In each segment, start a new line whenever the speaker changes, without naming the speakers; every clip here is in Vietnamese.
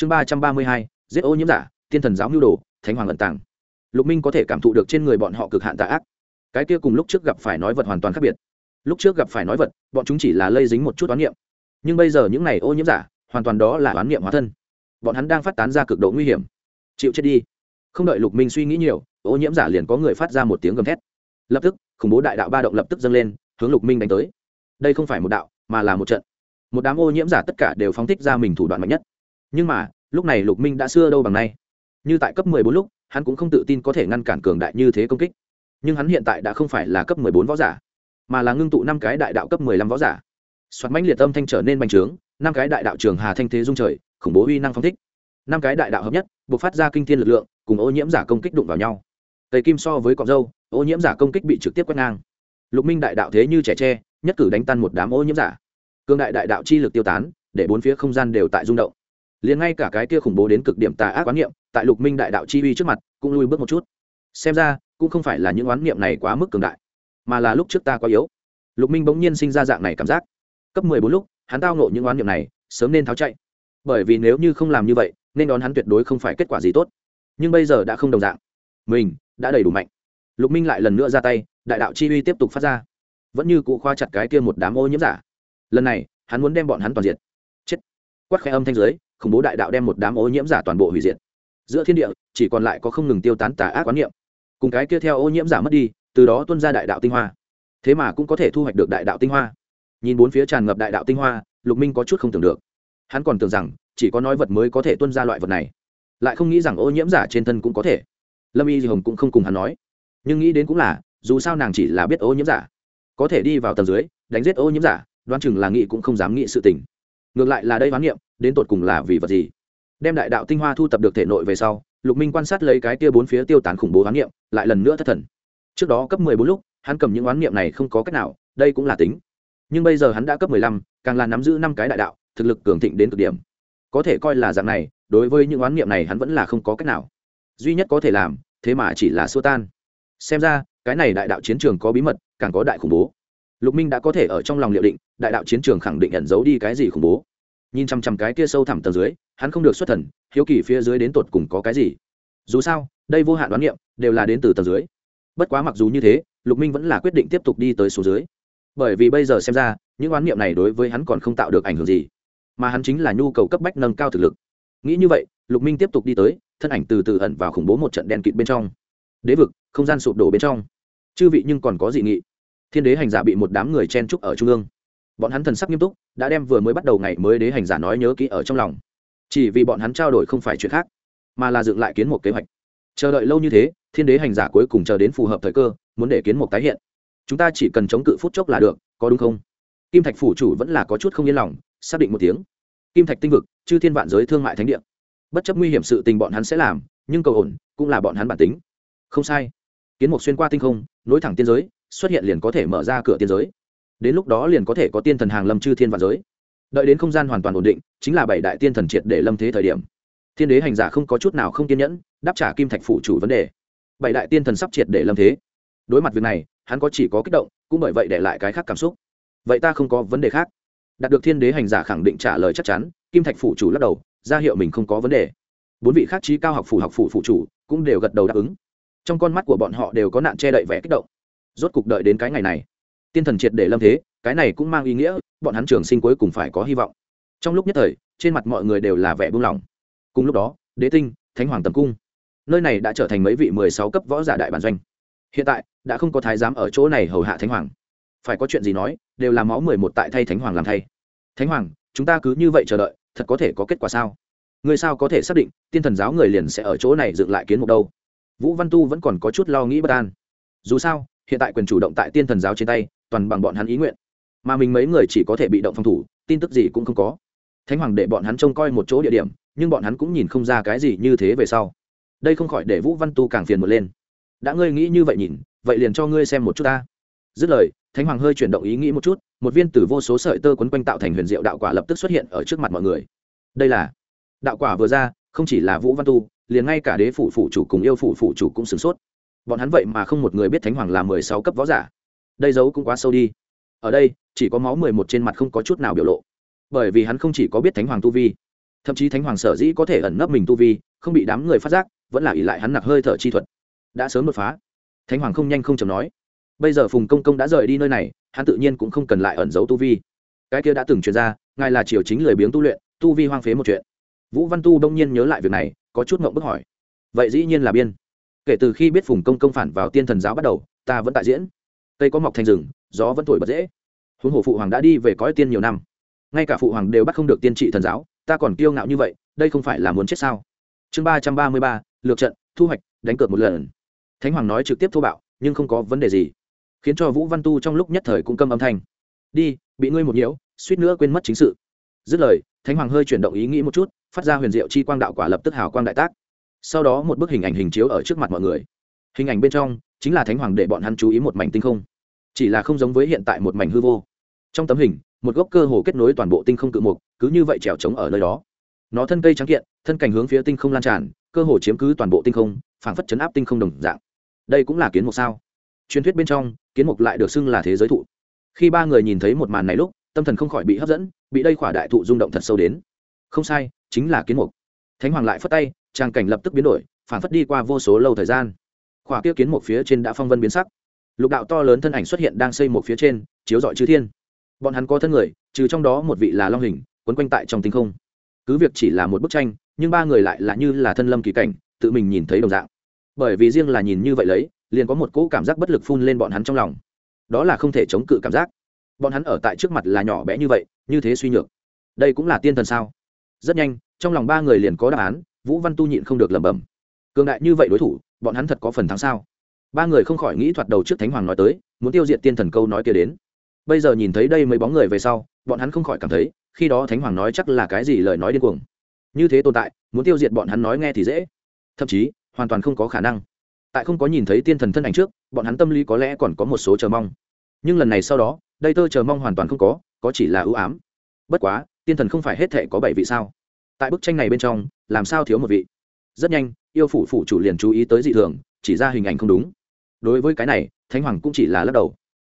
chương ba trăm ba mươi hai, giết ô nhiễm giả thiên thần giáo nhu đồ, thánh hoàng ẩn tàng. Lục minh có thể cảm thụ được trên người bọn họ cực hạn tà ác. Cái kia cùng lúc trước gặp phải nói vật hoàn toàn khác biệt. Lúc trước gặp phải nói vật, bọn chúng chỉ là lây dính một chút oán niệm. Nhưng bây giờ những này ô nhiễm giả, hoàn toàn đó là oán niệm hóa thân. Bọn hắn đang phát tán ra cực độ nguy hiểm. Chịu chết đi. Không đợi lục minh suy nghĩ nhiều, ô nhiễm giả liền có người phát ra một tiếng gầm thét. Lập tức, khủng bố đại đạo ba động lập tức dâng lên, hướng lục minh đánh tới. Đây không phải một đạo, mà là một trận. Một đám ô nhiễm giả tất cả đều phóng thích ra mình thủ đoạn mạnh nhất nhưng mà, lúc này lục minh đã xưa đâu bằng nay. Như tại cấp mười bốn lúc, hắn cũng không tự tin có thể ngăn cản cường đại như thế công kích. Nhưng hắn hiện tại đã không phải là cấp mười bốn võ giả, mà là ngưng tụ năm cái đại đạo cấp mười lăm võ giả. Soạt mãnh liệt tâm thanh trở nên bành trướng, năm cái đại đạo trường hà thanh thế dung trời, khủng bố uy năng phong thích. Năm cái đại đạo hợp nhất buộc phát ra kinh thiên lực lượng, cùng ô nhiễm giả công kích đụng vào nhau. Tây kim so với cọc dâu, ô nhiễm giả công kích bị trực tiếp quét ngang. Lục minh đại đạo thế như trẻ tre, nhất cử đánh tan một đám ô nhiễm giả. Cương đại đại đạo chi lực tiêu tán, để bốn phía không gian đều tại rung động liền ngay cả cái kia khủng bố đến cực điểm tà ác quán niệm, tại lục minh đại đạo chi uy trước mặt, cũng lui bước một chút. Xem ra, cũng không phải là những oán niệm này quá mức cường đại, mà là lúc trước ta quá yếu. Lục minh bỗng nhiên sinh ra dạng này cảm giác. Cấp mười bốn lúc, hắn tao nộ những oán niệm này, sớm nên tháo chạy. Bởi vì nếu như không làm như vậy, nên đón hắn tuyệt đối không phải kết quả gì tốt. Nhưng bây giờ đã không đồng dạng. Mình đã đầy đủ mạnh. Lục minh lại lần nữa ra tay, đại đạo chi uy tiếp tục phát ra. Vẫn như cụ khoa chặt cái kia một đám ô nhiễm giả. Lần này, hắn muốn đem bọn hắn toàn diện chết. Quát khẽ âm thanh giới khủng bố đại đạo đem một đám ô nhiễm giả toàn bộ hủy diệt. Giữa thiên địa, chỉ còn lại có không ngừng tiêu tán tà ác quán niệm. Cùng cái kia theo ô nhiễm giả mất đi, từ đó tuân ra đại đạo tinh hoa. Thế mà cũng có thể thu hoạch được đại đạo tinh hoa. Nhìn bốn phía tràn ngập đại đạo tinh hoa, lục minh có chút không tưởng được. Hắn còn tưởng rằng, chỉ có nói vật mới có thể tuân ra loại vật này. Lại không nghĩ rằng ô nhiễm giả trên thân cũng có thể. Lâm y di hồng cũng không cùng hắn nói. Nhưng nghĩ đến cũng là, dù sao nàng chỉ là biết ô nhiễm giả. Có thể đi vào tầng dưới, đánh giết ô nhiễm giả, đoán chừng là nghị cũng không dám nghị sự tình. Ngược lại là đây hoán niệm đến tột cùng là vì vật gì? Đem đại đạo tinh hoa thu tập được thể nội về sau, lục minh quan sát lấy cái tia bốn phía tiêu tán khủng bố oán niệm, lại lần nữa thất thần. Trước đó cấp mười bốn lúc, hắn cầm những oán niệm này không có cách nào, đây cũng là tính. Nhưng bây giờ hắn đã cấp mười lăm, càng là nắm giữ năm cái đại đạo, thực lực cường thịnh đến cực điểm. Có thể coi là dạng này, đối với những oán niệm này hắn vẫn là không có cách nào. Duy nhất có thể làm, thế mà chỉ là xua tan. Xem ra, cái này đại đạo chiến trường có bí mật, càng có đại khủng bố. Lục minh đã có thể ở trong lòng liệu định, đại đạo chiến trường khẳng định ẩn giấu đi cái gì khủng bố nhìn chằm chằm cái kia sâu thẳm tầng dưới, hắn không được xuất thần, hiếu kỳ phía dưới đến tột cùng có cái gì. Dù sao, đây vô hạn đoán niệm, đều là đến từ tầng dưới. Bất quá mặc dù như thế, lục minh vẫn là quyết định tiếp tục đi tới số dưới. Bởi vì bây giờ xem ra, những oán niệm này đối với hắn còn không tạo được ảnh hưởng gì, mà hắn chính là nhu cầu cấp bách nâng cao thực lực. Nghĩ như vậy, lục minh tiếp tục đi tới, thân ảnh từ từ ẩn vào khủng bố một trận đen kịt bên trong. Đế vực, không gian sụp đổ bên trong. Chư vị nhưng còn có dị nghị. Thiên đế hành giả bị một đám người chen trúc ở trung ương bọn hắn thần sắc nghiêm túc, đã đem vừa mới bắt đầu ngày mới đế hành giả nói nhớ kỹ ở trong lòng. Chỉ vì bọn hắn trao đổi không phải chuyện khác, mà là dựng lại kiến một kế hoạch. Chờ đợi lâu như thế, thiên đế hành giả cuối cùng chờ đến phù hợp thời cơ, muốn để kiến một tái hiện. Chúng ta chỉ cần chống cự phút chốc là được, có đúng không? Kim thạch phủ chủ vẫn là có chút không yên lòng, xác định một tiếng. Kim thạch tinh vực, chư thiên vạn giới thương mại thánh địa. Bất chấp nguy hiểm sự tình bọn hắn sẽ làm, nhưng cầu ổn, cũng là bọn hắn bản tính. Không sai. Kiến mục xuyên qua tinh không, nối thẳng tiên giới, xuất hiện liền có thể mở ra cửa tiên giới đến lúc đó liền có thể có tiên thần hàng lâm chư thiên và giới. Đợi đến không gian hoàn toàn ổn định, chính là bảy đại tiên thần triệt để lâm thế thời điểm. Thiên đế hành giả không có chút nào không kiên nhẫn, đáp trả kim thạch phủ chủ vấn đề. Bảy đại tiên thần sắp triệt để lâm thế. Đối mặt việc này, hắn có chỉ có kích động, cũng bởi vậy để lại cái khác cảm xúc. Vậy ta không có vấn đề khác. Đạt được thiên đế hành giả khẳng định trả lời chắc chắn, kim thạch phủ chủ lắc đầu, ra hiệu mình không có vấn đề. Bốn vị khác trí cao học phủ học phủ phụ chủ cũng đều gật đầu đáp ứng. Trong con mắt của bọn họ đều có nạn che đậy vẻ kích động. Rốt cục đợi đến cái ngày này tiên thần triệt để lâm thế, cái này cũng mang ý nghĩa, bọn hắn trường sinh cuối cùng phải có hy vọng. Trong lúc nhất thời, trên mặt mọi người đều là vẻ buông lỏng. Cùng lúc đó, đế tinh, thánh hoàng tầm cung, nơi này đã trở thành mấy vị mười sáu cấp võ giả đại bản doanh. Hiện tại, đã không có thái giám ở chỗ này hầu hạ thánh hoàng. Phải có chuyện gì nói, đều là máu mười một tại thay thánh hoàng làm thay. Thánh hoàng, chúng ta cứ như vậy chờ đợi, thật có thể có kết quả sao? Người sao có thể xác định, tiên thần giáo người liền sẽ ở chỗ này dựng lại kiến mục đâu? Vũ văn tu vẫn còn có chút lo nghĩ bất an. Dù sao, hiện tại quyền chủ động tại tiên thần giáo trên tay toàn bằng bọn hắn ý nguyện. Mà mình mấy người chỉ có thể bị động phòng thủ, tin tức gì cũng không có. Thánh hoàng để bọn hắn trông coi một chỗ địa điểm, nhưng bọn hắn cũng nhìn không ra cái gì như thế về sau. Đây không khỏi để vũ văn tu càng phiền một lên. Đã ngươi nghĩ như vậy nhìn, vậy liền cho ngươi xem một chút ta. Dứt lời, thánh hoàng hơi chuyển động ý nghĩ một chút, một viên từ vô số sợi tơ quấn quanh tạo thành huyền diệu đạo quả lập tức xuất hiện ở trước mặt mọi người. Đây là đạo quả vừa ra, không chỉ là vũ văn tu, liền ngay cả đế phủ phủ chủ cùng yêu phủ phủ chủ cũng sửng sốt. Bọn hắn vậy mà không một người biết thánh hoàng là mười sáu cấp võ giả đây dấu cũng quá sâu đi. Ở đây, chỉ có máu mười một trên mặt không có chút nào biểu lộ. Bởi vì hắn không chỉ có biết thánh hoàng tu vi, thậm chí thánh hoàng sở dĩ có thể ẩn nấp mình tu vi, không bị đám người phát giác, vẫn là ỉ lại hắn nặc hơi thở chi thuật. Đã sớm đột phá. Thánh hoàng không nhanh không chầm nói. Bây giờ phùng công công đã rời đi nơi này, hắn tự nhiên cũng không cần lại ẩn giấu tu vi. Cái kia đã từng truyền ra, ngài là triều chính lười biếng tu luyện, tu vi hoang phế một chuyện. Vũ văn tu đông nhiên nhớ lại việc này, có chút ngộng bức hỏi. Vậy dĩ nhiên là biên. Kể từ khi biết phùng công công phản vào tiên thần giáo bắt đầu, ta vẫn tại diễn cây có mọc thành rừng, gió vẫn thổi bật dễ. Huống hồ phụ hoàng đã đi về cõi tiên nhiều năm, ngay cả phụ hoàng đều bắt không được tiên trị thần giáo, ta còn kiêu ngạo như vậy, đây không phải là muốn chết sao? Chương ba trăm ba mươi ba lượt trận, thu hoạch, đánh cược một lần. Thánh hoàng nói trực tiếp thô bạo, nhưng không có vấn đề gì, khiến cho vũ văn tu trong lúc nhất thời cũng câm âm thanh. Đi, bị ngươi một nhiễu, suýt nữa quên mất chính sự. Dứt lời, thánh hoàng hơi chuyển động ý nghĩ một chút, phát ra huyền diệu chi quang đạo quả lập tức hào quang đại tác. Sau đó một bức hình ảnh hình chiếu ở trước mặt mọi người. Hình ảnh bên trong chính là thánh hoàng để bọn hắn chú ý một mảnh tinh không. Chỉ là không giống với hiện tại một mảnh hư vô. Trong tấm hình, một gốc cơ hồ kết nối toàn bộ tinh không cự mục, cứ như vậy trèo trống ở nơi đó. Nó thân cây trắng kiện, thân cảnh hướng phía tinh không lan tràn, cơ hồ chiếm cứ toàn bộ tinh không, phảng phất chấn áp tinh không đồng dạng. Đây cũng là kiến mục sao? Truyền thuyết bên trong, kiến mục lại được xưng là thế giới thụ. Khi ba người nhìn thấy một màn này lúc, tâm thần không khỏi bị hấp dẫn, bị đây khỏa đại thụ rung động thật sâu đến. Không sai, chính là kiến mục. Thánh hoàng lại phất tay, trang cảnh lập tức biến đổi phản phất đi qua vô số lâu thời gian khỏa kia kiến một phía trên đã phong vân biến sắc. Lục đạo to lớn thân ảnh xuất hiện đang xây một phía trên, chiếu dọi chư thiên. Bọn hắn có thân người, trừ trong đó một vị là long hình, quấn quanh tại trong tinh không. Cứ việc chỉ là một bức tranh, nhưng ba người lại là như là thân lâm kỳ cảnh, tự mình nhìn thấy đồng dạng. Bởi vì riêng là nhìn như vậy lấy, liền có một cỗ cảm giác bất lực phun lên bọn hắn trong lòng. Đó là không thể chống cự cảm giác. Bọn hắn ở tại trước mặt là nhỏ bé như vậy, như thế suy nhược. Đây cũng là tiên thần sao? Rất nhanh, trong lòng ba người liền có đáp án, vũ văn tu nhịn không được lẩm bẩm cường đại như vậy đối thủ, bọn hắn thật có phần thắng sao? Ba người không khỏi nghĩ thoạt đầu trước thánh hoàng nói tới, muốn tiêu diệt tiên thần câu nói kia đến. Bây giờ nhìn thấy đây mấy bóng người về sau, bọn hắn không khỏi cảm thấy, khi đó thánh hoàng nói chắc là cái gì lời nói điên cuồng. Như thế tồn tại, muốn tiêu diệt bọn hắn nói nghe thì dễ. Thậm chí, hoàn toàn không có khả năng. Tại không có nhìn thấy tiên thần thân ảnh trước, bọn hắn tâm lý có lẽ còn có một số chờ mong. Nhưng lần này sau đó, đây tơ chờ mong hoàn toàn không có có chỉ là ưu ám. Bất quá, tiên thần không phải hết thể có bảy vị sao? Tại bức tranh này bên trong, làm sao thiếu một vị? Rất nhanh, yêu phủ phủ chủ liền chú ý tới dị thường, chỉ ra hình ảnh không đúng. Đối với cái này, thánh hoàng cũng chỉ là lắc đầu.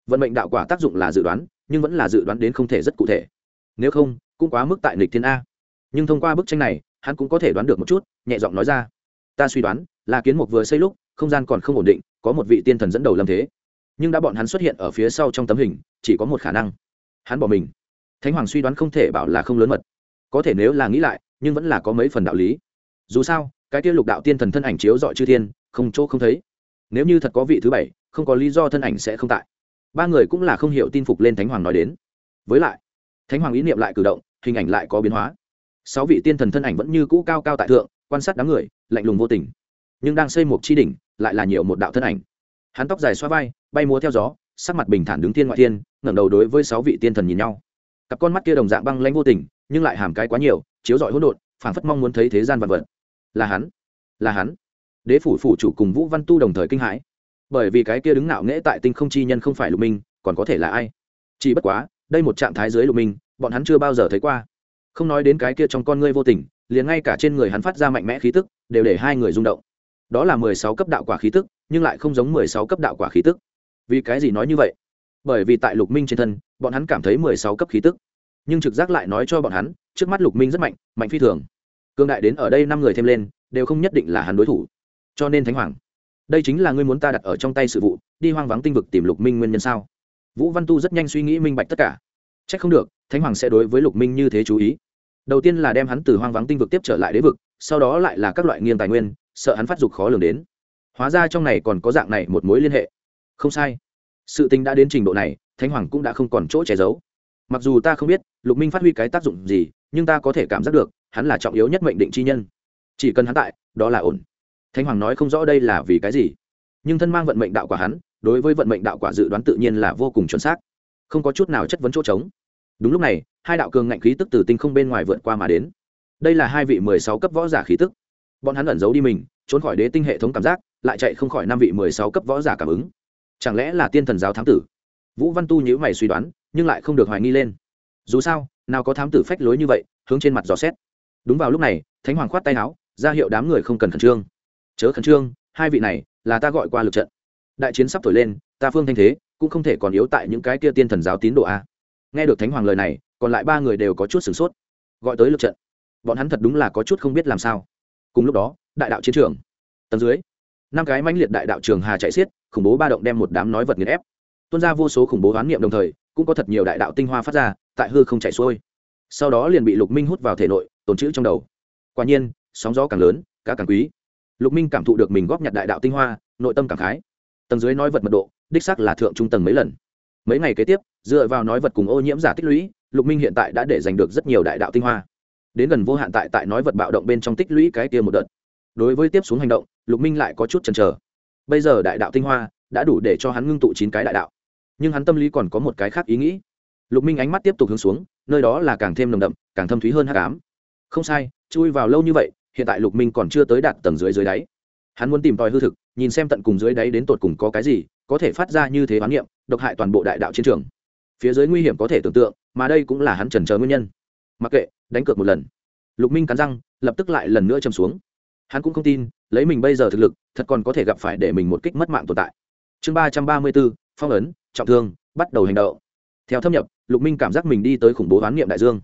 Vận mệnh đạo quả tác dụng là dự đoán, nhưng vẫn là dự đoán đến không thể rất cụ thể. Nếu không, cũng quá mức tại nịch thiên a. Nhưng thông qua bức tranh này, hắn cũng có thể đoán được một chút, nhẹ giọng nói ra. Ta suy đoán, là kiến mục vừa xây lúc, không gian còn không ổn định, có một vị tiên thần dẫn đầu lâm thế. Nhưng đã bọn hắn xuất hiện ở phía sau trong tấm hình, chỉ có một khả năng. Hắn bỏ mình. Thánh hoàng suy đoán không thể bảo là không lớn mật. Có thể nếu là nghĩ lại, nhưng vẫn là có mấy phần đạo lý. Dù sao cái kia lục đạo tiên thần thân ảnh chiếu dọi chư thiên, không chỗ không thấy. Nếu như thật có vị thứ bảy, không có lý do thân ảnh sẽ không tại. Ba người cũng là không hiểu tin phục lên thánh hoàng nói đến. Với lại, thánh hoàng ý niệm lại cử động, hình ảnh lại có biến hóa. Sáu vị tiên thần thân ảnh vẫn như cũ cao cao tại thượng, quan sát đám người, lạnh lùng vô tình. Nhưng đang xây một chi đỉnh, lại là nhiều một đạo thân ảnh. Hắn tóc dài xoa vai, bay múa theo gió, sắc mặt bình thản đứng thiên ngoại thiên, ngẩng đầu đối với sáu vị tiên thần nhìn nhau. Cặp con mắt kia đồng dạng băng lanh vô tình, nhưng lại hàm cái quá nhiều, chiếu rọi hỗn độn, phảng phất mong muốn thấy thế gian vật vật là hắn là hắn. Đế phủ phủ chủ cùng vũ văn tu đồng thời kinh hãi. Bởi vì cái kia đứng nạo nghễ tại tinh không chi nhân không phải lục minh, còn có thể là ai? Chỉ bất quá, đây một trạng thái dưới lục minh, bọn hắn chưa bao giờ thấy qua. Không nói đến cái kia trong con ngươi vô tình, liền ngay cả trên người hắn phát ra mạnh mẽ khí tức, đều để hai người rung động. Đó là mười sáu cấp đạo quả khí tức, nhưng lại không giống mười sáu cấp đạo quả khí tức. Vì cái gì nói như vậy? Bởi vì tại lục minh trên thân, bọn hắn cảm thấy mười sáu cấp khí tức. Nhưng trực giác lại nói cho bọn hắn, trước mắt lục minh rất mạnh mạnh phi thường cương đại đến ở đây năm người thêm lên, đều không nhất định là hắn đối thủ. Cho nên thánh hoàng, đây chính là ngươi muốn ta đặt ở trong tay sự vụ, đi hoang vắng tinh vực tìm lục minh nguyên nhân sao? Vũ văn tu rất nhanh suy nghĩ minh bạch tất cả. C h ắ c không được, thánh hoàng sẽ đối với lục minh như thế chú ý. Đầu tiên là đem hắn từ hoang vắng tinh vực tiếp trở lại đế vực, sau đó lại là các loại nghiêng tài nguyên, sợ hắn phát dục khó lường đến. Hóa ra trong này còn có dạng này một mối liên hệ. Không sai. Sự tình đã đến trình độ này, thánh hoàng cũng đã không còn chỗ che giấu. Mặc dù ta không biết lục minh phát huy cái tác dụng gì, nhưng ta có thể cảm giác được hắn là trọng yếu nhất mệnh định chi nhân. Chỉ cần hắn tại, đó là ổn. Thánh hoàng nói không rõ đây là vì cái gì. Nhưng thân mang vận mệnh đạo quả hắn, đối với vận mệnh đạo quả dự đoán tự nhiên là vô cùng chuẩn xác. Không có chút nào chất vấn chỗ trống. Đúng lúc này, hai đạo cường ngạnh khí tức từ tinh không bên ngoài vượt qua mà đến. Đây là hai vị mười sáu cấp võ giả khí tức. Bọn hắn ẩn giấu đi mình, trốn khỏi đế tinh hệ thống cảm giác, lại chạy không khỏi năm vị mười sáu cấp võ giả cảm ứng. Chẳng lẽ là tiên thần giáo thám tử? Vũ văn tu nhữ mày suy đoán, nhưng lại không được hoài nghi lên. Dù sao, nào có thám tử phách lối như vậy, hướng trên mặt dò xét đúng vào lúc này, thánh hoàng khoát tay áo, ra hiệu đám người không cần khẩn trương. Chớ khẩn trương, hai vị này là ta gọi qua lực trận. Đại chiến sắp thổi lên, ta phương thanh thế, cũng không thể còn yếu tại những cái kia tiên thần giáo tín đồ a. Nghe được thánh hoàng lời này, còn lại ba người đều có chút sửng sốt. Gọi tới lực trận. Bọn hắn thật đúng là có chút không biết làm sao. Cùng lúc đó, đại đạo chiến trường. Tầng dưới, năm cái mãnh liệt đại đạo trường hà chạy xiết, khủng bố ba động đem một đám nói vật nghiền ép. Tuôn ra vô số khủng bố oán niệm đồng thời, cũng có thật nhiều đại đạo tinh hoa phát ra, tại hư không chạy xuôi. Sau đó liền bị lục minh hút vào thể nội tồn trữ trong đầu. Quả nhiên, sóng gió càng lớn, cá càng quý. Lục minh cảm thụ được mình góp nhặt đại đạo tinh hoa, nội tâm cảm khái. Tầng dưới nói vật mật độ, đích sắc là thượng trung tầng mấy lần. Mấy ngày kế tiếp, dựa vào nói vật cùng ô nhiễm giả tích lũy, lục minh hiện tại đã để giành được rất nhiều đại đạo tinh hoa. Đến gần vô hạn tại tại nói vật bạo động bên trong tích lũy cái kia một đợt. Đối với tiếp xuống hành động, lục minh lại có chút chần chờ. Bây giờ đại đạo tinh hoa đã đủ để cho hắn ngưng tụ chín cái đại đạo. Nhưng hắn tâm lý còn có một cái khác ý nghĩ. Lục minh ánh mắt tiếp tục hướng xuống, nơi đó là càng thêm nồng đậm, càng thâm thúy hơn hát cám không sai, chui vào lâu như vậy, hiện tại lục minh còn chưa tới đạt tầng dưới dưới đáy. Hắn muốn tìm tòi hư thực, nhìn xem tận cùng dưới đáy đến tột cùng có cái gì, có thể phát ra như thế bán niệm, độc hại toàn bộ đại đạo chiến trường. Phía dưới nguy hiểm có thể tưởng tượng, mà đây cũng là hắn trần chờ nguyên nhân. Mặc kệ, đánh cược một lần. Lục minh cắn răng, lập tức lại lần nữa châm xuống. Hắn cũng không tin, lấy mình bây giờ thực lực, thật còn có thể gặp phải để mình một kích mất mạng tồn tại. Chương ba trăm ba mươi bốn, phong ấn, trọng thương, bắt đầu hành động. Theo thâm nhập, lục minh cảm giác mình đi tới khủng bố oán niệm đại dương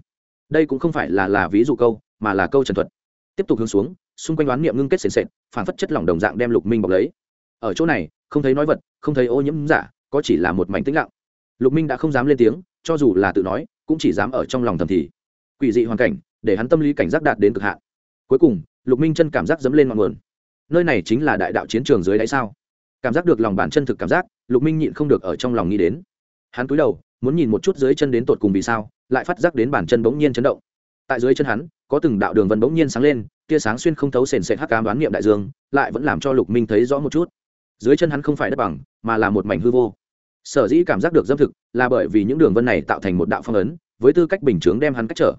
đây cũng không phải là là ví dụ câu, mà là câu trần thuật. Tiếp tục hướng xuống, xung quanh đoán niệm ngưng kết sền sệt, phản phất chất lỏng đồng dạng đem lục minh bọc lấy. Ở chỗ này, không thấy nói vật, không thấy ô nhiễm giả, có chỉ là một mảnh tĩnh lặng. Lục minh đã không dám lên tiếng, cho dù là tự nói, cũng chỉ dám ở trong lòng thầm thì. Quỷ dị hoàn cảnh, để hắn tâm lý cảnh giác đạt đến cực hạn. Cuối cùng, lục minh chân cảm giác dẫm lên ngọn nguồn. Nơi này chính là đại đạo chiến trường dưới đáy sao? Cảm giác được lòng bản chân thực cảm giác, lục minh nhịn không được ở trong lòng nghĩ đến. Hắn cúi đầu, muốn nhìn một chút dưới chân đến tột cùng vì sao lại phát giác đến bản chân bỗng nhiên chấn động. Tại dưới chân hắn, có từng đạo đường vân bỗng nhiên sáng lên, tia sáng xuyên không thấu sền sệt hắc cám đoán niệm đại dương, lại vẫn làm cho lục minh thấy rõ một chút. Dưới chân hắn không phải đất bằng, mà là một mảnh hư vô. Sở dĩ cảm giác được dâm thực là bởi vì những đường vân này tạo thành một đạo phong ấn, với tư cách bình chướng đem hắn cách trở.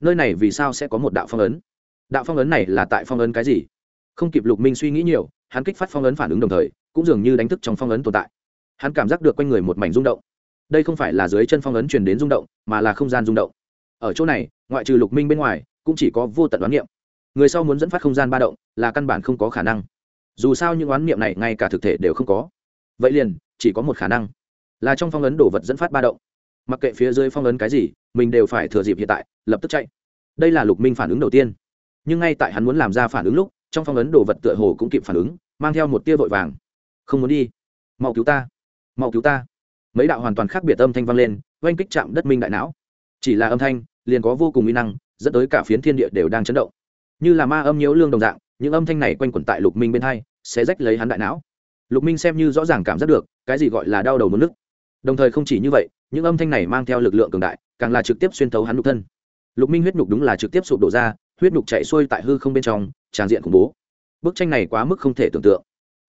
Nơi này vì sao sẽ có một đạo phong ấn? Đạo phong ấn này là tại phong ấn cái gì? Không kịp lục minh suy nghĩ nhiều, hắn kích phát phong ấn phản ứng đồng thời, cũng dường như đánh thức trong phong ấn tồn tại. Hắn cảm giác được quanh người một mảnh rung động đây không phải là dưới chân phong ấn truyền đến rung động, mà là không gian rung động. Ở chỗ này, ngoại trừ lục minh bên ngoài, cũng chỉ có vô tận đoán niệm. Người sau muốn dẫn phát không gian ba động, là căn bản không có khả năng. Dù sao những oán niệm này ngay cả thực thể đều không có. Vậy liền, chỉ có một khả năng, là trong phong ấn đồ vật dẫn phát ba động. Mặc kệ phía dưới phong ấn cái gì, mình đều phải thừa dịp hiện tại, lập tức chạy. Đây là lục minh phản ứng đầu tiên. Nhưng ngay tại hắn muốn làm ra phản ứng lúc, trong phong ấn đồ vật tựa hồ cũng kịp phản ứng, mang theo một tia vội vàng. Không muốn đi. Mau cứu ta. Mau cứu ta mấy đạo hoàn toàn khác biệt âm thanh vang lên, oanh kích chạm đất minh đại não. Chỉ là âm thanh, liền có vô cùng uy năng, dẫn tới cả phiến thiên địa đều đang chấn động. Như là ma âm nhiễu lương đồng dạng, những âm thanh này quanh quẩn tại lục minh bên hai, sẽ rách lấy hắn đại não. Lục minh xem như rõ ràng cảm giác được, cái gì gọi là đau đầu mất nước đồng thời không chỉ như vậy, những âm thanh này mang theo lực lượng cường đại, càng là trực tiếp xuyên thấu hắn nhục thân. Lục minh huyết nhục đúng là trực tiếp sụp đổ ra, huyết nhục chạy xuôi tại hư không bên trong, tràn diện khủng bố. Bức tranh này quá mức không thể tưởng tượng.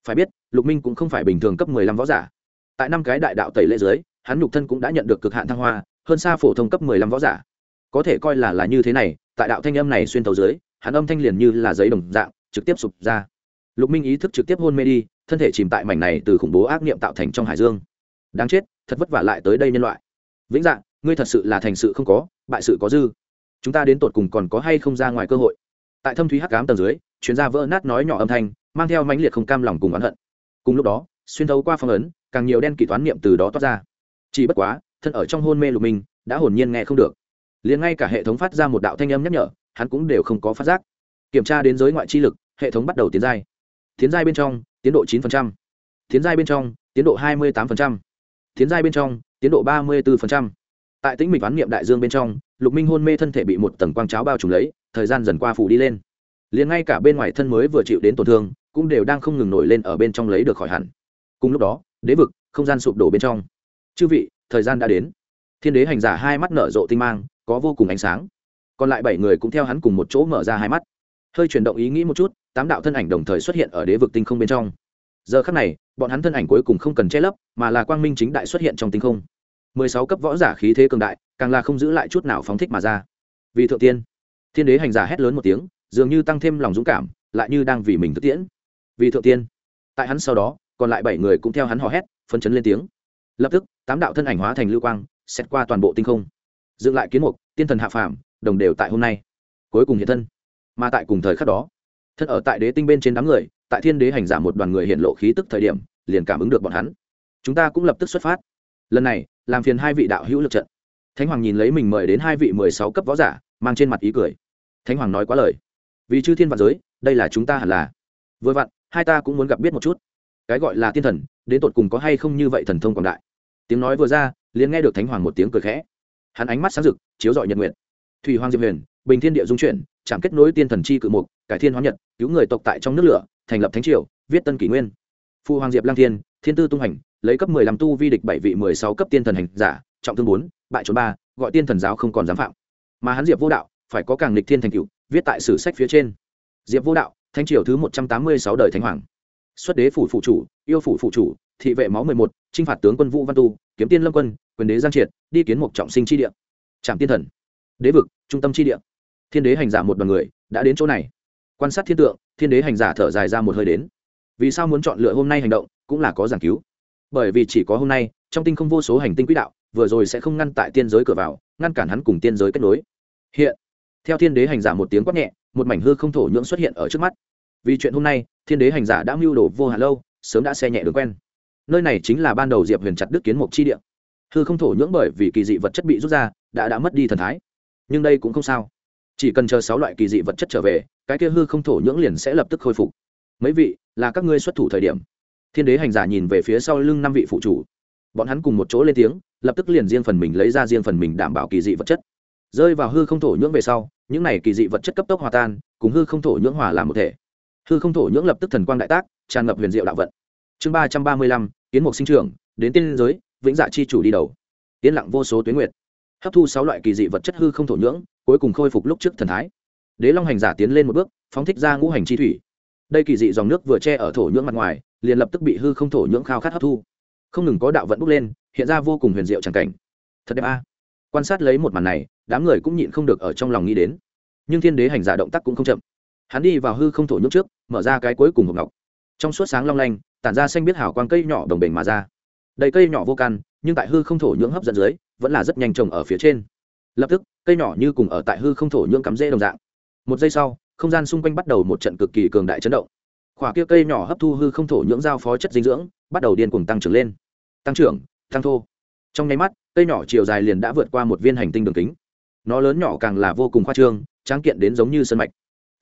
Phải biết, lục minh cũng không phải bình thường cấp mười lăm võ giả tại năm cái đại đạo tẩy lễ dưới, hắn nhục thân cũng đã nhận được cực hạn thăng hoa, hơn xa phổ thông cấp mười lăm võ giả. Có thể coi là là như thế này, tại đạo thanh âm này xuyên tàu dưới, hắn âm thanh liền như là giấy đồng dạng, trực tiếp sụp ra. Lục minh ý thức trực tiếp hôn mê đi, thân thể chìm tại mảnh này từ khủng bố ác niệm tạo thành trong hải dương. Đáng chết, thật vất vả lại tới đây nhân loại. Vĩnh dạng ngươi thật sự là thành sự không có, bại sự có dư. Chúng ta đến tột cùng còn có hay không ra ngoài cơ hội? Tại thâm thúy hắc cám tầng dưới, chuyên gia vỡ nát nói nhỏ âm thanh, mang theo mãnh liệt không cam lòng cùng oán hận. Cùng lúc đó, xuyên thấu qua phong ấn càng nhiều đen kỳ toán niệm từ đó toát ra chỉ bất quá, thân ở trong hôn mê lục minh, đã hồn nhiên nghe không được liền ngay cả hệ thống phát ra một đạo thanh âm nhắc nhở, hắn cũng đều không có phát giác kiểm tra đến giới ngoại chi lực, hệ thống bắt đầu tiến giai tiến giai bên trong, tiến độ 9%. tiến giai bên trong, tiến độ 28%. tiến giai bên trong, tiến độ 34%. tại tĩnh mình ván niệm đại dương bên trong, lục minh hôn mê thân thể bị một tầng quang cháo bao trùm lấy, thời gian dần qua phủ đi lên liền ngay cả bên ngoài thân mới vừa chịu đến tổn thương, cũng đều đang không ngừng nổi lên ở bên trong lấy được khỏi hẳn cùng lúc đó đế vực, không gian sụp đổ bên trong. Chư vị, thời gian đã đến. Thiên đế hành giả hai mắt nở rộ tinh mang, có vô cùng ánh sáng. Còn lại bảy người cũng theo hắn cùng một chỗ mở ra hai mắt. Hơi chuyển động ý nghĩ một chút, tám đạo thân ảnh đồng thời xuất hiện ở đế vực tinh không bên trong. Giờ khắc này, bọn hắn thân ảnh cuối cùng không cần che lấp, mà là quang minh chính đại xuất hiện trong tinh không. Mười sáu cấp võ giả khí thế cường đại, càng là không giữ lại chút nào phóng thích mà ra. Vì thượng tiên, thiên đế hành giả hét lớn một tiếng, dường như tăng thêm lòng dũng cảm, lại như đang vì mình thực tiễn. Vì thượng tiên, tại hắn sau đó còn lại bảy người cũng theo hắn hò hét phân chấn lên tiếng. Lập tức, tám đạo thân ảnh hóa thành lưu quang xét qua toàn bộ tinh không. Dựng lại kiến mục, tiên thần hạ phàm, đồng đều tại hôm nay. Cuối cùng hiện thân. Mà tại cùng thời khắc đó, thân ở tại đế tinh bên trên đám người, tại thiên đế hành giả một đoàn người hiện lộ khí tức thời điểm, liền cảm ứng được bọn hắn. Chúng ta cũng lập tức xuất phát. Lần này, làm phiền hai vị đạo hữu lực trận. Thánh hoàng nhìn lấy mình mời đến hai vị mười sáu cấp võ giả, mang trên mặt ý cười. Thánh hoàng nói quá lời. Vì chư thiên vạn giới, đây là chúng ta hẳn là. Vừa vặn, hai ta cũng muốn gặp biết một chút cái gọi là tiên thần, đến tột cùng có hay không như vậy thần thông quảng đại. Tiếng nói vừa ra, liền nghe được thánh hoàng một tiếng cười khẽ. Hắn ánh mắt sáng rực, chiếu rọi nhật nguyện. Thủy hoàng diệp huyền, bình thiên địa dung chuyển, chạm kết nối tiên thần chi cự mục, cải thiên hóa nhật, cứu người tộc tại trong nước lửa, thành lập thánh triều, viết tân kỷ nguyên. Phu hoàng diệp lang thiên thiên tư tung hành, lấy cấp mười làm tu vi địch bảy vị mười sáu cấp tiên thần hành giả, trọng thương bốn, bại trốn ba, gọi tiên thần giáo không còn dám phạm. Mà hắn diệp vô đạo, phải có càng lịch thiên thành cựu viết tại sử sách phía trên. Diệp vô đạo, thánh triều thứ một trăm tám mươi sáu đời thánh hoàng xuất đế phủ phụ chủ, yêu phủ phụ chủ, thị vệ máu mười một, chinh phạt tướng quân vũ văn tu, kiếm tiên lâm quân, quyền đế giang triệt, đi kiến mục trọng sinh chi địa. Trạm tiên thần. Đế vực, trung tâm chi địa. Thiên đế hành giả một đoàn người đã đến chỗ này. Quan sát thiên tượng, thiên đế hành giả thở dài ra một hơi đến. Vì sao muốn chọn lựa hôm nay hành động, cũng là có giảng cứu. Bởi vì chỉ có hôm nay, trong tinh không vô số hành tinh quỹ đạo, vừa rồi sẽ không ngăn tại tiên giới cửa vào, ngăn cản hắn cùng tiên giới kết nối. Hiện, theo thiên đế hành giả một tiếng quát nhẹ, một mảnh hư không thổ nhưỡng xuất hiện ở trước mắt vì chuyện hôm nay, thiên đế hành giả đã mưu đồ vô hạn lâu, sớm đã xe nhẹ đường quen. Nơi này chính là ban đầu diệp huyền chặt đức kiến mục chi địa. Hư không thổ nhưỡng bởi vì kỳ dị vật chất bị rút ra, đã đã mất đi thần thái. Nhưng đây cũng không sao. Chỉ cần chờ sáu loại kỳ dị vật chất trở về, cái kia hư không thổ nhưỡng liền sẽ lập tức khôi phục. Mấy vị, là các ngươi xuất thủ thời điểm. Thiên đế hành giả nhìn về phía sau lưng năm vị phụ chủ. Bọn hắn cùng một chỗ lên tiếng, lập tức liền riêng phần mình lấy ra riêng phần mình đảm bảo kỳ dị vật chất. Rơi vào hư không thổ nhưỡng về sau, những này kỳ dị vật chất cấp tốc hòa tan, cùng hư không thổ nhưỡng hòa làm một thể hư không thổ nhưỡng lập tức thần quang đại tác, tràn ngập huyền diệu đạo vận. Chương ba trăm ba mươi lăm, kiến mục sinh trưởng, đến tiên giới, vĩnh dạ chi chủ đi đầu. Yên lặng vô số tuyến nguyệt. Hấp thu sáu loại kỳ dị vật chất hư không thổ nhưỡng, cuối cùng khôi phục lúc trước thần thái. Đế long hành giả tiến lên một bước, phóng thích ra ngũ hành chi thủy. Đây kỳ dị dòng nước vừa che ở thổ nhưỡng mặt ngoài, liền lập tức bị hư không thổ nhưỡng khao khát hấp thu. Không ngừng có đạo vận bốc lên, hiện ra vô cùng huyền diệu tràng cảnh. Thật đẹp a. Quan sát lấy một màn này, đám người cũng nhịn không được ở trong lòng nghĩ đến. Nhưng thiên đế hành giả động tác cũng không chậm hắn đi vào hư không thổ nhưỡng trước, mở ra cái cuối cùng hộp ngọc. Trong suốt sáng long lanh, tản ra xanh biết hảo quang cây nhỏ đồng bền mà ra. Đầy cây nhỏ vô căn, nhưng tại hư không thổ nhưỡng hấp dẫn dưới, vẫn là rất nhanh trồng ở phía trên. Lập tức, cây nhỏ như cùng ở tại hư không thổ nhưỡng cắm rễ đồng dạng. Một giây sau, không gian xung quanh bắt đầu một trận cực kỳ cường đại chấn động. Khỏa kia cây nhỏ hấp thu hư không thổ nhưỡng giao phó chất dinh dưỡng, bắt đầu điên cuồng tăng trưởng lên. Tăng trưởng, tăng thô. Trong nháy mắt, cây nhỏ chiều dài liền đã vượt qua một viên hành tinh đường kính. Nó lớn nhỏ càng là vô cùng khoa trương, tráng kiện đến giống như sân mạch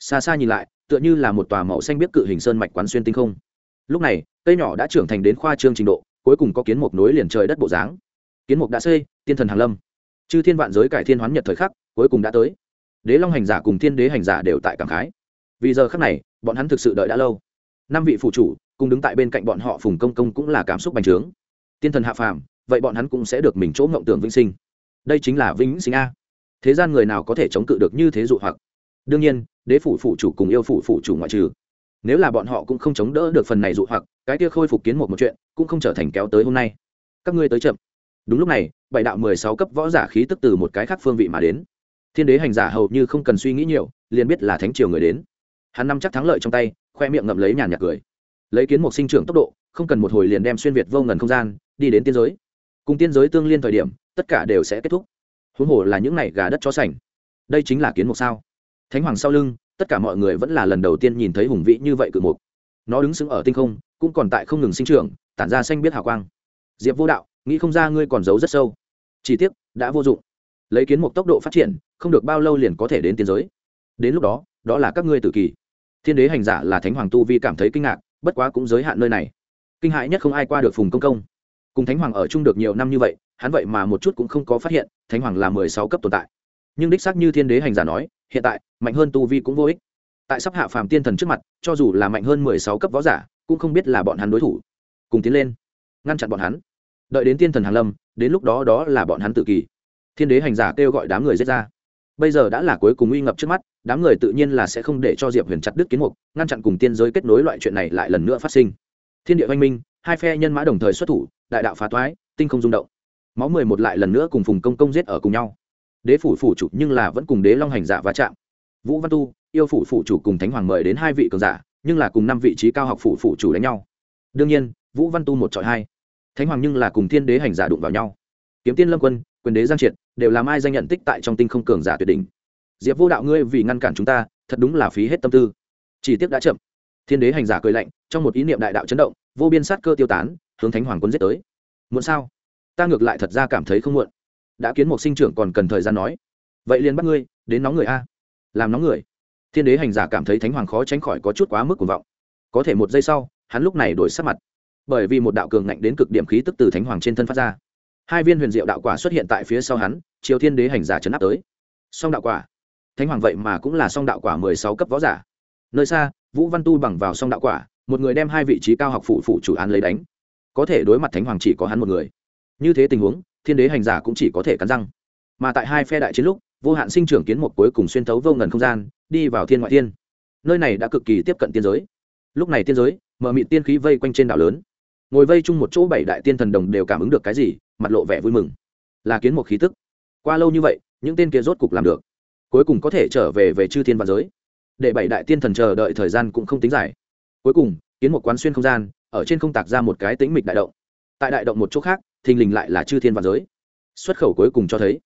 xa xa nhìn lại, tựa như là một tòa màu xanh biết cự hình sơn mạch quán xuyên tinh không. Lúc này, cây nhỏ đã trưởng thành đến khoa trương trình độ, cuối cùng có kiến mục nối liền trời đất bộ dáng. Kiến mục đã xây, tiên thần hàn lâm. Chư thiên vạn giới cải thiên hoán nhật thời khắc, cuối cùng đã tới. Đế long hành giả cùng thiên đế hành giả đều tại cảm khái. Vì giờ khắc này, bọn hắn thực sự đợi đã lâu. Năm vị phụ chủ, cùng đứng tại bên cạnh bọn họ phùng công công cũng là cảm xúc bành trướng. Tiên thần hạ phàm, vậy bọn hắn cũng sẽ được mình chỗ ngộng tưởng vĩnh sinh. Đây chính là vĩnh sinh a. Thế gian người nào có thể chống cự được như thế dụ hoặc? Đương nhiên, đế phủ phụ chủ cùng yêu phủ phụ chủ ngoại trừ. Nếu là bọn họ cũng không chống đỡ được phần này dụ hoặc, cái kia khôi phục kiến một một chuyện, cũng không trở thành kéo tới hôm nay. Các ngươi tới chậm. Đúng lúc này, bảy đạo mười sáu cấp võ giả khí tức từ một cái khác phương vị mà đến. Thiên đế hành giả hầu như không cần suy nghĩ nhiều, liền biết là thánh triều người đến. Hắn nắm chắc thắng lợi trong tay, khoe miệng ngậm lấy nhàn nhạc cười. Lấy kiến một sinh trưởng tốc độ, không cần một hồi liền đem xuyên việt vô ngần không gian, đi đến tiên giới. Cùng tiên giới tương liên thời điểm, tất cả đều sẽ kết thúc. Huống hồ là những ngày gà đất cho sành. Đây chính là kiến mục sao? Thánh hoàng sau lưng, tất cả mọi người vẫn là lần đầu tiên nhìn thấy hùng vĩ như vậy cự mục. Nó đứng sững ở tinh không, cũng còn tại không ngừng sinh trưởng, tản ra xanh biết hào quang. Diệp vô đạo, nghĩ không ra ngươi còn giấu rất sâu. Chỉ tiếc, đã vô dụng. Lấy kiến mục tốc độ phát triển, không được bao lâu liền có thể đến tiên giới. Đến lúc đó đó là các ngươi tự kỳ. Thiên đế hành giả là thánh hoàng tu vi cảm thấy kinh ngạc, bất quá cũng giới hạn nơi này. Kinh hãi nhất không ai qua được phùng công công. Cùng thánh hoàng ở chung được nhiều năm như vậy, hắn vậy mà một chút cũng không có phát hiện, thánh hoàng là mười sáu cấp tồn tại nhưng đích xác như thiên đế hành giả nói, hiện tại, mạnh hơn tu vi cũng vô ích. Tại sắp hạ phàm tiên thần trước mặt, cho dù là mạnh hơn mười sáu cấp võ giả, cũng không biết là bọn hắn đối thủ. Cùng tiến lên, ngăn chặn bọn hắn. Đợi đến tiên thần hàn lâm, đến lúc đó đó là bọn hắn tự kỳ. Thiên đế hành giả kêu gọi đám người giết ra. Bây giờ đã là cuối cùng uy ngập trước mắt, đám người tự nhiên là sẽ không để cho diệp huyền chặt đứt kiến mục, ngăn chặn cùng tiên giới kết nối loại chuyện này lại lần nữa phát sinh. Thiên địa văn minh, hai phe nhân mã đồng thời xuất thủ, đại đạo phá toái, tinh không rung động. Máu mười một lại lần nữa cùng phùng công công giết ở cùng nhau đế phủ phủ chủ nhưng là vẫn cùng đế long hành giả va chạm. Vũ văn tu, yêu phủ phủ chủ cùng thánh hoàng mời đến hai vị cường giả, nhưng là cùng năm vị trí cao học phủ phủ chủ đánh nhau. Đương nhiên, vũ văn tu một trọi hai. Thánh hoàng nhưng là cùng thiên đế hành giả đụng vào nhau. Kiếm tiên lâm quân, quyền đế giang triệt, đều làm ai danh nhận tích tại trong tinh không cường giả tuyệt đỉnh. Diệp vô đạo ngươi vì ngăn cản chúng ta, thật đúng là phí hết tâm tư. Chỉ tiếc đã chậm. Thiên đế hành giả cười lạnh, trong một ý niệm đại đạo chấn động, vô biên sát cơ tiêu tán, hướng thánh hoàng quân giết tới. Muộn sao? Ta ngược lại thật ra cảm thấy không muộn đã kiến một sinh trưởng còn cần thời gian nói. Vậy liền bắt ngươi, đến nóng người a. Làm nóng người. Thiên đế hành giả cảm thấy thánh hoàng khó tránh khỏi có chút quá mức cuồng vọng. Có thể một giây sau, hắn lúc này đổi sắc mặt. Bởi vì một đạo cường ngạnh đến cực điểm khí tức từ thánh hoàng trên thân phát ra. Hai viên huyền diệu đạo quả xuất hiện tại phía sau hắn, chiều thiên đế hành giả chấn áp tới. Song đạo quả. Thánh hoàng vậy mà cũng là song đạo quả mười sáu cấp võ giả. Nơi xa, vũ văn tu bằng vào song đạo quả, một người đem hai vị trí cao học phụ phụ chủ án lấy đánh. Có thể đối mặt thánh hoàng chỉ có hắn một người. Như thế tình huống thiên đế hành giả cũng chỉ có thể cắn răng. Mà tại hai phe đại chiến lúc, vô hạn sinh trưởng kiến một cuối cùng xuyên thấu vô ngần không gian, đi vào thiên ngoại thiên. Nơi này đã cực kỳ tiếp cận tiên giới. Lúc này tiên giới, mở mịt tiên khí vây quanh trên đảo lớn. Ngồi vây chung một chỗ bảy đại tiên thần đồng đều cảm ứng được cái gì, mặt lộ vẻ vui mừng. Là kiến một khí tức. Qua lâu như vậy, những tên kia rốt cục làm được. Cuối cùng có thể trở về về chư thiên văn giới. Để bảy đại tiên thần chờ đợi thời gian cũng không tính dài. Cuối cùng, kiến một quán xuyên không gian, ở trên không tạc ra một cái tĩnh mịch đại động. Tại đại động một chỗ khác thình lình lại là chư thiên và giới. Xuất khẩu cuối cùng cho thấy,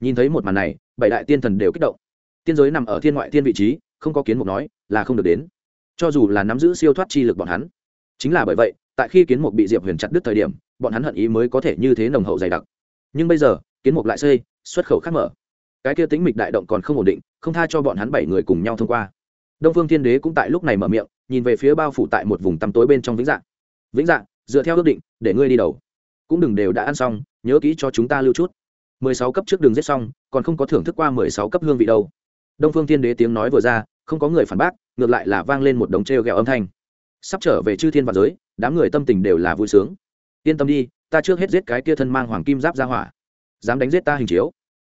nhìn thấy một màn này, bảy đại tiên thần đều kích động. Tiên giới nằm ở thiên ngoại thiên vị trí, không có kiến mục nói là không được đến. Cho dù là nắm giữ siêu thoát chi lực bọn hắn, chính là bởi vậy, tại khi kiến mục bị diệp huyền chặt đứt thời điểm, bọn hắn hận ý mới có thể như thế nồng hậu dày đặc. Nhưng bây giờ, kiến mục lại xây, xuất khẩu khác mở. Cái kia tính mịch đại động còn không ổn định, không tha cho bọn hắn bảy người cùng nhau thông qua. Đông phương thiên đế cũng tại lúc này mở miệng, nhìn về phía bao phủ tại một vùng tăm tối bên trong vĩnh dạng vĩnh dạng dựa theo ước định, để ngươi đi đầu cũng đừng đều đã ăn xong, nhớ kỹ cho chúng ta lưu chút. mười sáu cấp trước đường giết xong, còn không có thưởng thức qua mười sáu cấp hương vị đâu. Đông phương thiên đế tiếng nói vừa ra, không có người phản bác, ngược lại là vang lên một đống t r e o g ẹ o âm thanh. Sắp trở về chư thiên và giới, đám người tâm tình đều là vui sướng. Yên tâm đi, ta trước hết giết cái kia thân mang hoàng kim giáp ra hỏa. Dám đánh giết ta hình chiếu.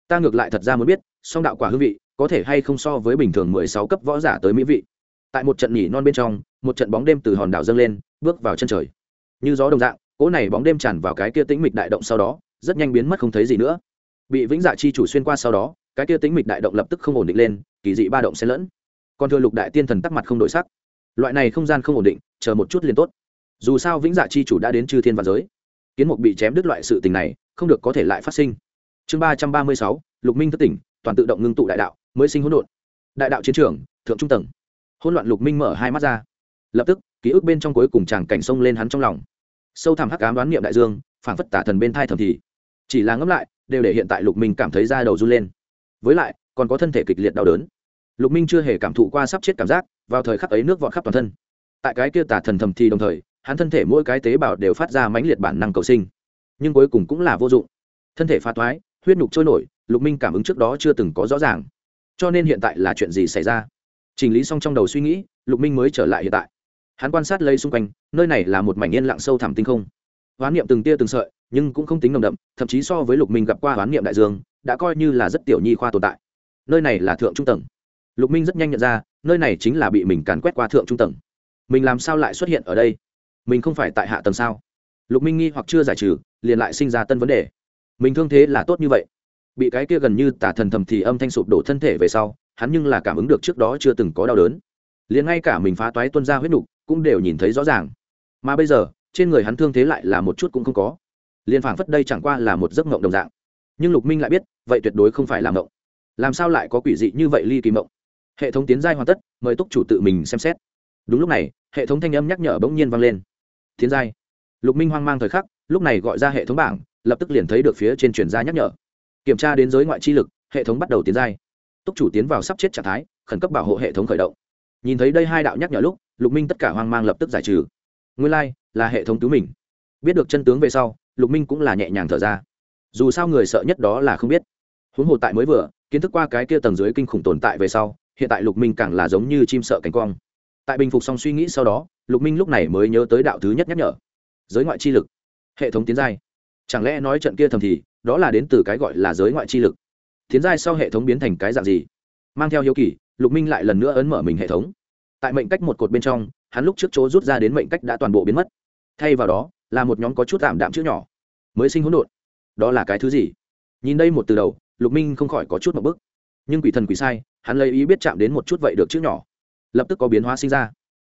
Ta ngược lại thật ra muốn biết, song đạo quả hương vị, có thể hay không so với bình thường mười sáu cấp võ giả tới mỹ vị. Tại một trận nhỉ non bên trong, một trận bóng đêm từ hòn đảo dâng lên, bước vào chân trời. Như gió đồng dạng cỗ này bóng đêm tràn vào cái kia tĩnh mịch đại động sau đó, rất nhanh biến mất không thấy gì nữa. Bị vĩnh dạ chi chủ xuyên qua sau đó, cái kia tĩnh mịch đại động lập tức không ổn định lên, kỳ dị ba động xen lẫn. Còn thừa lục đại tiên thần tắc mặt không đổi sắc. Loại này không gian không ổn định, chờ một chút liền tốt. Dù sao vĩnh dạ chi chủ đã đến chư thiên và giới, kiến mục bị chém đứt loại sự tình này, không được có thể lại phát sinh. Chương ba trăm ba mươi sáu, lục minh thất tỉnh, toàn tự động ngưng tụ đại đạo, mới sinh hỗn độn. Đại đạo chiến trường, thượng trung tầng. Hỗn loạn lục minh mở hai mắt ra. Lập tức, ký ức bên trong cuối cùng chàng cảnh sông lên hắn trong lòng sâu thẳm hắc ám đoán niệm đại dương, phảng phất tả thần bên thai thầm thì. Chỉ là ngẫm lại, đều để hiện tại lục minh cảm thấy da đầu run lên. Với lại, còn có thân thể kịch liệt đau đớn. Lục minh chưa hề cảm thụ qua sắp chết cảm giác, vào thời khắc ấy nước vọt khắp toàn thân. Tại cái kia tả thần thầm thì đồng thời, hắn thân thể mỗi cái tế bào đều phát ra mãnh liệt bản năng cầu sinh. Nhưng cuối cùng cũng là vô dụng. Thân thể phá thoái, huyết nhục trôi nổi, lục minh cảm ứng trước đó chưa từng có rõ ràng. Cho nên hiện tại là chuyện gì xảy ra? Chỉnh lý xong trong đầu suy nghĩ, lục minh mới trở lại hiện tại hắn quan sát lấy xung quanh, nơi này là một mảnh yên lặng sâu thẳm tinh không. Hoán niệm từng tia từng sợi, nhưng cũng không tính nồng đậm, thậm chí so với lục minh gặp qua hoán niệm đại dương, đã coi như là rất tiểu nhi khoa tồn tại. Nơi này là thượng trung tầng. Lục minh rất nhanh nhận ra, nơi này chính là bị mình càn quét qua thượng trung tầng. Mình làm sao lại xuất hiện ở đây? Mình không phải tại hạ tầng sao? Lục minh nghi hoặc chưa giải trừ, liền lại sinh ra tân vấn đề. Mình thương thế là tốt như vậy. Bị cái kia gần như tả thần thầm thì âm thanh sụp đổ thân thể về sau, hắn nhưng là cảm ứng được trước đó chưa từng có đau đớn. Liền ngay cả mình phá toái tuân ra huyết nục cũng đều nhìn thấy rõ ràng. Mà bây giờ, trên người hắn thương thế lại là một chút cũng không có. Liền phảng phất đây chẳng qua là một giấc mộng đồng dạng. Nhưng lục minh lại biết, vậy tuyệt đối không phải là mộng. Làm sao lại có quỷ dị như vậy ly kỳ mộng? Hệ thống tiến giai hoàn tất, mời túc chủ tự mình xem xét. Đúng lúc này, hệ thống thanh âm nhắc nhở bỗng nhiên vang lên. Tiến giai. Lục minh hoang mang thời khắc, lúc này gọi ra hệ thống bảng, lập tức liền thấy được phía trên truyền gia nhắc nhở. Kiểm tra đến giới ngoại chi lực, hệ thống bắt đầu tiến giai. Túc chủ tiến vào sắp chết trạng thái, khẩn cấp bảo hộ hệ thống khởi động. Nhìn thấy đây hai đạo nhắc nhở lúc lục minh tất cả hoang mang lập tức giải trừ. Nguyên lai、like, là hệ thống cứu mình. Biết được chân tướng về sau lục minh cũng là nhẹ nhàng thở ra. Dù sao người sợ nhất đó là không biết. Huống hồ tại mới vừa kiến thức qua cái kia tầng dưới kinh khủng tồn tại về sau hiện tại lục minh càng là giống như chim sợ cánh quang tại bình phục xong suy nghĩ sau đó lục minh lúc này mới nhớ tới đạo thứ nhất nhắc nhở. Giới ngoại chi lực. Hệ thống tiến giai. Chẳng lẽ nói trận kia thầm thì đó là đến từ cái gọi là giới ngoại chi lực? Tiến giai sau hệ thống biến thành cái dạng gì? Mang theo hiếu kỳ lục minh lại lần nữa ấn mở mình hệ thống tại mệnh cách một cột bên trong, hắn lúc trước chỗ rút ra đến mệnh cách đã toàn bộ biến mất. Thay vào đó, là một nhóm có chút tạm đạm chữ nhỏ. Mới sinh hỗn độn. Đó là cái thứ gì? Nhìn đây một từ đầu, lục minh không khỏi có chút một bức. Nhưng quỷ thần quỷ sai, hắn lấy ý biết chạm đến một chút vậy được chữ nhỏ. Lập tức có biến hóa sinh ra.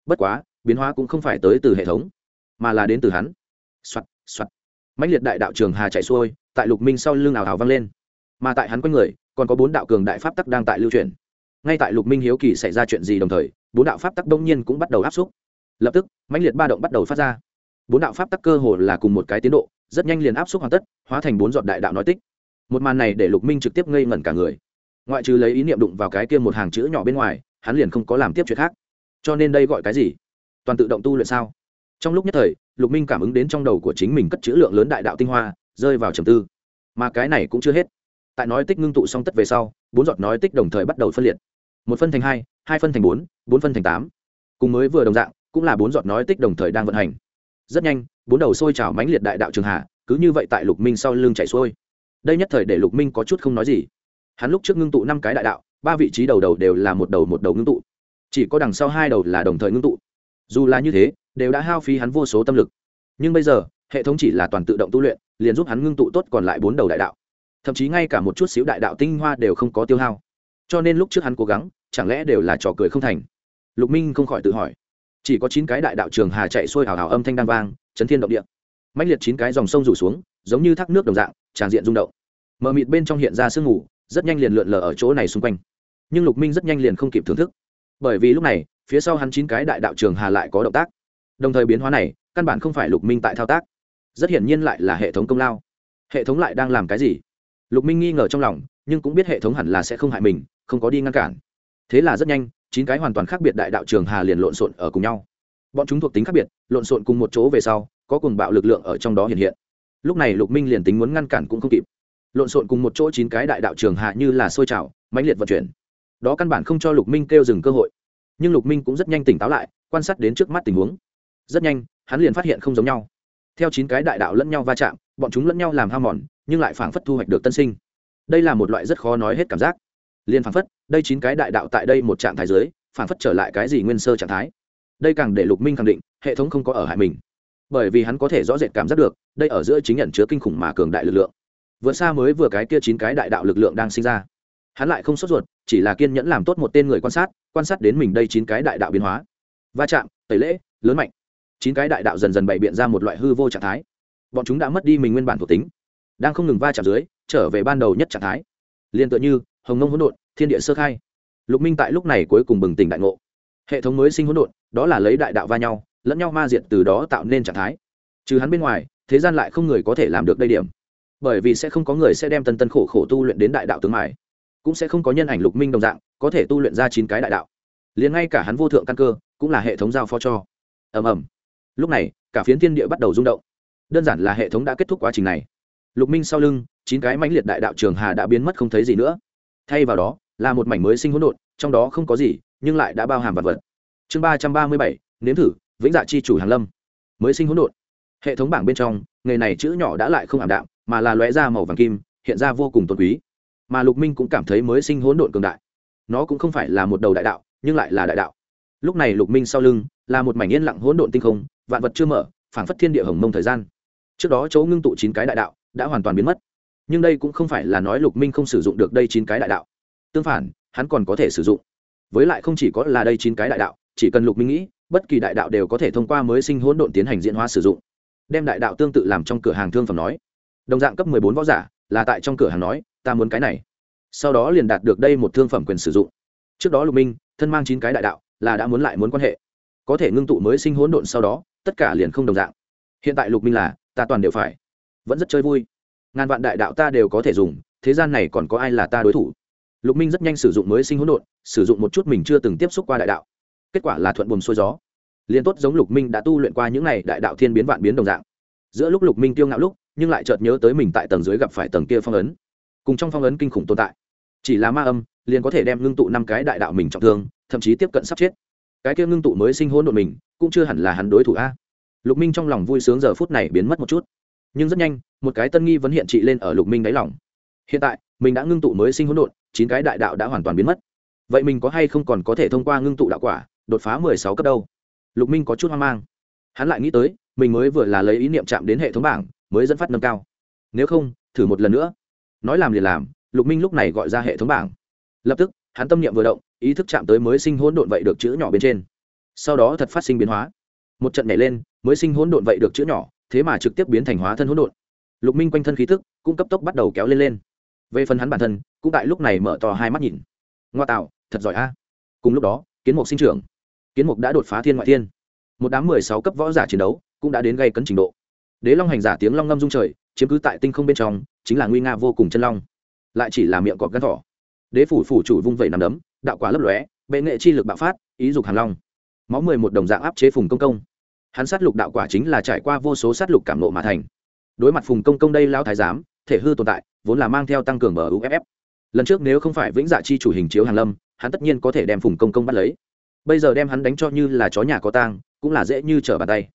Bất quá, biến hóa cũng không phải tới từ hệ thống, mà là đến từ hắn. Soạt soạt. Mãnh liệt đại đạo trường hà chạy xuôi, tại lục minh sau lưng ảo hào vang lên. Mà tại hắn quanh người, còn có bốn đạo cường đại pháp tắc đang tại lưu truyền ngay tại lục minh hiếu kỳ xảy ra chuyện gì đồng thời bốn đạo pháp tắc đông nhiên cũng bắt đầu áp xúc. Lập tức, mãnh liệt ba động bắt đầu phát ra. Bốn đạo pháp tắc cơ hồ là cùng một cái tiến độ, rất nhanh liền áp xúc hoàn tất, hóa thành bốn giọt đại đạo nói tích. Một màn này để lục minh trực tiếp ngây ngẩn cả người. Ngoại trừ lấy ý niệm đụng vào cái kia một hàng chữ nhỏ bên ngoài, hắn liền không có làm tiếp chuyện khác. Cho nên đây gọi cái gì? Toàn tự động tu luyện sao? Trong lúc nhất thời, lục minh cảm ứng đến trong đầu của chính mình cất chữ lượng lớn đại đạo tinh hoa, rơi vào trầm tư. Mà cái này cũng chưa hết. Tại nói tích ngưng tụ xong tất về sau, bốn giọt nói tích đồng thời bắt đầu phân liệt. Một phân thành hai hai phân thành bốn bốn phân thành tám. Cùng mới vừa đồng dạng, cũng là bốn giọt nói tích đồng thời đang vận hành. Rất nhanh, bốn đầu sôi trào mãnh liệt đại đạo trường hạ, cứ như vậy tại lục minh sau lưng chạy xuôi. Đây nhất thời để lục minh có chút không nói gì. Hắn lúc trước ngưng tụ năm cái đại đạo, ba vị trí đầu đầu đều là một đầu một đầu ngưng tụ. Chỉ có đằng sau hai đầu là đồng thời ngưng tụ. Dù là như thế, đều đã hao phí hắn vô số tâm lực. Nhưng bây giờ, hệ thống chỉ là toàn tự động tu luyện, liền giúp hắn ngưng tụ tốt còn lại bốn đầu đại đạo. Thậm chí ngay cả một chút xíu đại đạo tinh hoa đều không có tiêu hao. Cho nên lúc trước hắn cố gắng chẳng lẽ đều là trò cười không thành? Lục minh không khỏi tự hỏi. Chỉ có chín cái đại đạo trường hà chạy xuôi hào hào âm thanh đan vang, chấn thiên động địa. Mạnh liệt chín cái dòng sông rủ xuống, giống như thác nước đồng dạng, tràn diện rung động. Mờ mịt bên trong hiện ra sương mù, rất nhanh liền lượn lờ ở chỗ này xung quanh. Nhưng lục minh rất nhanh liền không kịp thưởng thức. Bởi vì lúc này, phía sau hắn chín cái đại đạo trường hà lại có động tác. Đồng thời biến hóa này, căn bản không phải lục minh tại thao tác. Rất hiển nhiên lại là hệ thống công lao. Hệ thống lại đang làm cái gì? Lục minh nghi ngờ trong lòng, nhưng cũng biết hệ thống hẳn là sẽ không hại mình, không có đi ngăn cản thế là rất nhanh, chín cái hoàn toàn khác biệt đại đạo trường hà liền lộn xộn ở cùng nhau. Bọn chúng thuộc tính khác biệt, lộn xộn cùng một chỗ về sau, có cùng bạo lực lượng ở trong đó hiện hiện. Lúc này lục minh liền tính muốn ngăn cản cũng không kịp. Lộn xộn cùng một chỗ chín cái đại đạo trường hạ như là sôi trào, mãnh liệt vận chuyển. Đó căn bản không cho lục minh kêu dừng cơ hội. Nhưng lục minh cũng rất nhanh tỉnh táo lại, quan sát đến trước mắt tình huống. Rất nhanh, hắn liền phát hiện không giống nhau. Theo chín cái đại đạo lẫn nhau va chạm, bọn chúng lẫn nhau làm ham mòn, nhưng lại phảng phất thu hoạch được tân sinh. Đây là một loại rất khó nói hết cảm giác liền phảng phất, đây chín cái đại đạo tại đây một trạng thái giới phảng phất trở lại cái gì nguyên sơ trạng thái. Đây càng để lục minh khẳng định, hệ thống không có ở hại mình. Bởi vì hắn có thể rõ rệt cảm giác được, đây ở giữa chính nhận chứa kinh khủng mà cường đại lực lượng. Vượt xa mới vừa cái kia chín cái đại đạo lực lượng đang sinh ra. Hắn lại không sốt ruột, chỉ là kiên nhẫn làm tốt một tên người quan sát quan sát đến mình đây chín cái đại đạo biến hóa. Va chạm, tẩy lễ, lớn mạnh. Chín cái đại đạo dần dần bày biện ra một loại hư vô trạng thái. Bọn chúng đã mất đi mình nguyên bản thuộc tính, đang không ngừng va chạm dưới, trở về ban đầu nhất trạng thái. Liền tựa như, hồng nông hỗn độn thiên địa sơ khai. Lục minh tại lúc này cuối cùng bừng tỉnh đại ngộ. Hệ thống mới sinh hỗn độn đó là lấy đại đạo va nhau lẫn nhau ma diệt từ đó tạo nên trạng thái. Trừ hắn bên ngoài thế gian lại không người có thể làm được đây điểm. Bởi vì sẽ không có người sẽ đem tân tân khổ khổ tu luyện đến đại đạo tướng mại, cũng sẽ không có nhân ảnh lục minh đồng dạng có thể tu luyện ra chín cái đại đạo. Liền ngay cả hắn vô thượng căn cơ cũng là hệ thống giao phó cho. Ầm ầm. Lúc này cả phiến thiên địa bắt đầu rung động. Đơn giản là hệ thống đã kết thúc quá trình này. Lục minh sau lưng chín cái mãnh liệt đại đạo trường hà đã biến mất không thấy gì nữa thay vào đó, là một mảnh mới sinh hỗn độn, trong đó không có gì, nhưng lại đã bao hàm vật vật. Chương ba trăm ba mươi bảy, nếm thử, vĩnh dạ chi chủ hàn lâm. Mới sinh hỗn độn. Hệ thống bảng bên trong, nghề này chữ nhỏ đã lại không ảm đạm, mà là lóe ra màu vàng kim, hiện ra vô cùng tôn quý. Mà lục minh cũng cảm thấy mới sinh hỗn độn cường đại. Nó cũng không phải là một đầu đại đạo, nhưng lại là đại đạo. Lúc này lục minh sau lưng, là một mảnh yên lặng hỗn độn tinh không, vạn vật chưa mở, phảng phất thiên địa hồng mông thời gian. Trước đó chỗ ngưng tụ chín cái đại đạo, đã hoàn toàn biến mất nhưng đây cũng không phải là nói lục minh không sử dụng được đây chín cái đại đạo. Tương phản, hắn còn có thể sử dụng. Với lại không chỉ có là đây chín cái đại đạo, chỉ cần lục minh nghĩ, bất kỳ đại đạo đều có thể thông qua mới sinh hỗn độn tiến hành diễn hóa sử dụng. Đem đại đạo tương tự làm trong cửa hàng thương phẩm nói. Đồng dạng cấp mười bốn võ giả, là tại trong cửa hàng nói, ta muốn cái này. Sau đó liền đạt được đây một thương phẩm quyền sử dụng. Trước đó lục minh, thân mang chín cái đại đạo, là đã muốn lại muốn quan hệ. Có thể ngưng tụ mới sinh hỗn độn sau đó, tất cả liền không đồng dạng. Hiện tại lục minh là, ta toàn đều phải. Vẫn rất chơi vui ngàn vạn đại đạo ta đều có thể dùng, thế gian này còn có ai là ta đối thủ? Lục minh rất nhanh sử dụng mới sinh hỗn độn, sử dụng một chút mình chưa từng tiếp xúc qua đại đạo. Kết quả là thuận buồm xuôi gió. Liên tốt giống lục minh đã tu luyện qua những n à y đại đạo thiên biến vạn biến đồng dạng. Giữa lúc lục minh tiêu ngạo lúc, nhưng lại chợt nhớ tới mình tại tầng dưới gặp phải tầng kia phong ấn. Cùng trong phong ấn kinh khủng tồn tại. Chỉ là ma âm, liền có thể đem ngưng tụ năm cái đại đạo mình trọng thương, thậm chí tiếp cận sắp chết. Cái kia ngưng tụ mới sinh hỗn độn mình, cũng chưa hẳn là hắn đối thủ a. Lục minh trong lòng vui sướng giờ phút này biến mất một chút nhưng rất nhanh, một cái tân nghi vấn hiện trị lên ở lục minh đáy lòng. Hiện tại, mình đã ngưng tụ mới sinh hỗn độn, chín cái đại đạo đã hoàn toàn biến mất. Vậy mình có hay không còn có thể thông qua ngưng tụ đạo quả, đột phá mười sáu cấp đâu? Lục minh có chút hoang mang. Hắn lại nghĩ tới, mình mới vừa là lấy ý niệm chạm đến hệ thống bảng, mới dẫn phát nâng cao. Nếu không, thử một lần nữa. Nói làm liền làm, lục minh lúc này gọi ra hệ thống bảng. Lập tức, hắn tâm niệm vừa động, ý thức chạm tới mới sinh hỗn độn vậy được chữ nhỏ bên trên. Sau đó thật phát sinh biến hóa. Một trận nhảy lên, mới sinh hỗn độn vậy được chữ nhỏ thế mà trực tiếp biến thành hóa thân hỗn độn. Lục minh quanh thân khí thức cũng cấp tốc bắt đầu kéo lên lên. Về phần hắn bản thân, cũng tại lúc này mở to hai mắt nhìn. Ngoa tạo, thật giỏi a. Cùng lúc đó, kiến mục sinh trưởng. Kiến mục đã đột phá thiên ngoại thiên. Một đám mười sáu cấp võ giả chiến đấu cũng đã đến gây cấn trình độ. Đế long hành giả tiếng long ngâm dung trời, chiếm cứ tại tinh không bên trong, chính là nguy nga vô cùng chân long. Lại chỉ là miệng cọp gắn thỏ. Đế phủ phủ chủ vung vẩy nằm đấm, đạo quả lấp lóe, bệ nghệ chi lực bạo phát, ý dục hàng long. Máu mười một đồng dạng áp chế phùng công công hắn sát lục đạo quả chính là trải qua vô số sát lục cảm nộ mà thành. Đối mặt phùng công công đây lao thái giám, thể hư tồn tại, vốn là mang theo tăng cường bờ uff lần trước nếu không phải vĩnh dạ chi chủ hình chiếu hàn lâm, hắn tất nhiên có thể đem phùng công công bắt lấy. Bây giờ đem hắn đánh cho như là chó nhà có tang, cũng là dễ như trở bàn tay.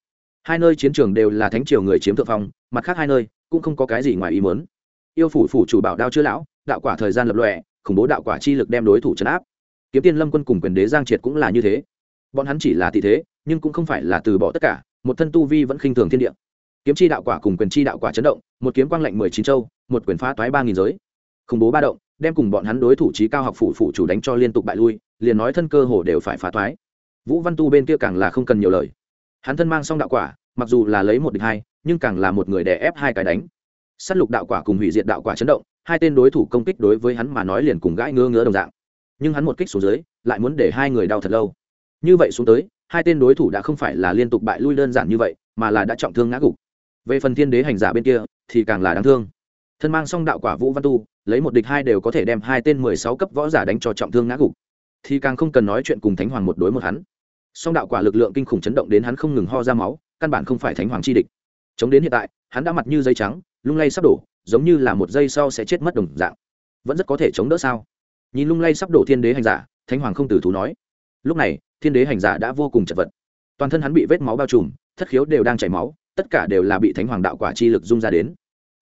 Hai nơi chiến trường đều là thánh triều người chiếm thượng phong, mặt khác hai nơi cũng không có cái gì ngoài ý muốn. Yêu phủ phủ chủ bảo đao chữa lão, đạo quả thời gian lập lòe, khủng bố đạo quả chi lực đem đối thủ chấn áp. Kiếm tiên lâm quân cùng quyền đế giang triệt cũng là như thế. Bọn hắn chỉ là thị thế nhưng cũng không phải là từ bỏ tất cả, một thân tu vi vẫn khinh thường thiên địa. Kiếm chi đạo quả cùng quyền chi đạo quả chấn động, một kiếm quang lạnh mười chín châu, một quyền phá toái ba nghìn giới. Khủng bố ba động, đem cùng bọn hắn đối thủ trí cao học phủ phủ chủ đánh cho liên tục bại lui, liền nói thân cơ hồ đều phải phá toái. Vũ văn tu bên kia càng là không cần nhiều lời. Hắn thân mang xong đạo quả, mặc dù là lấy một địch hai, nhưng càng là một người đè ép hai cái đánh. S á t lục đạo quả cùng hủy diệt đạo quả chấn động, hai tên đối thủ công kích đối với hắn mà nói liền cùng gãi ngơ ngứa đồng dạng. Nhưng hắn một kích xuống dưới, lại muốn để hai người đau thật lâu. Như vậy xuống tới hai tên đối thủ đã không phải là liên tục bại lui đơn giản như vậy, mà là đã trọng thương ngã gục. Về phần thiên đế hành giả bên kia, thì càng là đáng thương. Thân mang Song đạo quả vũ văn tu, lấy một địch hai đều có thể đem hai tên mười sáu cấp võ giả đánh cho trọng thương ngã gục. Thì càng không cần nói chuyện cùng thánh hoàng một đối một hắn. Song đạo quả lực lượng kinh khủng chấn động đến hắn không ngừng ho ra máu, căn bản không phải thánh hoàng chi địch. Chống đến hiện tại, hắn đã mặt như dây trắng, lung lay sắp đổ, giống như là một giây sau sẽ chết mất đồng dạng. Vẫn rất có thể chống đỡ sao? Nhìn lung lay sắp đổ thiên đế hành giả, thánh hoàng không từ thú nói lúc này thiên đế hành giả đã vô cùng chật vật. Toàn thân hắn bị vết máu bao trùm thất khiếu đều đang chảy máu tất cả đều là bị thánh hoàng đạo quả chi lực dung ra đến.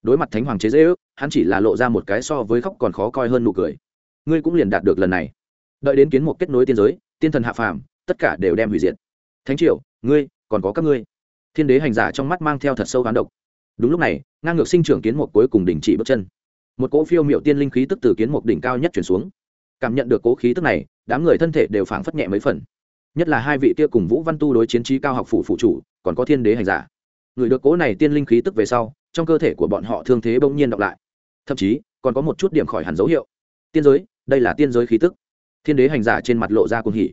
Đối mặt thánh hoàng chế dễ ước hắn chỉ là lộ ra một cái so với khóc còn khó coi hơn nụ cười. Ngươi cũng liền đạt được lần này. Đợi đến kiến một kết nối tiên giới tiên thần hạ phàm tất cả đều đem hủy diệt. Thánh triệu, ngươi còn có các ngươi. Thiên đế hành giả trong mắt mang theo thật sâu hán độc. Đúng lúc này ngang ngược sinh trưởng kiến một cuối cùng đình chỉ bước chân. Một cỗ phiêu miệu tiên linh khí tức từ kiến một đỉnh cao nhất chuyển xuống. Cảm nhận được cố khí tức này đám người thân thể đều phảng phất nhẹ mấy phần. Nhất là hai vị kia cùng vũ văn tu đối chiến trí cao học phủ phụ chủ, còn có thiên đế hành giả. Người được cố này tiên linh khí tức về sau, trong cơ thể của bọn họ thương thế bỗng nhiên đọc lại. Thậm chí, còn có một chút điểm khỏi hẳn dấu hiệu. Tiên giới, đây là tiên giới khí tức. Thiên đế hành giả trên mặt lộ ra cùng hỉ.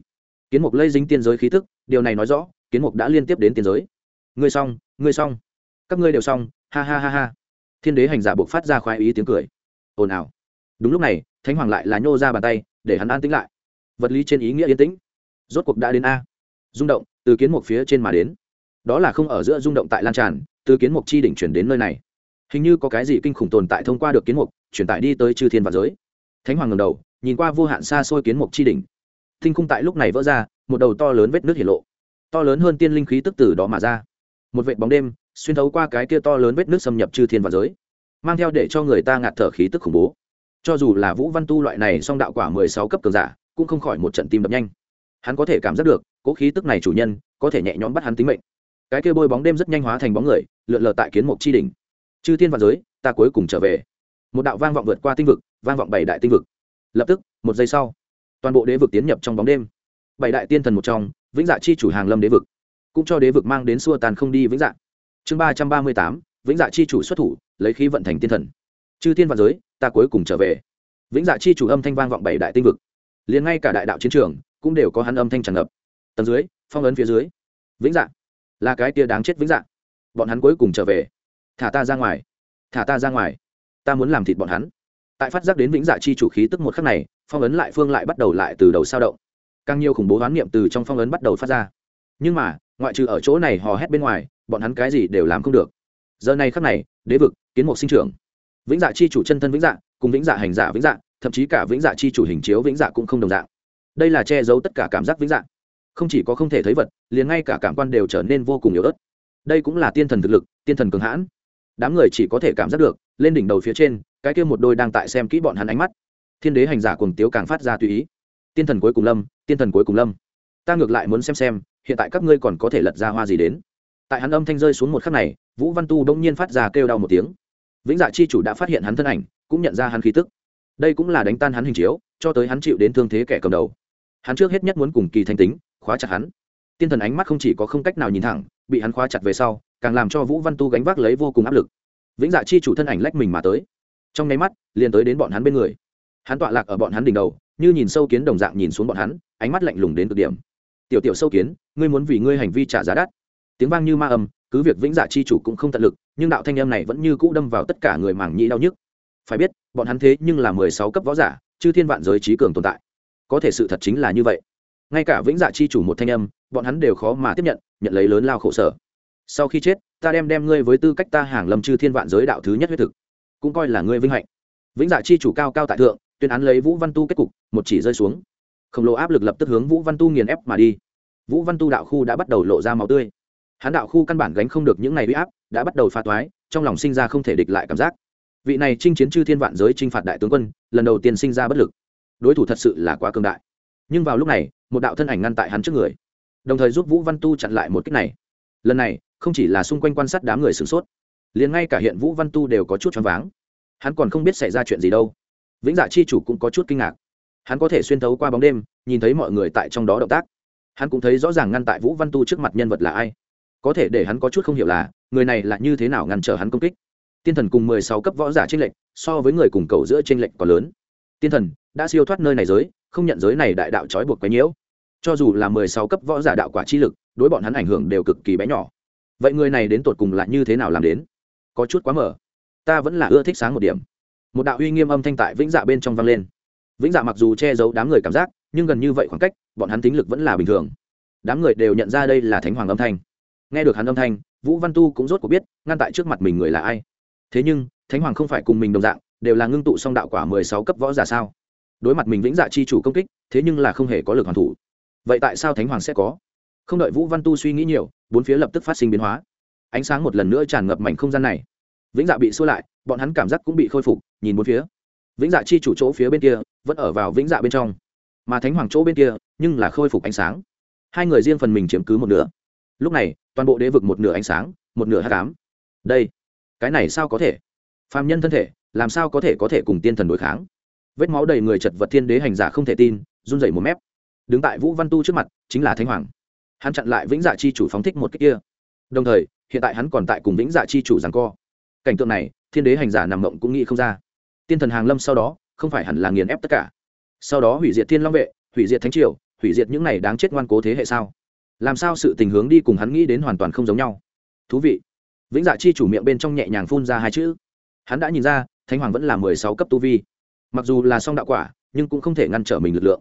Kiến mục lây dính tiên giới khí tức, điều này nói rõ, kiến mục đã liên tiếp đến tiên giới. Ngươi xong ngươi xong. Các ngươi đều xong, ha ha ha ha. Thiên đế hành giả buộc phát ra khoái ý tiếng cười. Ồn ào. Đúng lúc này, thánh hoàng lại là nhô ra bàn tay, để hắn an tĩnh lại vật lý trên ý nghĩa yên tĩnh. Rốt cuộc đã đến a. Rung động, từ kiến mục phía trên mà đến. Đó là không ở giữa rung động tại lan tràn, từ kiến mục chi đỉnh chuyển đến nơi này. Hình như có cái gì kinh khủng tồn tại thông qua được kiến mục, chuyển tải đi tới chư thiên và giới. Thánh hoàng ngầm đầu, nhìn qua vô hạn xa xôi kiến mục chi đỉnh. Thinh khung tại lúc này vỡ ra, một đầu to lớn vết nước hiển lộ. To lớn hơn tiên linh khí tức tử đó mà ra. Một vệt bóng đêm, xuyên thấu qua cái kia to lớn vết nước xâm nhập chư thiên và giới, mang theo để cho người ta ngạt thở khí tức khủng bố. Cho dù là vũ văn tu loại này song đạo quả mười sáu cấp cường giả cũng không khỏi một trận tim đập nhanh. Hắn có thể cảm giác được, cố khí tức này chủ nhân, có thể nhẹ nhõm bắt hắn tính mệnh. Cái kia bôi bóng đêm rất nhanh hóa thành bóng người, lượn lờ tại kiến mục chi đỉnh. Chư thiên và giới, ta cuối cùng trở về. Một đạo vang vọng vượt qua tinh vực, vang vọng bảy đại tinh vực. Lập tức, một giây sau, toàn bộ đế vực tiến nhập trong bóng đêm. Bảy đại tiên thần một trong, vĩnh dạ chi chủ hàng lâm đế vực. Cũng cho đế vực mang đến xua tàn không đi vĩnh dạ. Chương ba trăm ba mươi tám, vĩnh dạ chi chủ xuất thủ, lấy khí vận thành tiên thần. Chư thiên và giới, ta cuối cùng trở về. Vĩnh dạ chi chủ âm thanh vang vọng bảy đại tinh vực liền ngay cả đại đạo chiến trường cũng đều có hắn âm thanh tràn ngập. Tầng dưới, phong ấn phía dưới. Vĩnh dạng là cái tia đáng chết vĩnh dạng bọn hắn cuối cùng trở về. Thả ta ra ngoài. Thả ta ra ngoài. Ta muốn làm thịt bọn hắn. Tại phát giác đến vĩnh dạ chi chủ khí tức một khắc này, phong ấn lại phương lại bắt đầu lại từ đầu sao động. Càng nhiều khủng bố hoán niệm từ trong phong ấn bắt đầu phát ra. Nhưng mà, ngoại trừ ở chỗ này hò hét bên ngoài, bọn hắn cái gì đều làm không được. Giờ này khắc này, đế vực, kiến mục sinh trưởng. Vĩnh dạ chi chủ chân thân vĩnh dạ cùng vĩnh dạ hành giả vĩnh dạ thậm chí cả vĩnh dạ chi chủ hình chiếu vĩnh dạ cũng không đồng dạng. Đây là che giấu tất cả cảm giác vĩnh dạ. Không chỉ có không thể thấy vật, liền ngay cả cảm quan đều trở nên vô cùng yếu ớt. Đây cũng là tiên thần thực lực, tiên thần cường hãn. Đám người chỉ có thể cảm giác được, lên đỉnh đầu phía trên, cái kia một đôi đang tại xem kỹ bọn hắn ánh mắt. Thiên đế hành giả cùng tiếu càng phát ra tùy ý. Tiên thần cuối cùng lâm, tiên thần cuối cùng lâm. Ta ngược lại muốn xem xem, hiện tại các ngươi còn có thể lật ra hoa gì đến. Tại hắn âm thanh rơi xuống một khắc này, vũ văn tu đông nhiên phát ra kêu đau một tiếng. Vĩnh dạ chi chủ đã phát hiện hắn thân ảnh, cũng nhận ra hắn khí tức đây cũng là đánh tan hắn hình chiếu, cho tới hắn chịu đến thương thế kẻ cầm đầu. Hắn trước hết nhất muốn cùng kỳ thanh tính, khóa chặt hắn. Tiên thần ánh mắt không chỉ có không cách nào nhìn thẳng, bị hắn khóa chặt về sau, càng làm cho vũ văn tu gánh vác lấy vô cùng áp lực. Vĩnh dạ chi chủ thân ảnh lách mình mà tới. Trong nháy mắt, liền tới đến bọn hắn bên người. Hắn tọa lạc ở bọn hắn đỉnh đầu, như nhìn sâu kiến đồng dạng nhìn xuống bọn hắn, ánh mắt lạnh lùng đến cực điểm. Tiểu tiểu sâu kiến, ngươi muốn vì ngươi hành vi trả giá đắt. Tiếng vang như ma âm, cứ việc vĩnh dạ chi chủ cũng không tận lực, nhưng đạo thanh âm này vẫn như cũ đâm vào tất cả người màng nhĩ đau nhức. Phải biết bọn hắn thế nhưng là mười sáu cấp võ giả, chư thiên vạn giới trí cường tồn tại. Có thể sự thật chính là như vậy. Ngay cả vĩnh dạ chi chủ một thanh âm, bọn hắn đều khó mà tiếp nhận nhận lấy lớn lao khổ sở. Sau khi chết, ta đem đem ngươi với tư cách ta hàng lâm chư thiên vạn giới đạo thứ nhất huyết thực, cũng coi là ngươi vinh hạnh. Vĩnh dạ chi chủ cao cao tại thượng, tuyên án lấy vũ văn tu kết cục, một chỉ rơi xuống. Khổng lồ áp lực lập tức hướng vũ văn tu nghiền ép mà đi. Vũ văn tu đạo khu đã bắt đầu lộ ra máu tươi. Hắn đạo khu căn bản gánh không được những ngày huy áp, đã bắt đầu pha toái, trong lòng sinh ra không thể địch lại cảm giác vị này chinh chiến chư thiên vạn giới chinh phạt đại tướng quân, lần đầu tiên sinh ra bất lực. Đối thủ thật sự là quá cường đại. Nhưng vào lúc này, một đạo thân ảnh ngăn tại hắn trước người, đồng thời giúp vũ văn tu chặn lại một cách này. Lần này, không chỉ là xung quanh quan sát đám người sửng sốt, liền ngay cả hiện vũ văn tu đều có chút choáng váng. Hắn còn không biết xảy ra chuyện gì đâu. Vĩnh dạ chi chủ cũng có chút kinh ngạc. Hắn có thể xuyên thấu qua bóng đêm, nhìn thấy mọi người tại trong đó động tác. Hắn cũng thấy rõ ràng ngăn tại vũ văn tu trước mặt nhân vật là ai. Có thể để hắn có chút không hiểu là, người này là như thế nào ngăn trở hắn công kích tiên thần cùng mười sáu cấp võ giả tranh lệch, so với người cùng cầu giữa tranh lệch còn lớn. Tiên thần đã siêu thoát nơi này giới, không nhận giới này đại đạo trói buộc quấy nhiễu. Cho dù là mười sáu cấp võ giả đạo quả chi lực, đối bọn hắn ảnh hưởng đều cực kỳ bé nhỏ. Vậy người này đến tột cùng là như thế nào làm đến? Có chút quá mở. Ta vẫn là ưa thích sáng một điểm. Một đạo uy nghiêm âm thanh tại vĩnh dạ bên trong vang lên. Vĩnh dạ mặc dù che giấu đám người cảm giác, nhưng gần như vậy khoảng cách, bọn hắn tính lực vẫn là bình thường. Đám người đều nhận ra đây là thánh hoàng âm thanh. Nghe được hắn âm thanh, vũ văn tu cũng rốt cuộc biết, ngăn tại trước mặt mình người là ai thế nhưng, thánh hoàng không phải cùng mình đồng dạng, đều là ngưng tụ song đạo quả mười sáu cấp võ giả sao? Đối mặt mình vĩnh dạ chi chủ công kích, thế nhưng là không hề có lực hoàn thủ. Vậy tại sao thánh hoàng sẽ có? Không đợi vũ văn tu suy nghĩ nhiều, bốn phía lập tức phát sinh biến hóa. Ánh sáng một lần nữa tràn ngập mảnh không gian này. Vĩnh dạ bị xua lại, bọn hắn cảm giác cũng bị khôi phục, nhìn bốn phía. Vĩnh dạ chi chủ chỗ phía bên kia, vẫn ở vào vĩnh dạ bên trong. Mà thánh hoàng chỗ bên kia, nhưng là khôi phục ánh sáng. Hai người riêng phần mình chiếm cứ một nửa. Lúc này, toàn bộ đế vực một nửa ánh sáng, một nửa hát cám đây cái này sao có thể? Phạm nhân thân thể, làm sao có thể có thể cùng tiên thần đối kháng? Vết máu đầy người chật vật thiên đế hành giả không thể tin, run rẩy một mép. Đứng tại vũ văn tu trước mặt, chính là thánh hoàng. Hắn chặn lại vĩnh dạ chi chủ phóng thích một cách kia. Đồng thời, hiện tại hắn còn tại cùng vĩnh dạ chi chủ rằng co. Cảnh tượng này, thiên đế hành giả nằm mộng cũng nghĩ không ra. Tiên thần hàng lâm sau đó, không phải hẳn là nghiền ép tất cả. Sau đó hủy diệt thiên long vệ, hủy diệt thánh triều, hủy diệt những này đáng chết ngoan cố thế hệ sao? Làm sao sự tình hướng đi cùng hắn nghĩ đến hoàn toàn không giống nhau? Thú vị vĩnh dạ chi chủ miệng bên trong nhẹ nhàng phun ra hai chữ. Hắn đã nhìn ra, thánh hoàng vẫn là mười sáu cấp tu vi. Mặc dù là song đạo quả, nhưng cũng không thể ngăn trở mình lực lượng.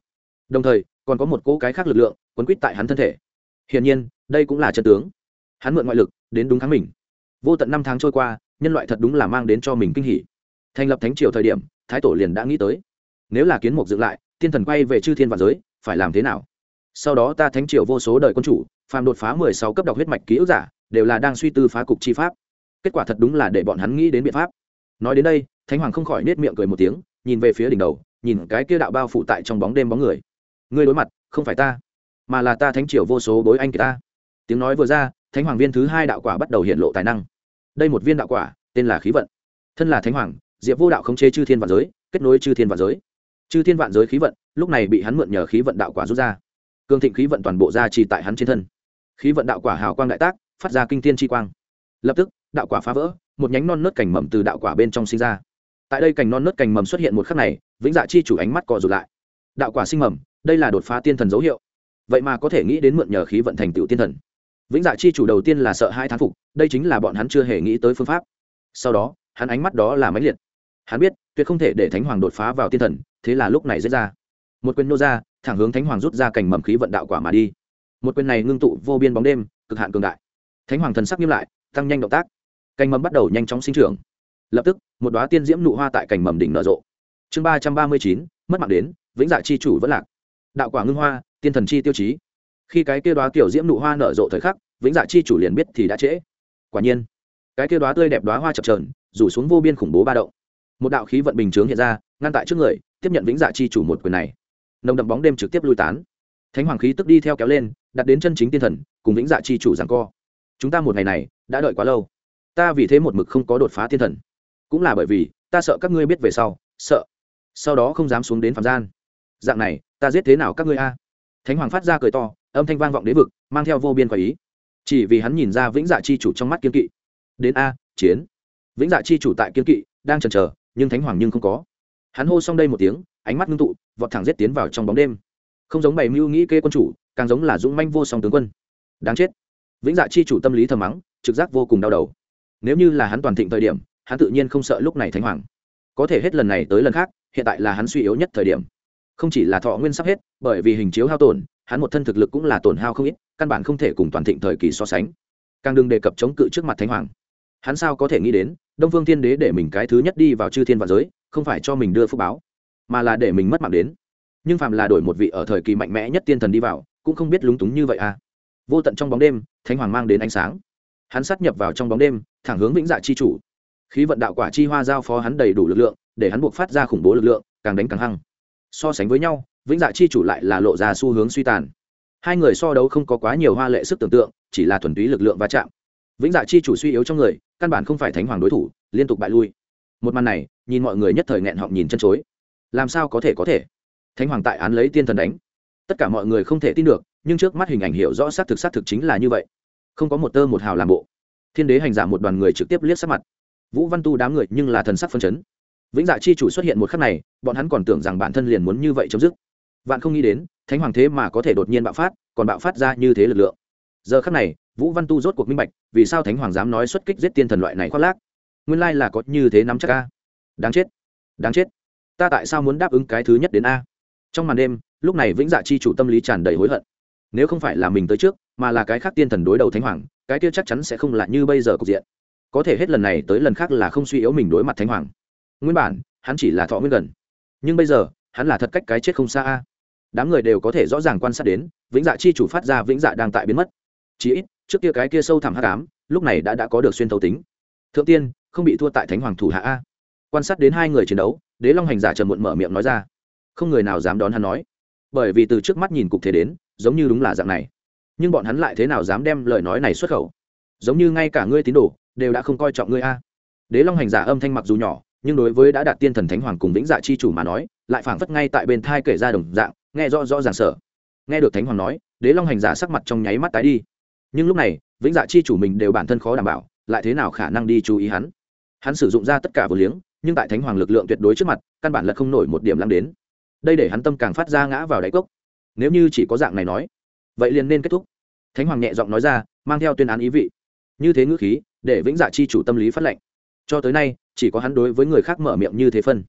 Đồng thời, còn có một cỗ cái khác lực lượng quấn quýt tại hắn thân thể. Hiển nhiên, đây cũng là chân tướng. Hắn mượn ngoại lực, đến đúng tháng mình. Vô tận năm tháng trôi qua, nhân loại thật đúng là mang đến cho mình kinh hỉ. Thành lập thánh triều thời điểm, thái tổ liền đã nghĩ tới. Nếu là kiến mục dựng lại, thiên thần quay về chư thiên và giới, phải làm thế nào? Sau đó ta thánh triều vô số đời quân chủ, phàm đột phá mười sáu cấp đọc huyết mạch ký ức giả đều là đang suy tư phá cục chi pháp. Kết quả thật đúng là để bọn hắn nghĩ đến biện pháp. Nói đến đây, thánh hoàng không khỏi nết miệng cười một tiếng, nhìn về phía đỉnh đầu, nhìn cái kia đạo bao phủ tại trong bóng đêm bóng người. Ngươi đối mặt, không phải ta, mà là ta thánh triều vô số bối anh kỳ ta. Tiếng nói vừa ra, thánh hoàng viên thứ hai đạo quả bắt đầu hiện lộ tài năng. Đây một viên đạo quả, tên là khí vận. Thân là thánh hoàng, diệp vô đạo khống chế chư thiên vạn giới, kết nối chư thiên vạn giới. Chư thiên vạn giới khí vận, lúc này bị hắn mượn nhờ khí vận đạo quả rút ra. Cương thịnh khí vận toàn bộ ra chỉ tại hắn trên thân. Khí vận đạo quả hào quang đại tác phát ra kinh tiên chi quang. Lập tức, đạo quả phá vỡ, một nhánh non nớt cành mầm từ đạo quả bên trong sinh ra. Tại đây cành non nớt cành mầm xuất hiện một khắc này, vĩnh dạ chi chủ ánh mắt co rụt lại. Đạo quả sinh mầm, đây là đột phá tiên thần dấu hiệu. Vậy mà có thể nghĩ đến mượn nhờ khí vận thành tựu tiên thần. Vĩnh dạ chi chủ đầu tiên là sợ hai thán phục, đây chính là bọn hắn chưa hề nghĩ tới phương pháp. Sau đó, hắn ánh mắt đó là máy liệt. Hắn biết, tuyệt không thể để thánh hoàng đột phá vào tiên thần, thế là lúc này dễ ra. Một quyền nô ra, thẳng hướng thánh hoàng rút ra cành mầm khí vận đạo quả mà đi. Một quyền này ngưng tụ vô biên bóng đêm, cực hạn cường đại thánh hoàng thần sắc nghiêm lại, tăng nhanh động tác. Cành mầm bắt đầu nhanh chóng sinh trưởng. Lập tức, một đoá tiên diễm nụ hoa tại cành mầm đỉnh nở rộ. Chương ba trăm ba mươi chín, mất mạng đến, vĩnh dạ chi chủ vẫn lạc. Đạo quả ngưng hoa, tiên thần chi tiêu chí. Khi cái kia đoá kiểu diễm nụ hoa nở rộ thời khắc, vĩnh dạ chi chủ liền biết thì đã trễ. Quả nhiên, cái kia đoá tươi đẹp đoá hoa chập trờn rủ xuống vô biên khủng bố ba động. Một đạo khí vận bình chướng hiện ra, ngăn tại trước người, tiếp nhận vĩnh dạ chi chủ một quyền này. Nồng đậm bóng đêm trực tiếp lui tán. Thánh hoàng khí tức đi theo kéo lên, đặt đến chân chính tiên thần, cùng vĩnh dạ chi chủ rằng co chúng ta một ngày này, đã đợi quá lâu. Ta vì thế một mực không có đột phá thiên thần. Cũng là bởi vì, ta sợ các ngươi biết về sau, sợ. Sau đó không dám xuống đến phạm gian. Dạng này, ta giết thế nào các ngươi a? Thánh hoàng phát ra cười to, âm thanh vang vọng đế vực, mang theo vô biên quả ý. Chỉ vì hắn nhìn ra vĩnh dạ chi chủ trong mắt kiên kỵ. Đến a, chiến. Vĩnh dạ chi chủ tại kiên kỵ, đang chần chờ, nhưng thánh hoàng nhưng không có. Hắn hô xong đây một tiếng, ánh mắt ngưng tụ, vọt thẳng giết tiến vào trong bóng đêm. Không giống bày mưu nghĩ kê quân chủ, càng giống là dũng manh vô song tướng quân. Đáng chết vĩnh dạ chi chủ tâm lý thầm mắng, trực giác vô cùng đau đầu. Nếu như là hắn toàn thịnh thời điểm, hắn tự nhiên không sợ lúc này thánh hoàng. Có thể hết lần này tới lần khác, hiện tại là hắn suy yếu nhất thời điểm. Không chỉ là thọ nguyên sắp hết, bởi vì hình chiếu hao tổn, hắn một thân thực lực cũng là tổn hao không ít, căn bản không thể cùng toàn thịnh thời kỳ so sánh. Càng đừng đề cập chống cự trước mặt thánh hoàng. Hắn sao có thể nghĩ đến, đông phương thiên đế để mình cái thứ nhất đi vào chư thiên và giới, không phải cho mình đưa phúc báo, mà là để mình mất mạng đến. Nhưng phàm là đổi một vị ở thời kỳ mạnh mẽ nhất tiên thần đi vào, cũng không biết lúng túng như vậy à vô tận trong bóng đêm, thánh hoàng mang đến ánh sáng. Hắn sát nhập vào trong bóng đêm, thẳng hướng vĩnh dạ chi chủ. Khí vận đạo quả chi hoa giao phó hắn đầy đủ lực lượng, để hắn buộc phát ra khủng bố lực lượng, càng đánh càng hăng. So sánh với nhau, vĩnh dạ chi chủ lại là lộ ra xu hướng suy tàn. Hai người so đấu không có quá nhiều hoa lệ sức tưởng tượng, chỉ là thuần túy lực lượng va chạm. Vĩnh dạ chi chủ suy yếu trong người, căn bản không phải thánh hoàng đối thủ, liên tục bại lui. Một màn này, nhìn mọi người nhất thời nghẹn họng nhìn chân chối. Làm sao có thể có thể? Thánh hoàng tại án lấy tiên thần đánh. Tất cả mọi người không thể tin được nhưng trước mắt hình ảnh hiểu rõ xác thực xác thực chính là như vậy. Không có một tơ một hào làm bộ. Thiên đế hành giả một đoàn người trực tiếp liếc sắc mặt. Vũ văn tu đám người nhưng là thần sắc phân chấn. Vĩnh dạ chi chủ xuất hiện một khắc này, bọn hắn còn tưởng rằng bản thân liền muốn như vậy chấm dứt. Vạn không nghĩ đến, thánh hoàng thế mà có thể đột nhiên bạo phát, còn bạo phát ra như thế lực lượng. Giờ khắc này, vũ văn tu rốt cuộc minh bạch, vì sao thánh hoàng dám nói xuất kích giết tiên thần loại này khoác lác? Nguyên lai là có như thế nắm chắc a. Đáng chết đáng chết. Ta tại sao muốn đáp ứng cái thứ nhất đến a? Trong màn đêm, lúc này vĩnh dạ chi chủ tâm lý tràn đầy hối hận nếu không phải là mình tới trước, mà là cái khác tiên thần đối đầu thánh hoàng, cái kia chắc chắn sẽ không là như bây giờ cục diện. Có thể hết lần này tới lần khác là không suy yếu mình đối mặt thánh hoàng. Nguyên bản, hắn chỉ là thọ nguyên gần. Nhưng bây giờ, hắn là thật cách cái chết không xa a. Đám người đều có thể rõ ràng quan sát đến, vĩnh dạ chi chủ phát ra vĩnh dạ đang tại biến mất. Chí ít, trước kia cái kia sâu thẳm hắc ám, lúc này đã đã có được xuyên thấu tính. Thượng tiên, không bị thua tại thánh hoàng thủ hạ a. Quan sát đến hai người chiến đấu, đế long hành giả trần muộn mở miệng nói ra. Không người nào dám đón hắn nói. Bởi vì từ trước mắt nhìn cục thế đến giống như đúng là dạng này. Nhưng bọn hắn lại thế nào dám đem lời nói này xuất khẩu? Giống như ngay cả ngươi tín đồ đều đã không coi trọng ngươi a. Đế long hành giả âm thanh mặc dù nhỏ, nhưng đối với đã đạt tiên thần thánh hoàng cùng vĩnh dạ chi chủ mà nói, lại phảng phất ngay tại bên thai kể ra đồng dạng, nghe rõ rõ ràng sở nghe được thánh hoàng nói, đế long hành giả sắc mặt trong nháy mắt tái đi. Nhưng lúc này, vĩnh dạ chi chủ mình đều bản thân khó đảm bảo, lại thế nào khả năng đi chú ý hắn? Hắn sử dụng ra tất cả vừa liếng, nhưng tại thánh hoàng lực lượng tuyệt đối trước mặt, căn bản là không nổi một điểm lăng đến. Đây để hắn tâm càng phát ra ngã vào đáy cốc nếu như chỉ có dạng này nói, vậy liền nên kết thúc. Thánh hoàng nhẹ giọng nói ra, mang theo tuyên án ý vị. Như thế ngữ khí, để vĩnh dạ chi chủ tâm lý phát lệnh. Cho tới nay, chỉ có hắn đối với người khác mở miệng như thế phân.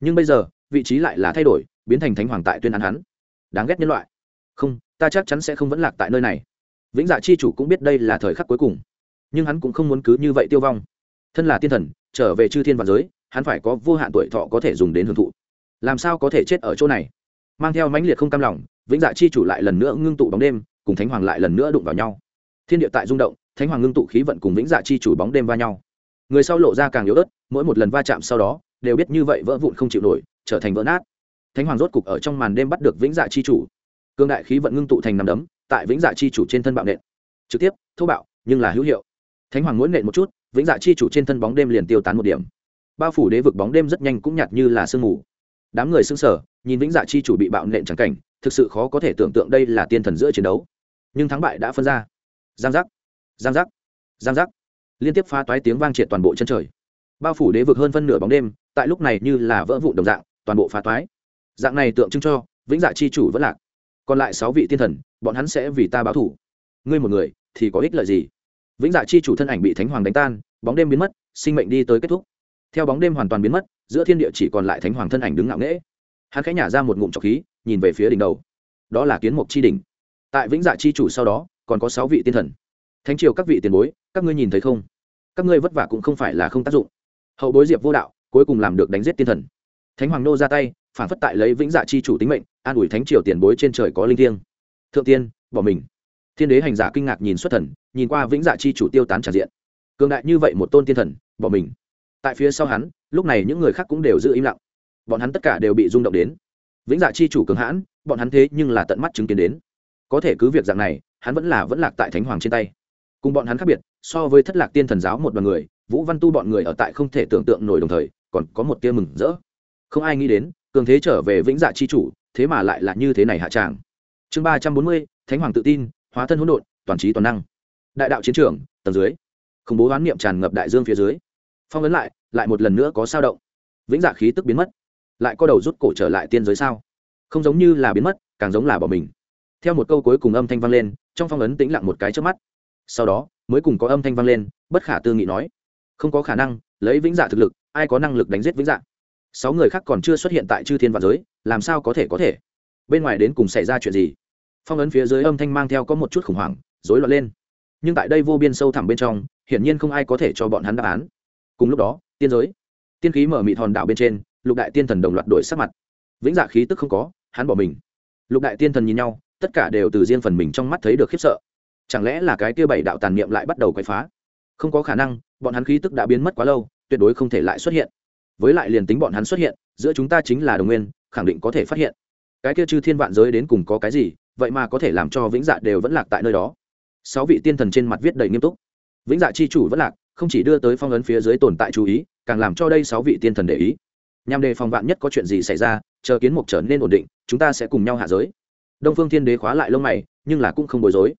Nhưng bây giờ, vị trí lại là thay đổi, biến thành thánh hoàng tại tuyên án hắn. Đáng ghét nhân loại. Không, ta chắc chắn sẽ không vẫn lạc tại nơi này. Vĩnh dạ chi chủ cũng biết đây là thời khắc cuối cùng. Nhưng hắn cũng không muốn cứ như vậy tiêu vong. Thân là tiên thần, trở về chư thiên và giới, hắn phải có vô hạn tuổi thọ có thể dùng đến hưởng thụ. Làm sao có thể chết ở chỗ này? Mang theo mãnh liệt không cam lòng vĩnh dạ chi chủ lại lần nữa ngưng tụ bóng đêm, cùng thánh hoàng lại lần nữa đụng vào nhau. Thiên địa tại rung động, thánh hoàng ngưng tụ khí vận cùng vĩnh dạ chi chủ bóng đêm va nhau. Người sau lộ ra càng yếu ớt, mỗi một lần va chạm sau đó, đều biết như vậy vỡ vụn không chịu nổi, trở thành vỡ nát. Thánh hoàng rốt cục ở trong màn đêm bắt được vĩnh dạ chi chủ. Cương đại khí vận ngưng tụ thành nằm đấm, tại vĩnh dạ chi chủ trên thân bạo nện. Trực tiếp, thô bạo, nhưng là hữu hiệu. Thánh hoàng mỗi nện một chút, vĩnh dạ chi chủ trên thân bóng đêm liền tiêu tán một điểm. Bao phủ đế vực bóng đêm rất nhanh cũng nhạt như là sương mù. Đám người sưng sở nhìn vĩnh dạ chi chủ bị bạo nện trắng cảnh thực sự khó có thể tưởng tượng đây là tiên thần giữa chiến đấu. Nhưng thắng bại đã phân ra. Giang giác. Giang giác. Giang giác. Liên tiếp phá toái tiếng vang triệt toàn bộ chân trời. Bao phủ đế vực hơn phân nửa bóng đêm, tại lúc này như là vỡ vụn đồng dạng, toàn bộ phá toái. Dạng này tượng trưng cho, vĩnh dạ chi chủ vẫn lạc. Còn lại sáu vị tiên thần, bọn hắn sẽ vì ta báo thủ. Ngươi một người, thì có ích lợi gì? Vĩnh dạ chi chủ thân ảnh bị thánh hoàng đánh tan, bóng đêm biến mất, sinh mệnh đi tới kết thúc. Theo bóng đêm hoàn toàn biến mất, giữa thiên địa chỉ còn lại thánh hoàng thân ảnh đứng ngạo nghễ hắn khẽ nhả ra một ngụm trọc khí, nhìn về phía đỉnh đầu. Đó là kiến mục chi đỉnh. Tại vĩnh dạ chi chủ sau đó, còn có sáu vị tiên thần. Thánh triều các vị tiền bối, các ngươi nhìn thấy không? Các ngươi vất vả cũng không phải là không tác dụng. Hậu bối diệp vô đạo, cuối cùng làm được đánh giết tiên thần. Thánh hoàng nô ra tay, phản phất tại lấy vĩnh dạ chi chủ tính mệnh, an ủi thánh triều tiền bối trên trời có linh thiêng. Thượng tiên, bỏ mình. Thiên đế hành giả kinh ngạc nhìn xuất thần, nhìn qua vĩnh dạ chi chủ tiêu tán tràn diện. Cường đại như vậy một tôn tiên thần, bỏ mình. Tại phía sau hắn, lúc này những người khác cũng đều giữ im lặng bọn hắn tất cả đều bị rung động đến. Vĩnh dạ chi chủ cường hãn, bọn hắn thế nhưng là tận mắt chứng kiến đến. Có thể cứ việc dạng này, hắn vẫn là vẫn lạc tại thánh hoàng trên tay. Cùng bọn hắn khác biệt, so với thất lạc tiên thần giáo một đoàn người, vũ văn tu bọn người ở tại không thể tưởng tượng nổi đồng thời, còn có một tia mừng rỡ. Không ai nghĩ đến, cường thế trở về vĩnh dạ chi chủ, thế mà lại là như thế này hạ tràng chương ba trăm bốn mươi, thánh hoàng tự tin, hóa thân hỗn độn, toàn trí toàn năng. Đại đạo chiến trường, tầng dưới. Khủng bố hoán niệm tràn ngập đại dương phía dưới. Phong ấn lại lại một lần nữa có sao động. Vĩnh dạ khí tức biến mất lại có đầu rút cổ trở lại tiên giới sao? Không giống như là biến mất, càng giống là bỏ mình. Theo một câu cuối cùng âm thanh vang lên, trong phong ấn tĩnh lặng một cái trước mắt. Sau đó, mới cùng có âm thanh vang lên, bất khả tư nghị nói, không có khả năng, lấy vĩnh dạ thực lực, ai có năng lực đánh giết vĩnh dạ? Sáu người khác còn chưa xuất hiện tại chư thiên vạn giới, làm sao có thể có thể? Bên ngoài đến cùng xảy ra chuyện gì? Phong ấn phía dưới âm thanh mang theo có một chút khủng hoảng, rối loạn lên. Nhưng tại đây vô biên sâu thẳm bên trong, hiển nhiên không ai có thể cho bọn hắn đáp án. Cùng lúc đó, tiên giới. Tiên khí mở mịt hòn đảo bên trên lục đại tiên thần đồng loạt đổi sắc mặt. Vĩnh dạ khí tức không có, hắn bỏ mình. Lục đại tiên thần nhìn nhau, tất cả đều từ riêng phần mình trong mắt thấy được khiếp sợ. Chẳng lẽ là cái kia bảy đạo tàn niệm lại bắt đầu quậy phá? Không có khả năng, bọn hắn khí tức đã biến mất quá lâu, tuyệt đối không thể lại xuất hiện. Với lại liền tính bọn hắn xuất hiện, giữa chúng ta chính là đồng nguyên, khẳng định có thể phát hiện. Cái kia chư thiên vạn giới đến cùng có cái gì, vậy mà có thể làm cho vĩnh dạ đều vẫn lạc tại nơi đó. Sáu vị tiên thần trên mặt viết đầy nghiêm túc. Vĩnh dạ chi chủ vẫn lạc, không chỉ đưa tới phong ấn phía dưới tồn tại chú ý, càng làm cho đây sáu vị tiên thần để ý nhằm đề phòng vạn nhất có chuyện gì xảy ra, chờ kiến mục trở nên ổn định, chúng ta sẽ cùng nhau hạ giới. Đông phương thiên đế khóa lại lông mày, nhưng là cũng không bối rối.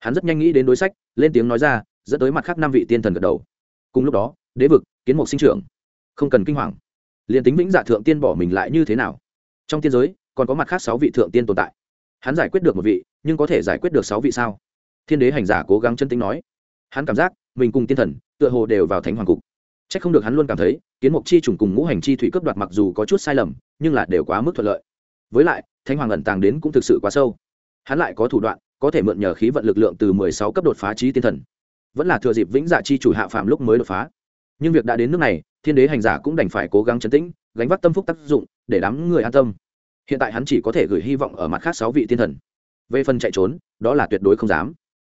Hắn rất nhanh nghĩ đến đối sách, lên tiếng nói ra, dẫn tới mặt khác năm vị tiên thần gật đầu. Cùng lúc đó, đế vực, kiến mục sinh trưởng. Không cần kinh hoàng. Liền tính vĩnh dạ thượng tiên bỏ mình lại như thế nào? Trong tiên giới, còn có mặt khác sáu vị thượng tiên tồn tại. Hắn giải quyết được một vị, nhưng có thể giải quyết được sáu vị sao? Thiên đế hành giả cố gắng chân tính nói. Hắn cảm giác, mình cùng tiên thần, tựa hồ đều vào thánh hoàng cục c h ắ c không được hắn luôn cảm thấy kiến mục chi trùng cùng ngũ hành chi thủy cấp đoạt mặc dù có chút sai lầm, nhưng là đều quá mức thuận lợi. Với lại, thánh hoàng ẩn tàng đến cũng thực sự quá sâu. Hắn lại có thủ đoạn, có thể mượn nhờ khí vận lực lượng từ mười sáu cấp đột phá trí tiên thần. Vẫn là thừa dịp vĩnh dạ chi chủ hạ phạm lúc mới đột phá. Nhưng việc đã đến nước này, thiên đế hành giả cũng đành phải cố gắng chấn tĩnh, gánh vác tâm phúc tác dụng, để đám người an tâm. Hiện tại hắn chỉ có thể gửi hy vọng ở mặt khác sáu vị tiên thần. Về phần chạy trốn, đó là tuyệt đối không dám.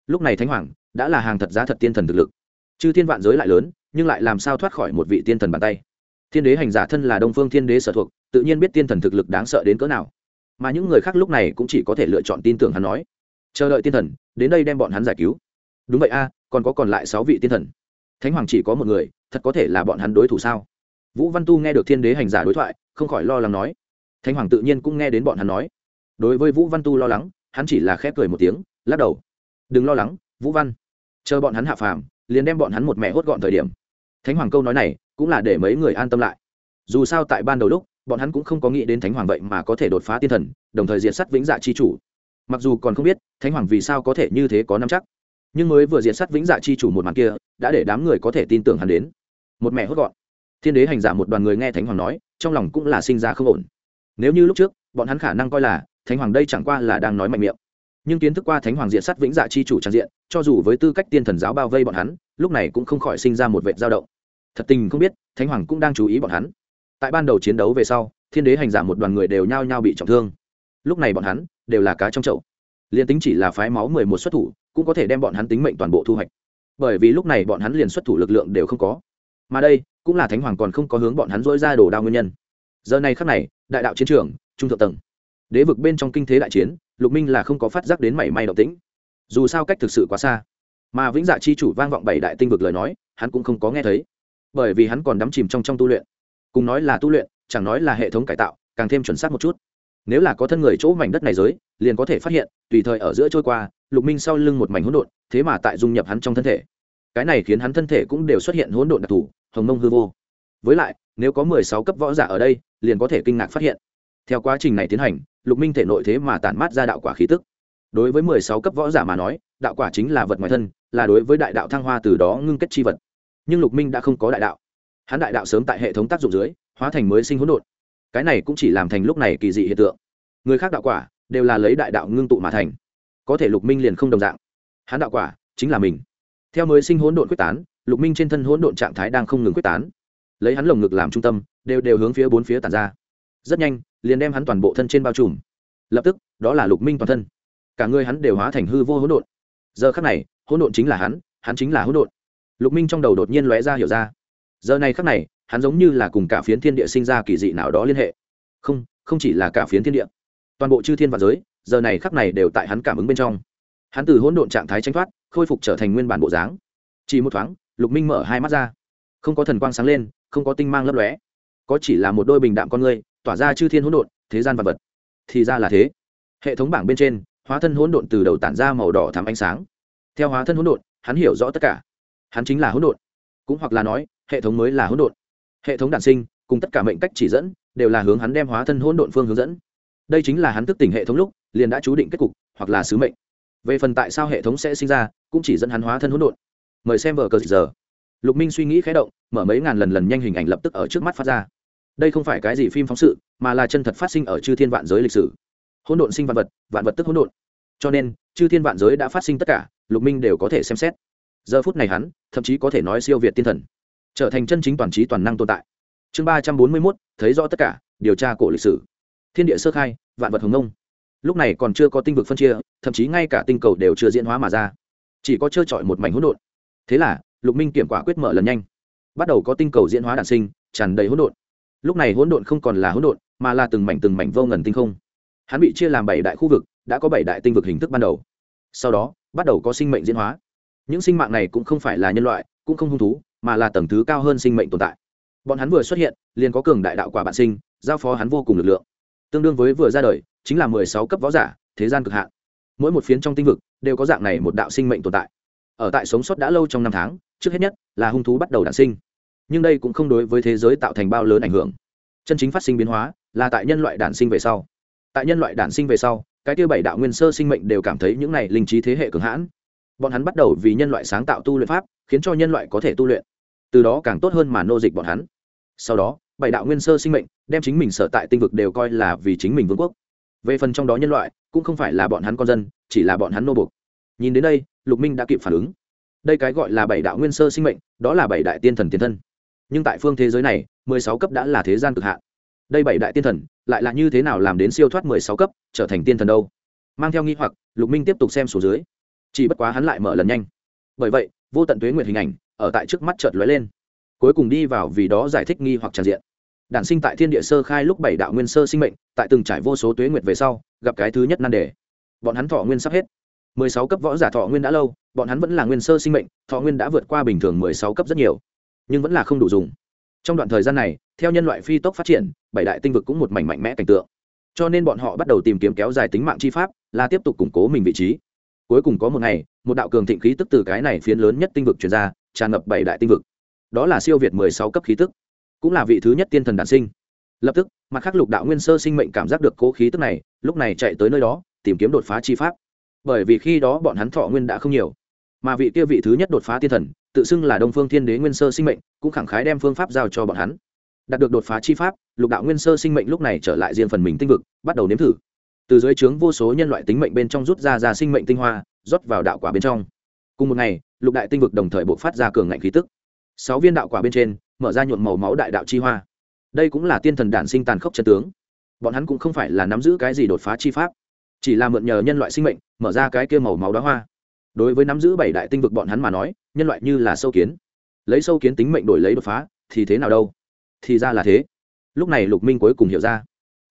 Lúc này thánh hoàng đã là hàng thật giá thật tiên thần thực lực. Chư thiên vạn giới lại lớn nhưng lại làm sao thoát khỏi một vị tiên thần bàn tay? Thiên đế hành giả thân là đông phương thiên đế sở thuộc, tự nhiên biết tiên thần thực lực đáng sợ đến cỡ nào. Mà những người khác lúc này cũng chỉ có thể lựa chọn tin tưởng hắn nói. Chờ đợi tiên thần, đến đây đem bọn hắn giải cứu. Đúng vậy a, còn có còn lại sáu vị tiên thần. Thánh hoàng chỉ có một người, thật có thể là bọn hắn đối thủ sao? Vũ văn tu nghe được thiên đế hành giả đối thoại, không khỏi lo lắng nói. Thánh hoàng tự nhiên cũng nghe đến bọn hắn nói. Đối với vũ văn tu lo lắng, hắn chỉ là khép cười một tiếng, lắc đầu. Đừng lo lắng, vũ văn. Chờ bọn hắn hạ phàm, liền đem bọn hắn một mẹ hốt gọn thời điểm thánh hoàng câu nói này cũng là để mấy người an tâm lại. Dù sao tại ban đầu lúc, bọn hắn cũng không có nghĩ đến thánh hoàng vậy mà có thể đột phá tiên thần, đồng thời diệt sắt vĩnh dạ chi chủ. Mặc dù còn không biết thánh hoàng vì sao có thể như thế có năm chắc, nhưng mới vừa diệt sắt vĩnh dạ chi chủ một màn kia, đã để đám người có thể tin tưởng hắn đến. Một mẹ hốt gọn. Thiên đế hành giả một đoàn người nghe thánh hoàng nói, trong lòng cũng là sinh ra không ổn. Nếu như lúc trước, bọn hắn khả năng coi là thánh hoàng đây chẳng qua là đang nói mạnh miệng. Nhưng kiến thức qua thánh hoàng diện sắt vĩnh dạ chi chủ trang diện, cho dù với tư cách tiên thần giáo bao vây bọn hắn, lúc này cũng không khỏi sinh ra một vệ dao động thật tình không biết, thánh hoàng cũng đang chú ý bọn hắn. Tại ban đầu chiến đấu về sau, thiên đế hành giả một đoàn người đều nhao nhao bị trọng thương. Lúc này bọn hắn đều là cá trong chậu. Liền tính chỉ là phái máu mười một xuất thủ, cũng có thể đem bọn hắn tính mệnh toàn bộ thu hoạch. Bởi vì lúc này bọn hắn liền xuất thủ lực lượng đều không có. Mà đây cũng là thánh hoàng còn không có hướng bọn hắn dỗi ra đổ đao nguyên nhân. Giờ này khắc này, đại đạo chiến trường, trung thượng tầng. Đế vực bên trong kinh thế đại chiến, lục minh là không có phát giác đến mảy may động tĩnh. Dù sao cách thực sự quá xa. Mà vĩnh dạ chi chủ vang vọng bảy đại tinh vực lời nói, hắn cũng không có nghe thấy bởi vì hắn còn đắm chìm trong trong tu luyện. Cùng nói là tu luyện, chẳng nói là hệ thống cải tạo, càng thêm chuẩn xác một chút. Nếu là có thân người chỗ mảnh đất này giới, liền có thể phát hiện, tùy thời ở giữa trôi qua, lục minh sau lưng một mảnh hỗn độn, thế mà tại dung nhập hắn trong thân thể. Cái này khiến hắn thân thể cũng đều xuất hiện hỗn độn đặc thù, hồng mông hư vô. Với lại, nếu có mười sáu cấp võ giả ở đây, liền có thể kinh ngạc phát hiện. Theo quá trình này tiến hành, lục minh thể nội thế mà tản mát ra đạo quả khí tức. Đối với mười sáu cấp võ giả mà nói, đạo quả chính là vật ngoài thân, là đối với đại đạo thăng hoa từ đó ngưng kết chi vật nhưng lục minh đã không có đại đạo. Hắn đại đạo sớm tại hệ thống tác dụng dưới, hóa thành mới sinh hỗn độn. Cái này cũng chỉ làm thành lúc này kỳ dị hiện tượng. Người khác đạo quả đều là lấy đại đạo ngưng tụ mà thành. Có thể lục minh liền không đồng dạng. Hắn đạo quả chính là mình. Theo mới sinh hỗn độn quyết tán, lục minh trên thân hỗn độn trạng thái đang không ngừng quyết tán. Lấy hắn lồng ngực làm trung tâm, đều đều hướng phía bốn phía tàn ra. Rất nhanh, liền đem hắn toàn bộ thân trên bao trùm. Lập tức, đó là lục minh toàn thân. Cả người hắn đều hóa thành hư vô hỗn độn. Giờ khắc này, hỗn độn chính là hắn hắn chính là hỗn độn lục minh trong đầu đột nhiên lóe ra hiểu ra. Giờ này khắc này, hắn giống như là cùng cả phiến thiên địa sinh ra kỳ dị nào đó liên hệ. Không không chỉ là cả phiến thiên địa. Toàn bộ chư thiên và giới, giờ này khắc này đều tại hắn cảm ứng bên trong. Hắn từ hỗn độn trạng thái tranh thoát, khôi phục trở thành nguyên bản bộ dáng. Chỉ một thoáng, lục minh mở hai mắt ra. Không có thần quang sáng lên, không có tinh mang lấp lóe. Có chỉ là một đôi bình đạm con người, tỏa ra chư thiên hỗn độn, thế gian vật vật. Thì ra là thế. Hệ thống bảng bên trên, hóa thân hỗn độn từ đầu tản ra màu đỏ thắm ánh sáng. Theo hóa thân hỗn độn, hắn hiểu rõ tất cả hắn chính là hỗn độn. Cũng hoặc là nói, hệ thống mới là hỗn độn. Hệ thống đản sinh, cùng tất cả mệnh cách chỉ dẫn, đều là hướng hắn đem hóa thân hỗn độn phương hướng dẫn. Đây chính là hắn thức tỉnh hệ thống lúc, liền đã chú định kết cục, hoặc là sứ mệnh. Về phần tại sao hệ thống sẽ sinh ra, cũng chỉ dẫn hắn hóa thân hỗn độn. Mời xem vở cờ giờ. Lục minh suy nghĩ khé động, mở mấy ngàn lần lần nhanh hình ảnh lập tức ở trước mắt phát ra. Đây không phải cái gì phim phóng sự, mà là chân thật phát sinh ở chư thiên vạn giới lịch sử. Hỗn độn sinh vạn vật vạn vật tức hỗn độn. Cho nên, chư thiên vạn giới đã phát sinh tất cả, lục minh đều có thể xem xét giờ phút này hắn, thậm chí có thể nói siêu việt tiên thần. Trở thành chân chính toàn trí toàn năng tồn tại. Chương ba trăm bốn mươi mốt, thấy rõ tất cả, điều tra cổ lịch sử. Thiên địa sơ khai, vạn vật hồng nông lúc này còn chưa có tinh vực phân chia, thậm chí ngay cả tinh cầu đều chưa diễn hóa mà ra. Chỉ có trơ trọi một mảnh hỗn độn. Thế là, lục minh kiểm quả quyết mở lần nhanh. Bắt đầu có tinh cầu diễn hóa đản sinh, tràn đầy hỗn độn. Lúc này hỗn độn không còn là hỗn độn, mà là từng mảnh từng mảnh vô ngần tinh không. Hắn bị chia làm bảy đại khu vực, đã có bảy đại tinh vực hình thức ban đầu. Sau đó, bắt đầu có sinh mệnh diễn hóa những sinh mạng này cũng không phải là nhân loại, cũng không hung thú, mà là tầng thứ cao hơn sinh mệnh tồn tại. Bọn hắn vừa xuất hiện, liền có cường đại đạo quả bản sinh, giao phó hắn vô cùng lực lượng. Tương đương với vừa ra đời, chính là mười sáu cấp võ giả, thế gian cực hạn. Mỗi một phiến trong tinh vực, đều có dạng này một đạo sinh mệnh tồn tại. Ở tại sống sót đã lâu trong năm tháng, trước hết nhất, là hung thú bắt đầu đản sinh. Nhưng đây cũng không đối với thế giới tạo thành bao lớn ảnh hưởng. Chân chính phát sinh biến hóa, là tại nhân loại đản sinh về sau. Tại nhân loại đản sinh về sau, cái tiêu bảy đạo nguyên sơ sinh mệnh đều cảm thấy những này linh trí thế hệ cường hãn bọn hắn bắt đầu vì nhân loại sáng tạo tu luyện pháp, khiến cho nhân loại có thể tu luyện. Từ đó càng tốt hơn mà nô dịch bọn hắn. Sau đó, bảy đạo nguyên sơ sinh mệnh đem chính mình sở tại tinh vực đều coi là vì chính mình vương quốc. Về phần trong đó nhân loại, cũng không phải là bọn hắn con dân, chỉ là bọn hắn nô buộc. Nhìn đến đây, lục minh đã kịp phản ứng. Đây cái gọi là bảy đạo nguyên sơ sinh mệnh, đó là bảy đại tiên thần tiền thân. Nhưng tại phương thế giới này, mười sáu cấp đã là thế gian cực hạn. Đây bảy đại tiên thần, lại là như thế nào làm đến siêu thoát mười sáu cấp, trở thành tiên thần đâu? Mang theo nghi hoặc, lục minh tiếp tục xem số dưới chỉ bất quá hắn lại mở lần nhanh. Bởi vậy, vô tận tuế nguyệt hình ảnh ở tại trước mắt chợt lóe lên. Cuối cùng đi vào vì đó giải thích nghi hoặc tràn diện. Đản sinh tại thiên địa sơ khai lúc bảy đạo nguyên sơ sinh mệnh, tại từng trải vô số tuế nguyệt về sau, gặp cái thứ nhất nan đề. Bọn hắn thọ nguyên sắp hết. Mười sáu cấp võ giả thọ nguyên đã lâu, bọn hắn vẫn là nguyên sơ sinh mệnh, thọ nguyên đã vượt qua bình thường mười sáu cấp rất nhiều. Nhưng vẫn là không đủ dùng. Trong đoạn thời gian này, theo nhân loại phi tốc phát triển, bảy đại tinh vực cũng một mảnh mạnh mẽ cảnh tượng. Cho nên bọn họ bắt đầu tìm kiếm kéo dài tính mạng chi pháp, là tiếp tục củng cố mình vị trí cuối cùng có một ngày, một đạo cường thịnh khí tức từ cái này phiến lớn nhất tinh vực chuyển ra, tràn ngập bảy đại tinh vực. Đó là siêu việt mười sáu cấp khí tức, cũng là vị thứ nhất tiên thần đản sinh. Lập tức, mặt khắc lục đạo nguyên sơ sinh mệnh cảm giác được cố khí tức này, lúc này chạy tới nơi đó, tìm kiếm đột phá chi pháp. Bởi vì khi đó bọn hắn thọ nguyên đã không nhiều, mà vị kia vị thứ nhất đột phá tiên thần, tự xưng là đông phương thiên đế nguyên sơ sinh mệnh, cũng khẳng khái đem phương pháp giao cho bọn hắn. Đạt được đột phá chi pháp, lục đạo nguyên sơ sinh mệnh lúc này trở lại riêng phần mình tinh vực, bắt đầu nếm thử từ dưới trướng vô số nhân loại tính mệnh bên trong rút ra ra sinh mệnh tinh hoa, rót vào đạo quả bên trong. Cùng một ngày, lục đại tinh vực đồng thời buộc phát ra cường ngạnh khí tức. Sáu viên đạo quả bên trên, mở ra nhuộm màu máu đại đạo chi hoa. Đây cũng là tiên thần đản sinh tàn khốc chân tướng. Bọn hắn cũng không phải là nắm giữ cái gì đột phá chi pháp, chỉ là mượn nhờ nhân loại sinh mệnh, mở ra cái kia màu máu đóa hoa. Đối với nắm giữ bảy đại tinh vực bọn hắn mà nói, nhân loại như là sâu kiến. Lấy sâu kiến tính mệnh đổi lấy đột phá, thì thế nào đâu? Thì ra là thế. Lúc này lục minh cuối cùng hiểu ra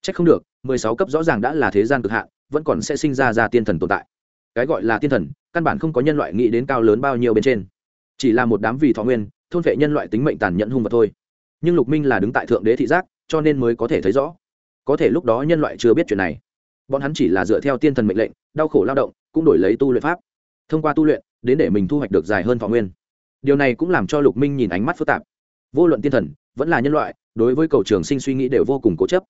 chắc không được, mười sáu cấp rõ ràng đã là thế gian cực hạn, vẫn còn sẽ sinh ra ra tiên thần tồn tại. Cái gọi là tiên thần, căn bản không có nhân loại nghĩ đến cao lớn bao nhiêu bên trên. Chỉ là một đám vì thọ nguyên, thôn vệ nhân loại tính mệnh tàn nhẫn hung vật thôi. Nhưng lục minh là đứng tại thượng đế thị giác, cho nên mới có thể thấy rõ. Có thể lúc đó nhân loại chưa biết chuyện này. Bọn hắn chỉ là dựa theo tiên thần mệnh lệnh, đau khổ lao động, cũng đổi lấy tu luyện pháp. Thông qua tu luyện, đến để mình thu hoạch được dài hơn thọ nguyên. Điều này cũng làm cho lục minh nhìn ánh mắt phức tạp. Vô luận tiên thần, vẫn là nhân loại, đối với cầu trường sinh suy nghĩ đều vô cùng cố chấp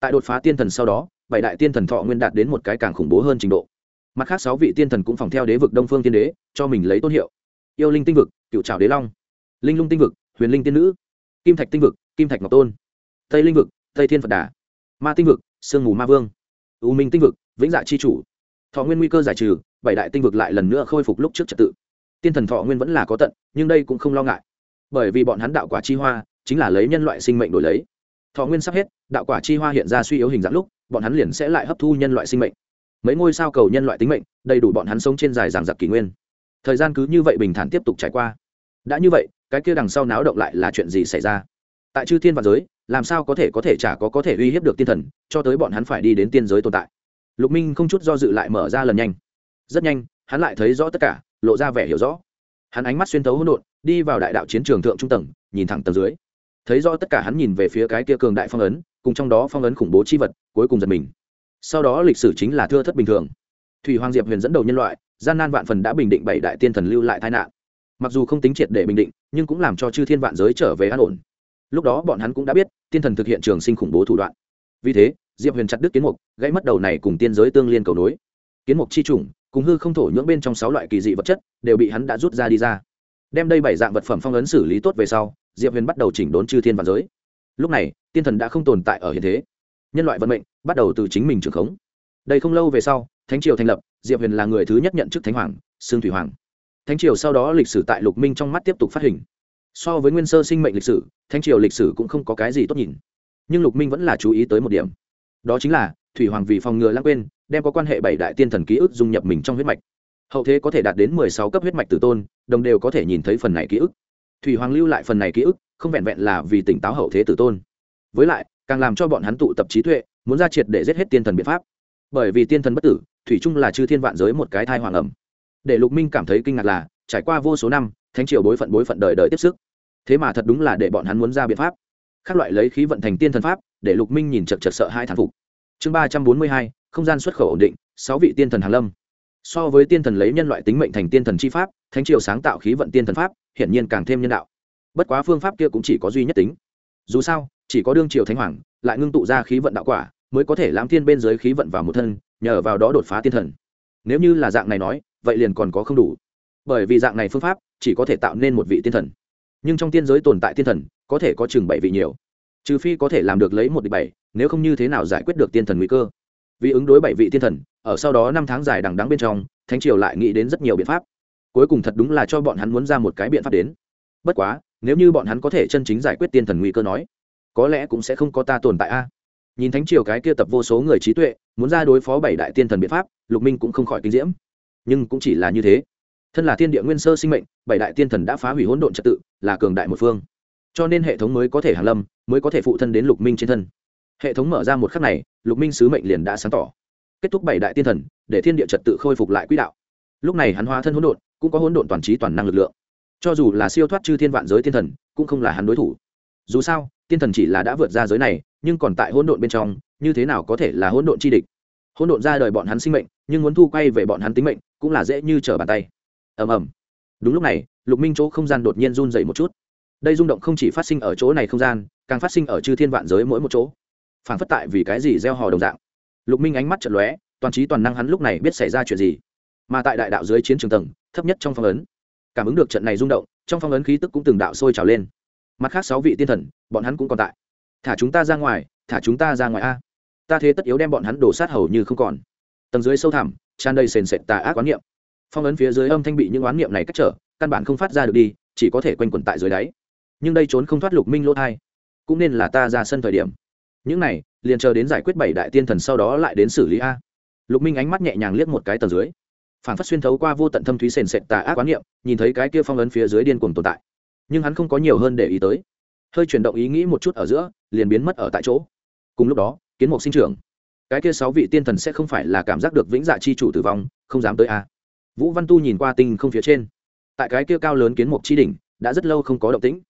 tại đột phá tiên thần sau đó, bảy đại tiên thần thọ nguyên đạt đến một cái càng khủng bố hơn trình độ. Mặt khác sáu vị tiên thần cũng phòng theo đế vực đông phương tiên đế, cho mình lấy tôn hiệu. Yêu linh tinh vực, cựu trào đế long. Linh lung tinh vực, huyền linh tiên nữ. Kim thạch tinh vực, kim thạch ngọc tôn. Tây linh vực, tây thiên phật đà. Ma tinh vực, sương mù ma vương. U minh tinh vực, vĩnh dạ c h i chủ. Thọ nguyên nguy cơ giải trừ, bảy đại tinh vực lại lần nữa khôi phục lúc trước trật tự. Tiên thần thọ nguyên vẫn là có tận, nhưng đây cũng không lo ngại. Bởi vì bọn hắn đạo quả chi hoa, chính là lấy nhân loại sinh mệnh đổi lấy thọ nguyên sắp hết, đạo quả chi hoa hiện ra suy yếu hình dạng lúc, bọn hắn liền sẽ lại hấp thu nhân loại sinh mệnh. Mấy ngôi sao cầu nhân loại tính mệnh, đầy đủ bọn hắn sống trên dài giảng giặc kỷ nguyên. Thời gian cứ như vậy bình thản tiếp tục trải qua. Đã như vậy, cái kia đằng sau náo động lại là chuyện gì xảy ra? Tại chư thiên và giới, làm sao có thể có thể chả có có thể uy hiếp được tiên thần, cho tới bọn hắn phải đi đến tiên giới tồn tại. Lục minh không chút do dự lại mở ra lần nhanh. Rất nhanh, hắn lại thấy rõ tất cả, lộ ra vẻ hiểu rõ. Hắn ánh mắt xuyên thấu hỗn độn, đi vào đại đạo chiến trường thượng trung tầng, nhìn thẳng tầng dưới thấy rõ tất cả hắn nhìn về phía cái kia cường đại phong ấn, cùng trong đó phong ấn khủng bố chi vật, cuối cùng giật mình. Sau đó lịch sử chính là thưa thất bình thường. Thủy hoàng diệp huyền dẫn đầu nhân loại, gian nan vạn phần đã bình định bảy đại tiên thần lưu lại tai nạn. Mặc dù không tính triệt để bình định, nhưng cũng làm cho chư thiên vạn giới trở về an ổn. Lúc đó bọn hắn cũng đã biết, tiên thần thực hiện trường sinh khủng bố thủ đoạn. Vì thế, diệp huyền chặt đứt kiến mục, gãy mất đầu này cùng tiên giới tương liên cầu nối. Kiến mục chi chủng cùng hư không thổ nhưỡng bên trong sáu loại kỳ dị vật chất, đều bị hắn đã rút ra đi ra. Đem đây bảy dạng vật phẩm phong ấn xử lý tốt về sau diệp huyền bắt đầu chỉnh đốn chư thiên và giới. Lúc này, tiên thần đã không tồn tại ở hiện thế. Nhân loại vận mệnh bắt đầu từ chính mình trưởng khống. Đây không lâu về sau, thánh triều thành lập, diệp huyền là người thứ nhất nhận chức thánh hoàng, sương thủy hoàng. Thánh triều sau đó lịch sử tại lục minh trong mắt tiếp tục phát hình. So với nguyên sơ sinh mệnh lịch sử, thánh triều lịch sử cũng không có cái gì tốt nhìn. Nhưng lục minh vẫn là chú ý tới một điểm. Đó chính là, thủy hoàng vì phòng ngừa lãng quên, đem có quan hệ bảy đại tiên thần ký ức dung nhập mình trong huyết mạch. Hậu thế có thể đạt đến mười sáu cấp huyết mạch tử tôn, đồng đều có thể nhìn thấy phần này ký ức thủy hoàng lưu lại phần này ký ức, không vẹn vẹn là vì tỉnh táo hậu thế tử tôn. Với lại, càng làm cho bọn hắn tụ tập trí tuệ, muốn ra triệt để giết hết tiên thần biện pháp. Bởi vì tiên thần bất tử, thủy chung là chư thiên vạn giới một cái thai hoàng ẩm. Để lục minh cảm thấy kinh ngạc là, trải qua vô số năm, thánh triều bối phận bối phận đời đời tiếp sức. Thế mà thật đúng là để bọn hắn muốn ra biện pháp. Các loại lấy khí vận thành tiên thần pháp, để lục minh nhìn chật chật sợ hai thán phục. Chương ba trăm bốn mươi hai, không gian xuất khẩu ổn định, sáu vị tiên thần hàn lâm so với tiên thần lấy nhân loại tính mệnh thành tiên thần chi pháp, thánh triều sáng tạo khí vận tiên thần pháp, hiển nhiên càng thêm nhân đạo. Bất quá phương pháp kia cũng chỉ có duy nhất tính. Dù sao, chỉ có đương triều thánh hoàng, lại ngưng tụ ra khí vận đạo quả, mới có thể lãm thiên bên dưới khí vận vào một thân, nhờ vào đó đột phá tiên thần. Nếu như là dạng này nói, vậy liền còn có không đủ. Bởi vì dạng này phương pháp, chỉ có thể tạo nên một vị tiên thần. Nhưng trong tiên giới tồn tại tiên thần, có thể có chừng bảy vị nhiều. Trừ phi có thể làm được lấy một địch bảy, nếu không như thế nào giải quyết được tiên thần nguy cơ? Vì ứng đối bảy vị thiên thần, ở sau đó năm tháng dài đằng đắng bên trong, thánh triều lại nghĩ đến rất nhiều biện pháp. Cuối cùng thật đúng là cho bọn hắn muốn ra một cái biện pháp đến. Bất quá, nếu như bọn hắn có thể chân chính giải quyết tiên thần nguy cơ nói, có lẽ cũng sẽ không có ta tồn tại a. Nhìn thánh triều cái kia tập vô số người trí tuệ, muốn ra đối phó bảy đại tiên thần biện pháp, lục minh cũng không khỏi kinh diễm. Nhưng cũng chỉ là như thế. Thân là thiên địa nguyên sơ sinh mệnh, bảy đại tiên thần đã phá hủy hỗn độn trật tự, là cường đại một phương. Cho nên hệ thống mới có thể hàn lâm, mới có thể phụ thân đến lục minh trên thân. Hệ thống mở ra một khắc này lục minh sứ mệnh liền đã sáng tỏ. Kết thúc bảy đại tiên thần, để thiên địa trật tự khôi phục lại quỹ đạo. Lúc này hắn hóa thân hỗn độn, cũng có hỗn độn toàn trí toàn năng lực lượng. Cho dù là siêu thoát chư thiên vạn giới thiên thần, cũng không là hắn đối thủ. Dù sao, tiên thần chỉ là đã vượt ra giới này, nhưng còn tại hỗn độn bên trong, như thế nào có thể là hỗn độn chi địch? Hỗn độn ra đời bọn hắn sinh mệnh, nhưng muốn thu quay về bọn hắn tính mệnh, cũng là dễ như trở bàn tay. Ầm ầm. Đúng lúc này, lục minh chỗ không gian đột nhiên run dậy một chút. Đây rung động không chỉ phát sinh ở chỗ này không gian, càng phát sinh ở chư thiên vạn giới mỗi một chỗ phản phất tại vì cái gì gieo hò đồng dạng. Lục minh ánh mắt chật lóe, toàn trí toàn năng hắn lúc này biết xảy ra chuyện gì. Mà tại đại đạo dưới chiến trường tầng, thấp nhất trong phong ấn, cảm ứng được trận này rung động, trong phong ấn khí tức cũng từng đạo sôi trào lên. Mặt khác sáu vị tiên thần, bọn hắn cũng còn tại. Thả chúng ta ra ngoài, thả chúng ta ra ngoài a. Ta thế tất yếu đem bọn hắn đổ sát hầu như không còn. Tầng dưới sâu thẳm, tràn đầy sền sệt tà ác quán niệm. Phong ấn phía dưới âm thanh bị những oán niệm này cách trở, căn bản không phát ra được đi, chỉ có thể quanh quẩn tại dưới đáy. Nhưng đây trốn không thoát lục minh lỗ thai. Cũng nên là ta ra sân thời điểm những này, liền chờ đến giải quyết bảy đại tiên thần sau đó lại đến xử lý a. Lục minh ánh mắt nhẹ nhàng liếc một cái tầng dưới. Phản phát xuyên thấu qua vô tận thâm thúy sền sệt tà ác quán niệm, nhìn thấy cái kia phong ấn phía dưới điên cuồng tồn tại. Nhưng hắn không có nhiều hơn để ý tới. Hơi chuyển động ý nghĩ một chút ở giữa, liền biến mất ở tại chỗ. Cùng lúc đó, kiến mục sinh trưởng. Cái kia sáu vị tiên thần sẽ không phải là cảm giác được vĩnh dạ chi chủ tử vong, không dám tới a. Vũ văn tu nhìn qua tinh không phía trên. Tại cái kia cao lớn kiến mục chi đỉnh, đã rất lâu không có động tĩnh.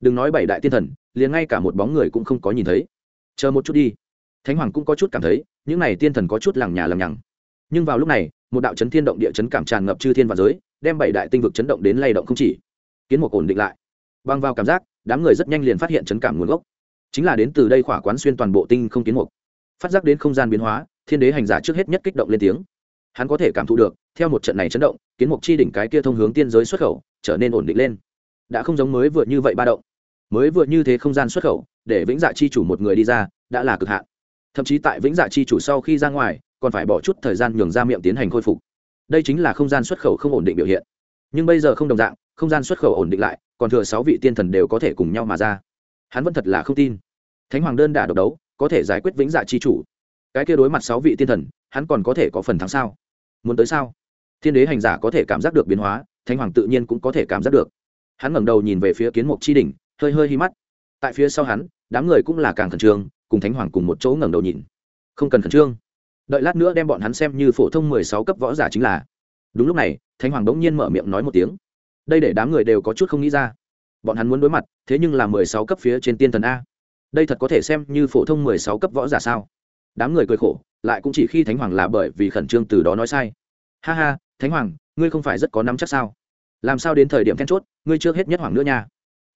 Đừng nói bảy đại tiên thần, liền ngay cả một bóng người cũng không có nhìn thấy chờ một chút đi. Thánh hoàng cũng có chút cảm thấy, những n à y tiên thần có chút lằng nhà lằng nhằng. Nhưng vào lúc này, một đạo chấn thiên động địa chấn cảm tràn ngập chư thiên và giới, đem bảy đại tinh vực chấn động đến lay động không chỉ. Kiến một ổn định lại. Băng vào cảm giác, đám người rất nhanh liền phát hiện chấn cảm nguồn gốc. Chính là đến từ đây khỏa quán xuyên toàn bộ tinh không kiến mục. Phát giác đến không gian biến hóa, thiên đế hành giả trước hết nhất kích động lên tiếng. Hắn có thể cảm thụ được, theo một trận này chấn động, kiến mục chi đỉnh cái kia thông hướng tiên giới xuất khẩu, trở nên ổn định lên. Đã không giống mới vừa như vậy ba động mới vừa như thế không gian xuất khẩu, để vĩnh dạ chi chủ một người đi ra, đã là cực hạn. Thậm chí tại vĩnh dạ chi chủ sau khi ra ngoài, còn phải bỏ chút thời gian nhường ra miệng tiến hành khôi phục. Đây chính là không gian xuất khẩu không ổn định biểu hiện. Nhưng bây giờ không đồng dạng, không gian xuất khẩu ổn định lại, còn thừa sáu vị tiên thần đều có thể cùng nhau mà ra. Hắn vẫn thật là không tin. Thánh hoàng đơn đả độc đấu, có thể giải quyết vĩnh dạ chi chủ. Cái kia đối mặt sáu vị tiên thần, hắn còn có thể có phần thắng sao? Muốn tới sao? Thiên đế hành giả có thể cảm giác được biến hóa, thánh hoàng tự nhiên cũng có thể cảm giác được. Hắn ngẩng đầu nhìn về phía kiến mục chi đỉnh hơi hơi hi mắt. Tại phía sau hắn, đám người cũng là càng khẩn trương, cùng thánh hoàng cùng một chỗ ngẩng đầu nhìn. Không cần khẩn trương. Đợi lát nữa đem bọn hắn xem như phổ thông mười sáu cấp võ giả chính là. Đúng lúc này, thánh hoàng đống nhiên mở miệng nói một tiếng. Đây để đám người đều có chút không nghĩ ra. Bọn hắn muốn đối mặt, thế nhưng là mười sáu cấp phía trên tiên thần a. Đây thật có thể xem như phổ thông mười sáu cấp võ giả sao? Đám người cười khổ, lại cũng chỉ khi thánh hoàng là bởi vì khẩn trương từ đó nói sai. Ha ha, thánh hoàng, ngươi không phải rất có nắm chắc sao? Làm sao đến thời điểm then chốt, ngươi chưa hết nhất hoàng nữa nha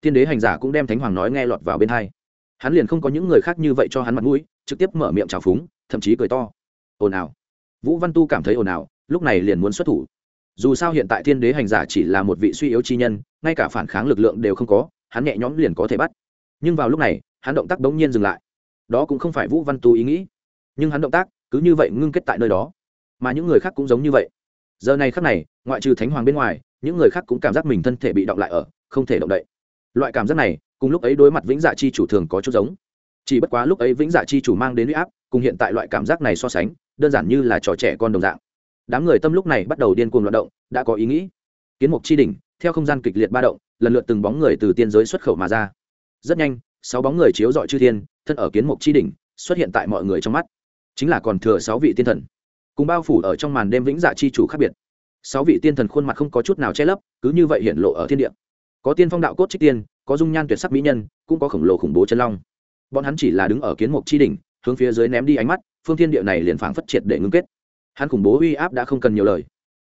thiên đế hành giả cũng đem thánh hoàng nói nghe lọt vào bên hai. Hắn liền không có những người khác như vậy cho hắn mặt mũi, trực tiếp mở miệng trào phúng, thậm chí cười to. Ồn ào. Vũ văn tu cảm thấy ồn ào, lúc này liền muốn xuất thủ. Dù sao hiện tại thiên đế hành giả chỉ là một vị suy yếu chi nhân, ngay cả phản kháng lực lượng đều không có, hắn nhẹ nhõm liền có thể bắt. Nhưng vào lúc này, hắn động tác bỗng nhiên dừng lại. Đó cũng không phải vũ văn tu ý nghĩ. Nhưng hắn động tác cứ như vậy ngưng kết tại nơi đó. Mà những người khác cũng giống như vậy. Giờ này khắc này, ngoại trừ thánh hoàng bên ngoài, những người khác cũng cảm giác mình thân thể bị động lại ở, không thể động đậy loại cảm giác này, cùng lúc ấy đối mặt vĩnh dạ chi chủ thường có chút giống. Chỉ bất quá lúc ấy vĩnh dạ chi chủ mang đến huy áp, cùng hiện tại loại cảm giác này so sánh, đơn giản như là trò trẻ con đồng dạng. Đám người tâm lúc này bắt đầu điên cuồng loạt động, đã có ý nghĩ. Kiến mục chi đỉnh, theo không gian kịch liệt ba động, lần lượt từng bóng người từ tiên giới xuất khẩu mà ra. Rất nhanh, sáu bóng người chiếu dọi chư thiên, thân ở kiến mục chi đỉnh, xuất hiện tại mọi người trong mắt. Chính là còn thừa sáu vị tiên thần. Cùng bao phủ ở trong màn đêm vĩnh dạ chi chủ khác biệt. Sáu vị tiên thần khuôn mặt không có chút nào che lấp, cứ như vậy hiện lộ ở thiên địa có tiên phong đạo cốt trích tiên, có dung nhan tuyệt sắc mỹ nhân, cũng có khổng lồ khủng bố chân long. Bọn hắn chỉ là đứng ở kiến mục chi đỉnh, hướng phía dưới ném đi ánh mắt, phương thiên địa này liền phảng phất triệt để ngưng kết. Hắn khủng bố uy áp đã không cần nhiều lời.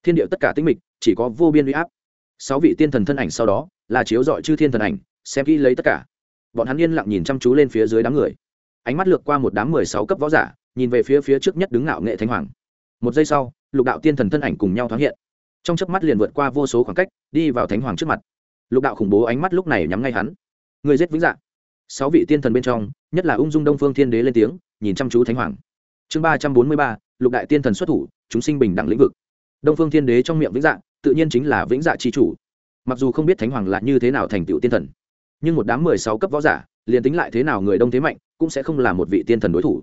Thiên địa tất cả tinh mịch, chỉ có vô biên uy áp. Sáu vị tiên thần thân ảnh sau đó, là chiếu dọi chư thiên thần ảnh, xem kỹ lấy tất cả. Bọn hắn yên lặng nhìn chăm chú lên phía dưới đám người. Ánh mắt lược qua một đám mười sáu cấp võ giả, nhìn về phía phía trước nhất đứng ngạo nghệ thánh hoàng. Một giây sau, lục đạo tiên thần thân ảnh cùng nhau thoáng hiện. Trong chớp mắt liền vượt qua vô số khoảng cách, đi vào thánh hoàng trước mặt lục đạo khủng bố ánh mắt lúc này nhắm ngay hắn. Người giết vĩnh dạ. Sáu vị tiên thần bên trong, nhất là ung dung đông phương thiên đế lên tiếng, nhìn chăm chú thánh hoàng. Chương ba trăm bốn mươi ba, lục đại tiên thần xuất thủ, chúng sinh bình đẳng lĩnh vực. Đông phương thiên đế trong miệng vĩnh dạ tự nhiên chính là vĩnh dạ chi chủ. Mặc dù không biết thánh hoàng là như thế nào thành tựu tiên thần, nhưng một đám mười sáu cấp võ giả, liền tính lại thế nào người đông thế mạnh, cũng sẽ không là một vị tiên thần đối thủ.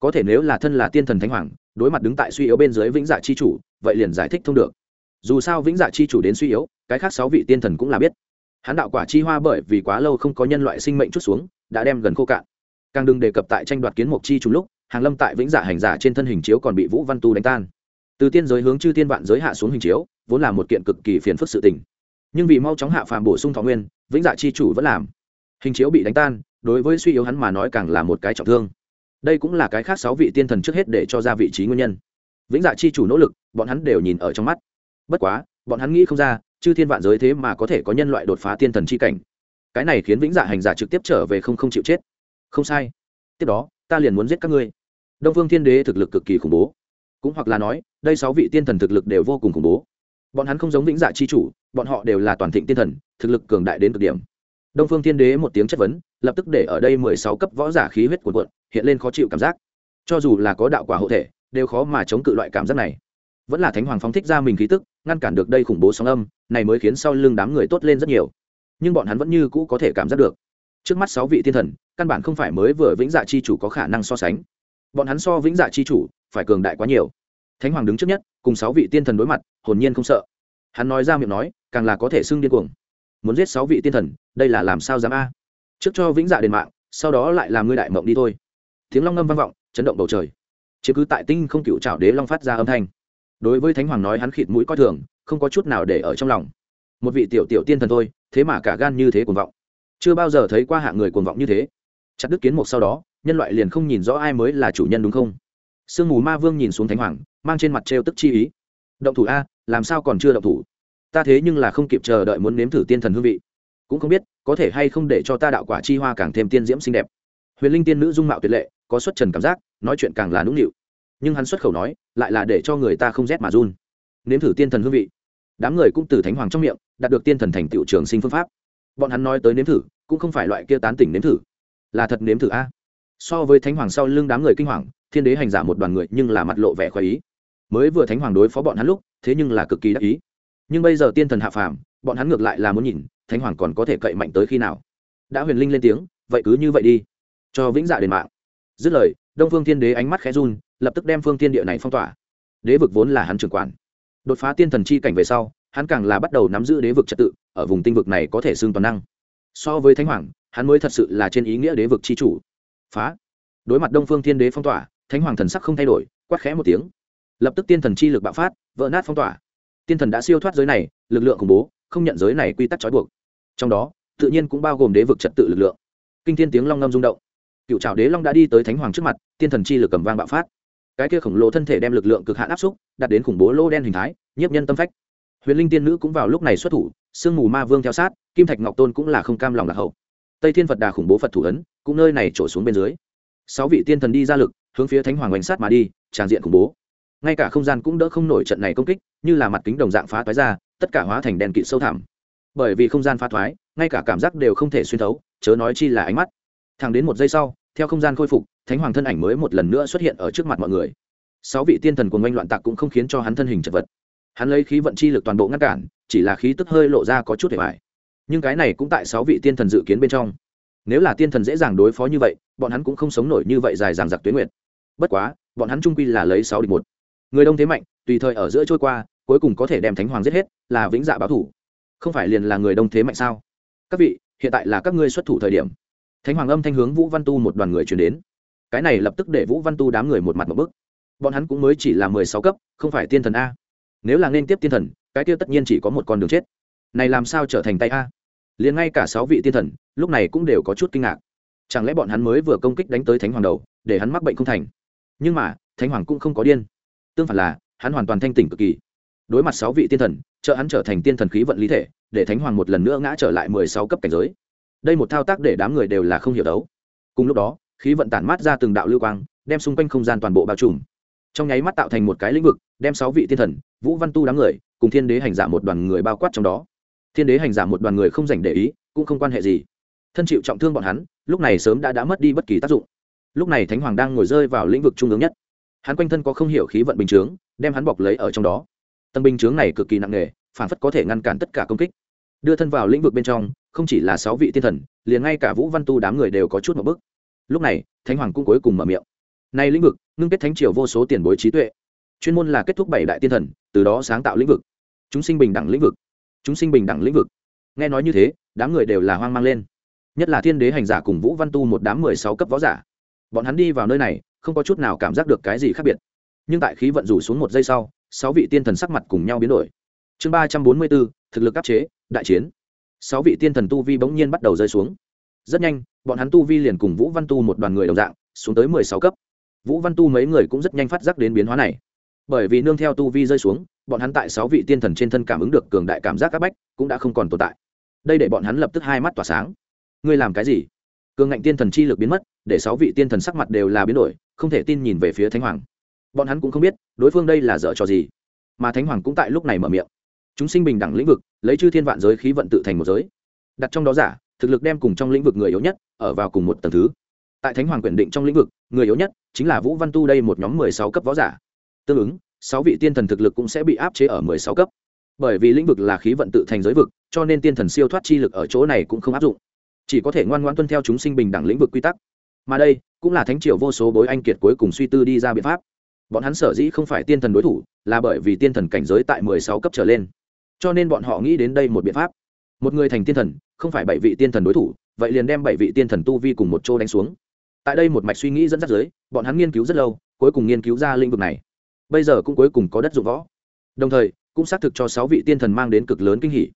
Có thể nếu là thân là tiên thần thánh hoàng, đối mặt đứng tại suy yếu bên dưới vĩnh dạ chi chủ, vậy liền giải thích thông được dù sao vĩnh dạ chi chủ đến suy yếu, cái khác sáu vị tiên thần cũng là biết. Hắn đạo quả chi hoa bởi vì quá lâu không có nhân loại sinh mệnh chút xuống, đã đem gần khô cạn. Càng đừng đề cập tại tranh đoạt kiến mục chi trùng lúc, hàng lâm tại vĩnh dạ hành giả trên thân hình chiếu còn bị vũ văn tu đánh tan. Từ tiên giới hướng chư tiên vạn giới hạ xuống hình chiếu, vốn là một kiện cực kỳ phiền phức sự tình. Nhưng vì mau chóng hạ phàm bổ sung thọ nguyên, vĩnh dạ chi chủ vẫn làm. Hình chiếu bị đánh tan, đối với suy yếu hắn mà nói càng là một cái trọng thương. Đây cũng là cái khác sáu vị tiên thần trước hết để cho ra vị trí nguyên nhân. Vĩnh dạ chi chủ nỗ lực, bọn hắn đều nhìn ở trong mắt bất quá, bọn hắn nghĩ không ra, chư thiên vạn giới thế mà có thể có nhân loại đột phá tiên thần chi cảnh. Cái này khiến vĩnh dạ hành giả trực tiếp trở về không không chịu chết. Không sai. Tiếp đó, ta liền muốn giết các ngươi. Đông phương thiên đế thực lực cực kỳ khủng bố. Cũng hoặc là nói, đây sáu vị tiên thần thực lực đều vô cùng khủng bố. Bọn hắn không giống vĩnh dạ chi chủ, bọn họ đều là toàn thịnh tiên thần, thực lực cường đại đến cực điểm. Đông phương thiên đế một tiếng chất vấn, lập tức để ở đây mười sáu cấp võ giả khí huyết cuộn quận hiện lên khó chịu cảm giác. Cho dù là có đạo quả hộ thể, đều khó mà chống cự loại cảm giác này vẫn là thánh hoàng phóng thích ra mình khí tức, ngăn cản được đây khủng bố sóng âm, này mới khiến sau lưng đám người tốt lên rất nhiều. Nhưng bọn hắn vẫn như cũ có thể cảm giác được. Trước mắt sáu vị tiên thần, căn bản không phải mới vừa vĩnh dạ chi chủ có khả năng so sánh. Bọn hắn so vĩnh dạ chi chủ, phải cường đại quá nhiều. Thánh hoàng đứng trước nhất, cùng sáu vị tiên thần đối mặt, hồn nhiên không sợ. Hắn nói ra miệng nói, càng là có thể xưng điên cuồng. Muốn giết sáu vị tiên thần, đây là làm sao dám a? Trước cho vĩnh dạ đền mạng, sau đó lại làm ngươi đại mộng đi thôi. Tiếng long ngâm vang vọng, chấn động bầu trời. Chứ cứ tại tinh không cựu trào đế long phát ra âm thanh đối với thánh hoàng nói hắn khịt mũi coi thường, không có chút nào để ở trong lòng. Một vị tiểu tiểu tiên thần thôi, thế mà cả gan như thế cuồng vọng. Chưa bao giờ thấy qua hạng người cuồng vọng như thế. Chặt đứt kiến mục sau đó, nhân loại liền không nhìn rõ ai mới là chủ nhân đúng không? Sương mù ma vương nhìn xuống thánh hoàng, mang trên mặt trêu tức chi ý. Động thủ a, làm sao còn chưa động thủ? Ta thế nhưng là không kịp chờ đợi muốn nếm thử tiên thần hương vị. Cũng không biết, có thể hay không để cho ta đạo quả chi hoa càng thêm tiên diễm xinh đẹp. Huyền linh tiên nữ dung mạo tuyệt lệ, có xuất trần cảm giác, nói chuyện càng là nũng nịu. Nhưng hắn xuất khẩu nói lại là để cho người ta không rét mà run. Nếm thử tiên thần hương vị. Đám người cũng từ thánh hoàng trong miệng, đạt được tiên thần thành tựu trường sinh phương pháp. Bọn hắn nói tới nếm thử, cũng không phải loại kia tán tỉnh nếm thử. Là thật nếm thử a. So với thánh hoàng sau lưng đám người kinh hoàng, thiên đế hành giả một đoàn người nhưng là mặt lộ vẻ khoái ý. Mới vừa thánh hoàng đối phó bọn hắn lúc, thế nhưng là cực kỳ đắc ý. Nhưng bây giờ tiên thần hạ phàm, bọn hắn ngược lại là muốn nhìn, thánh hoàng còn có thể cậy mạnh tới khi nào. Đã huyền linh lên tiếng, vậy cứ như vậy đi. Cho vĩnh dạ đền mạng. Dứt lời, đông phương thiên đế ánh mắt khẽ run lập tức đem phương tiên địa này phong tỏa. Đế vực vốn là hắn trưởng quản. Đột phá tiên thần chi cảnh về sau, hắn càng là bắt đầu nắm giữ đế vực trật tự, ở vùng tinh vực này có thể xưng toàn năng. So với thánh hoàng, hắn mới thật sự là trên ý nghĩa đế vực chi chủ. Phá. Đối mặt đông phương thiên đế phong tỏa, thánh hoàng thần sắc không thay đổi, quát khẽ một tiếng. Lập tức tiên thần chi lực bạo phát, vỡ nát phong tỏa. Tiên thần đã siêu thoát giới này, lực lượng khủng bố, không nhận giới này quy tắc trói buộc. Trong đó, tự nhiên cũng bao gồm đế vực trật tự lực lượng. Kinh thiên tiếng long ngâm rung động. Cựu trào đế long đã đi tới thánh hoàng trước mặt, tiên thần chi lực cầm vang bạo phát cái kia khổng lồ thân thể đem lực lượng cực hạn áp xúc, đạt đến khủng bố lô đen hình thái, nhiếp nhân tâm phách. Huyền linh tiên nữ cũng vào lúc này xuất thủ, sương mù ma vương theo sát, kim thạch ngọc tôn cũng là không cam lòng lạc hậu. Tây thiên phật đà khủng bố phật thủ ấn, cũng nơi này trổ xuống bên dưới. Sáu vị tiên thần đi ra lực, hướng phía thánh hoàng oanh sát mà đi, tràn diện khủng bố. Ngay cả không gian cũng đỡ không nổi trận này công kích, như là mặt kính đồng dạng phá thoái ra, tất cả hóa thành đèn kịt sâu thẳm. Bởi vì không gian phá thoái ngay cả cảm giác đều không thể xuyên thấu, chớ nói chi là ánh mắt. Thẳng đến một giây sau theo không gian khôi phục, thánh hoàng thân ảnh mới một lần nữa xuất hiện ở trước mặt mọi người. Sáu vị tiên thần của ngoanh loạn tạc cũng không khiến cho hắn thân hình chật vật. Hắn lấy khí vận chi lực toàn bộ ngăn cản, chỉ là khí tức hơi lộ ra có chút hề hoài. Nhưng cái này cũng tại sáu vị tiên thần dự kiến bên trong. Nếu là tiên thần dễ dàng đối phó như vậy, bọn hắn cũng không sống nổi như vậy dài dàng giặc tuyến nguyện bất quá, bọn hắn trung quy là lấy sáu địch một. Người đông thế mạnh, tùy thời ở giữa trôi qua, cuối cùng có thể đem thánh hoàng giết hết, là vĩnh dạ báo thủ. Không phải liền là người đông thế mạnh sao? Các vị, hiện tại là các ngươi xuất thủ thời điểm thánh hoàng âm thanh hướng vũ văn tu một đoàn người chuyển đến. Cái này lập tức để vũ văn tu đám người một mặt một bức. Bọn hắn cũng mới chỉ là mười sáu cấp, không phải tiên thần a. Nếu là nên tiếp tiên thần, cái kia tất nhiên chỉ có một con đường chết. Này làm sao trở thành tay a? Liền ngay cả sáu vị tiên thần, lúc này cũng đều có chút kinh ngạc. Chẳng lẽ bọn hắn mới vừa công kích đánh tới thánh hoàng đầu, để hắn mắc bệnh không thành? Nhưng mà, thánh hoàng cũng không có điên. Tương phản là, hắn hoàn toàn thanh tỉnh cực kỳ. Đối mặt sáu vị tiên thần trợ hắn trở thành tiên thần khí vận lý thể, để thánh hoàng một lần nữa ngã trở lại mười sáu cấp cảnh giới đây một thao tác để đám người đều là không hiểu đấu. Cùng lúc đó, khí vận tản mát ra từng đạo lưu quang, đem xung quanh không gian toàn bộ bao trùm. Trong nháy mắt tạo thành một cái lĩnh vực, đem sáu vị thiên thần, vũ văn tu đám người, cùng thiên đế hành giả một đoàn người bao quát trong đó. Thiên đế hành giả một đoàn người không dành để ý, cũng không quan hệ gì. Thân chịu trọng thương bọn hắn, lúc này sớm đã đã mất đi bất kỳ tác dụng. Lúc này thánh hoàng đang ngồi rơi vào lĩnh vực trung ương nhất. Hắn quanh thân có không hiểu khí vận bình chướng, đem hắn bọc lấy ở trong đó. Tầng bình chướng này cực kỳ nặng nề, phản phất có thể ngăn cản tất cả công kích. Đưa thân vào lĩnh vực bên trong không chỉ là sáu vị tiên thần, liền ngay cả vũ văn tu đám người đều có chút một bức lúc này, thánh hoàng cũng cuối cùng mở miệng. Nay lĩnh vực, ngưng kết thánh triều vô số tiền bối trí tuệ. Chuyên môn là kết thúc bảy đại tiên thần, từ đó sáng tạo lĩnh vực. Chúng sinh bình đẳng lĩnh vực. Chúng sinh bình đẳng lĩnh vực. Nghe nói như thế, đám người đều là hoang mang lên. Nhất là thiên đế hành giả cùng vũ văn tu một đám mười sáu cấp võ giả. Bọn hắn đi vào nơi này, không có chút nào cảm giác được cái gì khác biệt. Nhưng tại khí vận rủ xuống một giây sau, sáu vị tiên thần sắc mặt cùng nhau biến đổi. Chương ba trăm bốn mươi bốn, thực lực áp chế, đại chiến sáu vị tiên thần tu vi bỗng nhiên bắt đầu rơi xuống. Rất nhanh, bọn hắn tu vi liền cùng vũ văn tu một đoàn người đồng dạng, xuống tới mười sáu cấp. Vũ văn tu mấy người cũng rất nhanh phát giác đến biến hóa này. Bởi vì nương theo tu vi rơi xuống, bọn hắn tại sáu vị tiên thần trên thân cảm ứng được cường đại cảm giác áp bách, cũng đã không còn tồn tại. Đây để bọn hắn lập tức hai mắt tỏa sáng. Ngươi làm cái gì? Cường ngạnh tiên thần chi lực biến mất, để sáu vị tiên thần sắc mặt đều là biến đổi, không thể tin nhìn về phía thánh hoàng. Bọn hắn cũng không biết, đối phương đây là dở trò gì. Mà thánh hoàng cũng tại lúc này mở miệng chúng sinh bình đẳng lĩnh vực, lấy chư thiên vạn giới khí vận tự thành một giới. Đặt trong đó giả, thực lực đem cùng trong lĩnh vực người yếu nhất, ở vào cùng một tầng thứ. Tại thánh hoàng quyền định trong lĩnh vực, người yếu nhất chính là vũ văn tu đây một nhóm mười sáu cấp võ giả. Tương ứng, sáu vị tiên thần thực lực cũng sẽ bị áp chế ở mười sáu cấp. Bởi vì lĩnh vực là khí vận tự thành giới vực, cho nên tiên thần siêu thoát chi lực ở chỗ này cũng không áp dụng. Chỉ có thể ngoan ngoãn tuân theo chúng sinh bình đẳng lĩnh vực quy tắc. Mà đây cũng là thánh triều vô số bối anh kiệt cuối cùng suy tư đi ra biện pháp. Bọn hắn sở dĩ không phải tiên thần đối thủ, là bởi vì tiên thần cảnh giới tại mười sáu cấp trở lên cho nên bọn họ nghĩ đến đây một biện pháp. Một người thành tiên thần, không phải bảy vị tiên thần đối thủ, vậy liền đem bảy vị tiên thần tu vi cùng một chỗ đánh xuống. Tại đây một mạch suy nghĩ dẫn dắt dưới bọn hắn nghiên cứu rất lâu, cuối cùng nghiên cứu ra lĩnh vực này. Bây giờ cũng cuối cùng có đất dụng võ. Đồng thời, cũng xác thực cho sáu vị tiên thần mang đến cực lớn kinh hỷ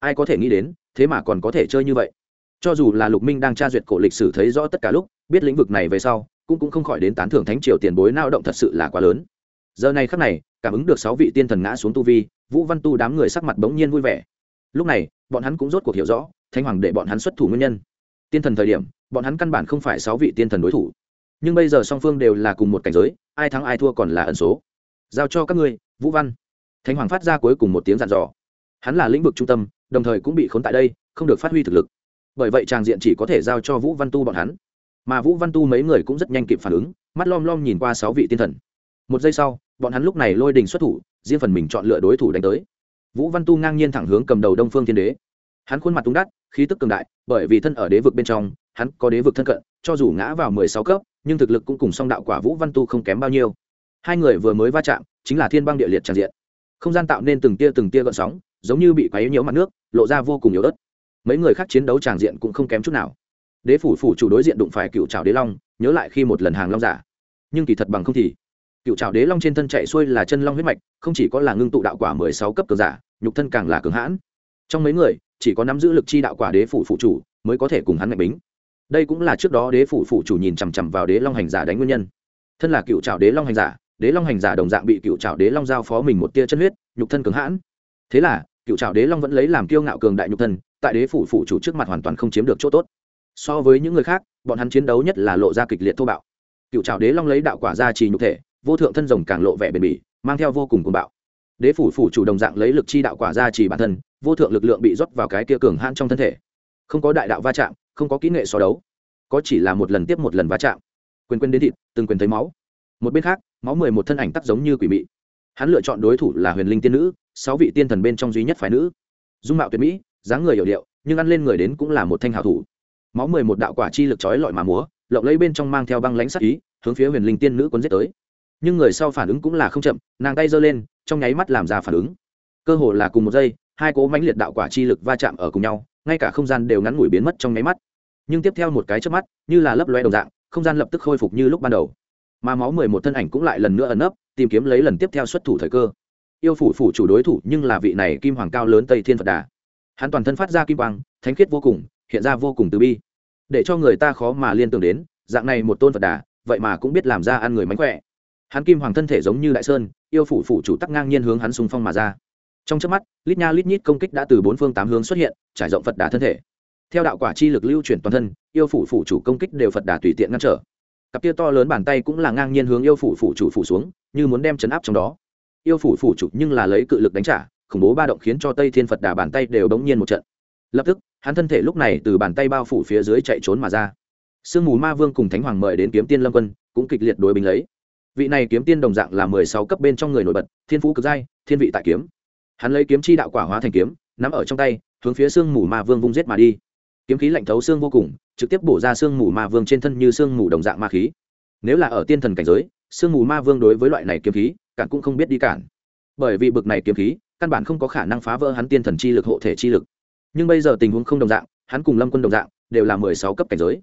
ai có thể nghĩ đến, thế mà còn có thể chơi như vậy. Cho dù là lục minh đang tra duyệt cổ lịch sử thấy rõ tất cả lúc, biết lĩnh vực này về sau, cũng cũng không khỏi đến tán thưởng thánh triều tiền bối lao động thật sự là quá lớn. Giờ này khắc này, cảm ứng được sáu vị tiên thần ngã xuống tu vi vũ văn tu đám người sắc mặt bỗng nhiên vui vẻ. Lúc này, bọn hắn cũng rốt cuộc hiểu rõ thanh hoàng để bọn hắn xuất thủ nguyên nhân. Tiên thần thời điểm, bọn hắn căn bản không phải sáu vị tiên thần đối thủ. Nhưng bây giờ song phương đều là cùng một cảnh giới, ai thắng ai thua còn là ẩn số. Giao cho các ngươi, vũ văn. Thánh hoàng phát ra cuối cùng một tiếng dặn dò. Hắn là lĩnh vực trung tâm, đồng thời cũng bị khốn tại đây, không được phát huy thực lực. Bởi vậy tràng diện chỉ có thể giao cho vũ văn tu bọn hắn. Mà vũ văn tu mấy người cũng rất nhanh kịp phản ứng, mắt lom lom nhìn qua sáu vị tiên thần một giây sau, bọn hắn lúc này lôi đình xuất thủ, riêng phần mình chọn lựa đối thủ đánh tới. Vũ văn tu ngang nhiên thẳng hướng cầm đầu đông phương thiên đế. Hắn khuôn mặt túng đắt khí tức cường đại, bởi vì thân ở đế vực bên trong, hắn có đế vực thân cận, cho dù ngã vào mười sáu cấp, nhưng thực lực cũng cùng song đạo quả vũ văn tu không kém bao nhiêu. Hai người vừa mới va chạm, chính là thiên băng địa liệt tràn diện. Không gian tạo nên từng tia từng tia gợn sóng, giống như bị quấy nhiễu mặt nước, lộ ra vô cùng yếu ớt. Mấy người khác chiến đấu tràn diện cũng không kém chút nào. Đế phủ phủ chủ đối diện đụng phải cựu trào đế long, nhớ lại khi một lần hàng long giả. Nhưng kỳ thật bằng không thì cựu trào đế long trên thân chạy xuôi là chân long huyết mạch, không chỉ có là ngưng tụ đạo quả mười sáu cấp cường giả, nhục thân càng là cường hãn. Trong mấy người, chỉ có nắm giữ lực chi đạo quả đế phủ phụ chủ mới có thể cùng hắn mạnh bính. Đây cũng là trước đó đế phủ phụ chủ nhìn chằm chằm vào đế long hành giả đánh nguyên nhân. Thân là cựu trào đế long hành giả, đế long hành giả đồng dạng bị cựu trào đế long giao phó mình một tia chân huyết, nhục thân cường hãn. Thế là, cựu trào đế long vẫn lấy làm kiêu ngạo cường đại nhục thân, tại đế phủ phụ chủ trước mặt hoàn toàn không chiếm được chỗ tốt. So với những người khác, bọn hắn chiến đấu nhất là lộ ra kịch liệt thô bạo. Cựu trào đế long lấy đạo quả ra trì nhục thể vô thượng thân rồng càng lộ vẻ bền bỉ, mang theo vô cùng cuồng bạo. Đế phủ phủ chủ đồng dạng lấy lực chi đạo quả ra chỉ bản thân, vô thượng lực lượng bị rót vào cái kia cường hãn trong thân thể. Không có đại đạo va chạm, không có kỹ nghệ so đấu, có chỉ là một lần tiếp một lần va chạm. Quyền quyền đến thịt, từng quyền thấy máu. Một bên khác, máu mười một thân ảnh tắc giống như quỷ mị. Hắn lựa chọn đối thủ là huyền linh tiên nữ, sáu vị tiên thần bên trong duy nhất phái nữ. Dung mạo tuyệt mỹ, dáng người hiểu điệu, nhưng ăn lên người đến cũng là một thanh hảo thủ. Máu mười một đạo quả chi lực chói lọi mà múa, lộng lấy bên trong mang theo băng lãnh sắc ý, hướng phía huyền linh tiên nữ cuốn giết tới nhưng người sau phản ứng cũng là không chậm, nàng tay giơ lên, trong nháy mắt làm ra phản ứng. Cơ hồ là cùng một giây, hai cố mãnh liệt đạo quả chi lực va chạm ở cùng nhau, ngay cả không gian đều ngắn ngủi biến mất trong nháy mắt. Nhưng tiếp theo một cái trước mắt, như là lấp loe đồng dạng, không gian lập tức khôi phục như lúc ban đầu. Mà máu mười một thân ảnh cũng lại lần nữa ẩn nấp, tìm kiếm lấy lần tiếp theo xuất thủ thời cơ. Yêu phủ phủ chủ đối thủ nhưng là vị này kim hoàng cao lớn tây thiên phật đà. Hắn toàn thân phát ra kim quang, thánh khiết vô cùng, hiện ra vô cùng từ bi. Để cho người ta khó mà liên tưởng đến, dạng này một tôn phật đà, vậy mà cũng biết làm ra ăn người mánh khỏe hắn kim hoàng thân thể giống như đại sơn, yêu phủ phủ chủ tắc ngang nhiên hướng hắn xung phong mà ra. Trong trước mắt, lít nha lít nhít công kích đã từ bốn phương tám hướng xuất hiện, trải rộng phật đà thân thể. Theo đạo quả chi lực lưu chuyển toàn thân, yêu phủ phủ chủ công kích đều phật đà tùy tiện ngăn trở. Cặp kia to lớn bàn tay cũng là ngang nhiên hướng yêu phủ phủ chủ phủ xuống, như muốn đem chấn áp trong đó. Yêu phủ phủ chủ nhưng là lấy cự lực đánh trả, khủng bố ba động khiến cho tây thiên phật đà bàn tay đều đống nhiên một trận. Lập tức, hắn thân thể lúc này từ bàn tay bao phủ phía dưới chạy trốn mà ra. Sương mù ma vương cùng thánh hoàng mời đến kiếm tiên lâm quân, cũng kịch liệt đối bình lấy vị này kiếm tiên đồng dạng là mười sáu cấp bên trong người nổi bật, thiên phú cực giai, thiên vị tại kiếm. Hắn lấy kiếm chi đạo quả hóa thành kiếm, nắm ở trong tay, hướng phía sương mù ma vương vung giết mà đi. Kiếm khí lạnh thấu xương vô cùng, trực tiếp bổ ra sương mù ma vương trên thân như sương mù đồng dạng ma khí. Nếu là ở tiên thần cảnh giới sương mù ma vương đối với loại này kiếm khí, cản cũng không biết đi cản. Bởi vì bực này kiếm khí, căn bản không có khả năng phá vỡ hắn tiên thần chi lực, hộ thể chi lực. Nhưng bây giờ tình huống không đồng dạng, hắn cùng lâm quân đồng dạng, đều là mười sáu cấp cảnh giới.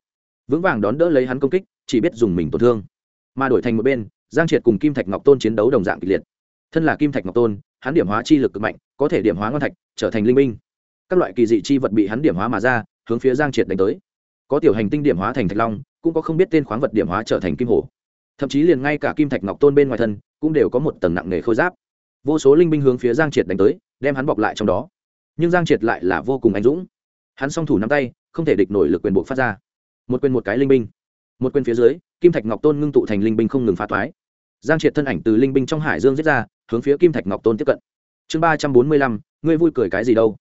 Vững vàng đón đỡ lấy hắn công kích, chỉ biết dùng mình tổn thương. Mà đổi thành một bên giang triệt cùng kim thạch ngọc tôn chiến đấu đồng dạng kịch liệt. Thân là kim thạch ngọc tôn, hắn điểm hóa chi lực cực mạnh, có thể điểm hóa ngon thạch, trở thành linh minh các loại kỳ dị chi vật bị hắn điểm hóa mà ra, hướng phía giang triệt đánh tới. Có tiểu hành tinh điểm hóa thành thạch long, cũng có không biết tên khoáng vật điểm hóa trở thành kim hổ. Thậm chí liền ngay cả kim thạch ngọc tôn bên ngoài thân, cũng đều có một tầng nặng nề khôi giáp. Vô số linh binh hướng phía giang triệt đánh tới, đem hắn bọc lại trong đó. Nhưng giang triệt lại là vô cùng anh dũng. Hắn song thủ nắm tay, không thể địch nổi lực quyền buộc phát ra. Một quyền một cái linh binh. Một quyền phía dưới, kim thạch ngọc tôn ngưng tụ thành linh binh không ngừng phá toái giang triệt thân ảnh từ linh binh trong hải dương giết ra, hướng phía kim thạch ngọc tôn tiếp cận. Chương ba trăm bốn mươi lăm, ngươi vui cười cái gì đâu?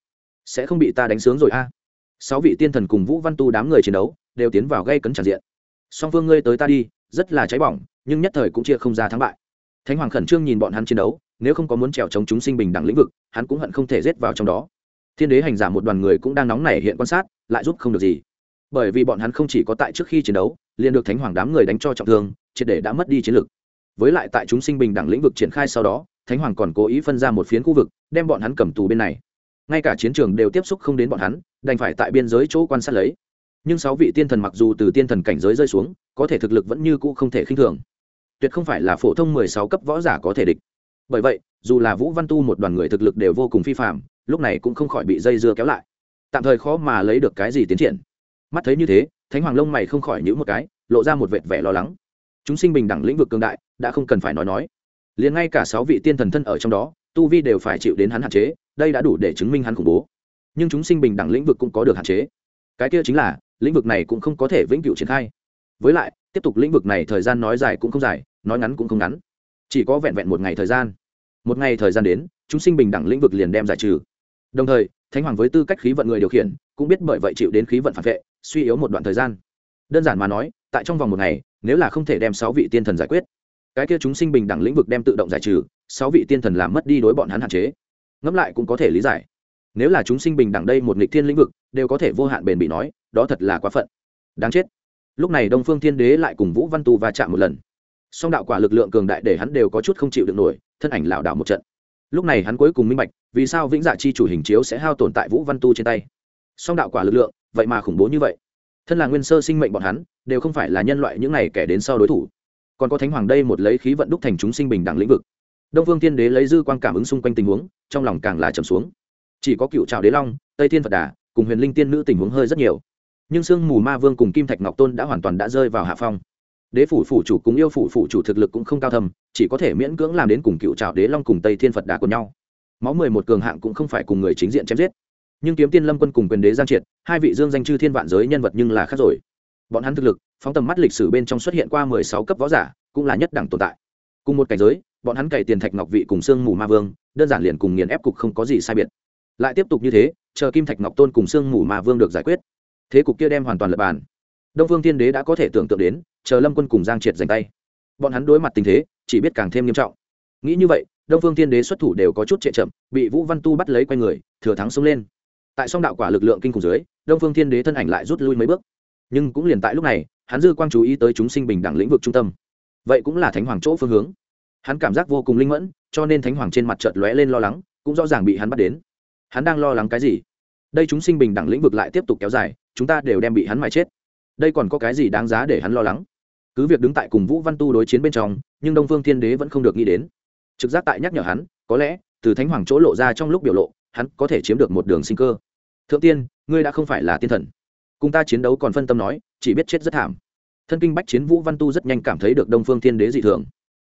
Sẽ không bị ta đánh sướng rồi a? Sáu vị tiên thần cùng vũ văn tu đám người chiến đấu, đều tiến vào gây cấn tràn diện. Song phương ngươi tới ta đi, rất là cháy bỏng, nhưng nhất thời cũng chia không ra thắng bại. Thánh hoàng khẩn trương nhìn bọn hắn chiến đấu, nếu không có muốn trèo chống chúng sinh bình đẳng lĩnh vực, hắn cũng hận không thể rết vào trong đó. Thiên đế hành giả một đoàn người cũng đang nóng nảy hiện quan sát, lại giúp không được gì. Bởi vì bọn hắn không chỉ có tại trước khi chiến đấu, liền được thánh hoàng đám người đánh cho trọng thương, triệt để đã mất đi chiến lực với lại tại chúng sinh bình đẳng lĩnh vực triển khai sau đó, thánh hoàng còn cố ý phân ra một phiến khu vực, đem bọn hắn cầm tù bên này. Ngay cả chiến trường đều tiếp xúc không đến bọn hắn, đành phải tại biên giới chỗ quan sát lấy. Nhưng sáu vị tiên thần mặc dù từ tiên thần cảnh giới rơi xuống, có thể thực lực vẫn như cũ không thể khinh thường. Tuyệt không phải là phổ thông mười sáu cấp võ giả có thể địch. Bởi vậy, dù là vũ văn tu một đoàn người thực lực đều vô cùng phi phạm lúc này cũng không khỏi bị dây dưa kéo lại. Tạm thời khó mà lấy được cái gì tiến triển. Mắt thấy như thế, thánh hoàng lông mày không khỏi nhữ một cái, lộ ra một vệt vẻ lo lắng chúng sinh bình đẳng lĩnh vực cường đại, đã không cần phải nói nói. Liền ngay cả sáu vị tiên thần thân ở trong đó, tu vi đều phải chịu đến hắn hạn chế, đây đã đủ để chứng minh hắn khủng bố. Nhưng chúng sinh bình đẳng lĩnh vực cũng có được hạn chế. Cái kia chính là, lĩnh vực này cũng không có thể vĩnh cửu triển khai. Với lại, tiếp tục lĩnh vực này thời gian nói dài cũng không dài, nói ngắn cũng không ngắn. Chỉ có vẹn vẹn một ngày thời gian. Một ngày thời gian đến, chúng sinh bình đẳng lĩnh vực liền đem giải trừ. Đồng thời, thánh hoàng với tư cách khí vận người điều khiển, cũng biết bởi vậy chịu đến khí vận phản vệ, suy yếu một đoạn thời gian đơn giản mà nói, tại trong vòng một ngày, nếu là không thể đem sáu vị tiên thần giải quyết, cái kia chúng sinh bình đẳng lĩnh vực đem tự động giải trừ, sáu vị tiên thần làm mất đi đối bọn hắn hạn chế. Ngẫm lại cũng có thể lý giải. Nếu là chúng sinh bình đẳng đây một nghịch thiên lĩnh vực, đều có thể vô hạn bền bị nói, đó thật là quá phận. Đáng chết. Lúc này đông phương thiên đế lại cùng vũ văn tu va chạm một lần. Song đạo quả lực lượng cường đại để hắn đều có chút không chịu được nổi, thân ảnh lảo đảo một trận. Lúc này hắn cuối cùng minh bạch, vì sao vĩnh dạ chi chủ hình chiếu sẽ hao tồn tại vũ văn tu trên tay. Song đạo quả lực lượng, vậy mà khủng bố như vậy thân là nguyên sơ sinh mệnh bọn hắn, đều không phải là nhân loại những này kẻ đến sau đối thủ. Còn có thánh hoàng đây một lấy khí vận đúc thành chúng sinh bình đẳng lĩnh vực. Đông vương tiên đế lấy dư quan cảm ứng xung quanh tình huống, trong lòng càng là trầm xuống. Chỉ có cựu trào đế long, tây thiên phật đà, cùng huyền linh tiên nữ tình huống hơi rất nhiều. Nhưng sương mù ma vương cùng kim thạch ngọc tôn đã hoàn toàn đã rơi vào hạ phong. Đế phủ phủ chủ cùng yêu phủ phủ chủ thực lực cũng không cao thầm chỉ có thể miễn cưỡng làm đến cùng cựu trào đế long cùng tây thiên phật đà của nhau. Máu mười một cường hạng cũng không phải cùng người chính diện chém giết nhưng kiếm tiên lâm quân cùng quyền đế giang triệt, hai vị dương danh chư thiên vạn giới nhân vật nhưng là khác rồi. Bọn hắn thực lực, phóng tầm mắt lịch sử bên trong xuất hiện qua mười sáu cấp võ giả, cũng là nhất đẳng tồn tại. Cùng một cảnh giới, bọn hắn cày tiền thạch ngọc vị cùng sương mù ma vương, đơn giản liền cùng nghiền ép cục không có gì sai biệt. Lại tiếp tục như thế, chờ kim thạch ngọc tôn cùng sương mù ma vương được giải quyết. Thế cục kia đem hoàn toàn lập bàn. Đông phương thiên đế đã có thể tưởng tượng đến, chờ lâm quân cùng giang triệt giành tay. Bọn hắn đối mặt tình thế, chỉ biết càng thêm nghiêm trọng. Nghĩ như vậy, đông phương thiên đế xuất thủ đều có chút trệ chậm bị vũ văn tu bắt lấy quay người, thừa thắng xông lên tại song đạo quả lực lượng kinh khủng dưới, đông phương Thiên đế thân ảnh lại rút lui mấy bước. Nhưng cũng liền tại lúc này, hắn dư quang chú ý tới chúng sinh bình đẳng lĩnh vực trung tâm. Vậy cũng là thánh hoàng chỗ phương hướng. Hắn cảm giác vô cùng linh mẫn, cho nên thánh hoàng trên mặt chợt lóe lên lo lắng, cũng rõ ràng bị hắn bắt đến. Hắn đang lo lắng cái gì? Đây chúng sinh bình đẳng lĩnh vực lại tiếp tục kéo dài, chúng ta đều đem bị hắn mãi chết. Đây còn có cái gì đáng giá để hắn lo lắng? Cứ việc đứng tại cùng vũ văn tu đối chiến bên trong, nhưng đông phương thiên đế vẫn không được nghĩ đến. Trực giác tại nhắc nhở hắn, có lẽ, từ thánh hoàng chỗ lộ ra trong lúc biểu lộ hắn có thể chiếm được một đường sinh cơ. Thượng tiên, ngươi đã không phải là tiên thần. Cùng ta chiến đấu còn phân tâm nói, chỉ biết chết rất thảm. Thân kinh bách chiến vũ văn tu rất nhanh cảm thấy được đông phương thiên đế dị thường.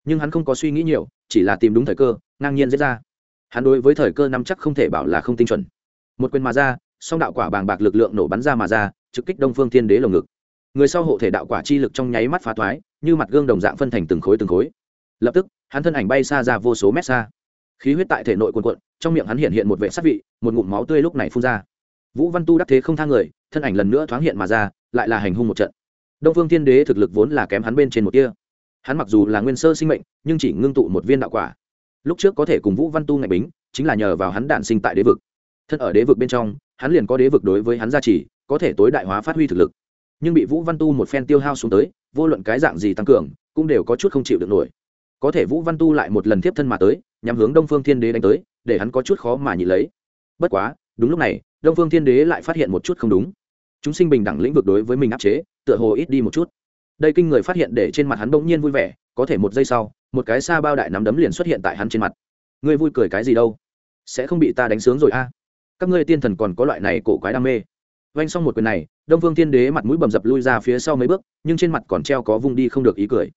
Nhưng hắn không có suy nghĩ nhiều, chỉ là tìm đúng thời cơ, ngang nhiên diễn ra. Hắn đối với thời cơ nắm chắc không thể bảo là không tinh chuẩn. Một quyền mà ra, song đạo quả bàng bạc lực lượng nổ bắn ra mà ra, trực kích đông phương thiên đế lồng ngực. Người sau hộ thể đạo quả chi lực trong nháy mắt phá thoái, như mặt gương đồng dạng phân thành từng khối từng khối. Lập tức, hắn thân ảnh bay xa ra vô số mét xa khí huyết tại thể nội cuồn cuộn, trong miệng hắn hiện hiện một vệ sát vị, một ngụm máu tươi lúc này phun ra. Vũ văn tu đắc thế không thang người, thân ảnh lần nữa thoáng hiện mà ra, lại là hành hung một trận. Đông phương thiên đế thực lực vốn là kém hắn bên trên một kia hắn mặc dù là nguyên sơ sinh mệnh, nhưng chỉ ngưng tụ một viên đạo quả. Lúc trước có thể cùng vũ văn tu ngạch bính, chính là nhờ vào hắn đạn sinh tại đế vực. Thân ở đế vực bên trong, hắn liền có đế vực đối với hắn gia trì, có thể tối đại hóa phát huy thực lực. Nhưng bị vũ văn tu một phen tiêu hao xuống tới, vô luận cái dạng gì tăng cường, cũng đều có chút không chịu được nổi có thể vũ văn tu lại một lần tiếp thân mà tới nhằm hướng đông phương thiên đế đánh tới, để hắn có chút khó mà nhị lấy. Bất quá, đúng lúc này, đông phương thiên đế lại phát hiện một chút không đúng. Chúng sinh bình đẳng lĩnh vực đối với mình áp chế, tựa hồ ít đi một chút. Đây kinh người phát hiện để trên mặt hắn bỗng nhiên vui vẻ, có thể một giây sau, một cái xa bao đại nắm đấm liền xuất hiện tại hắn trên mặt. Ngươi vui cười cái gì đâu? Sẽ không bị ta đánh sướng rồi a? Các ngươi tiên thần còn có loại này cổ quái đam mê. Vanh xong một quyền này, đông phương tiên đế mặt mũi bầm dập lui ra phía sau mấy bước, nhưng trên mặt còn treo có vung đi không được ý cười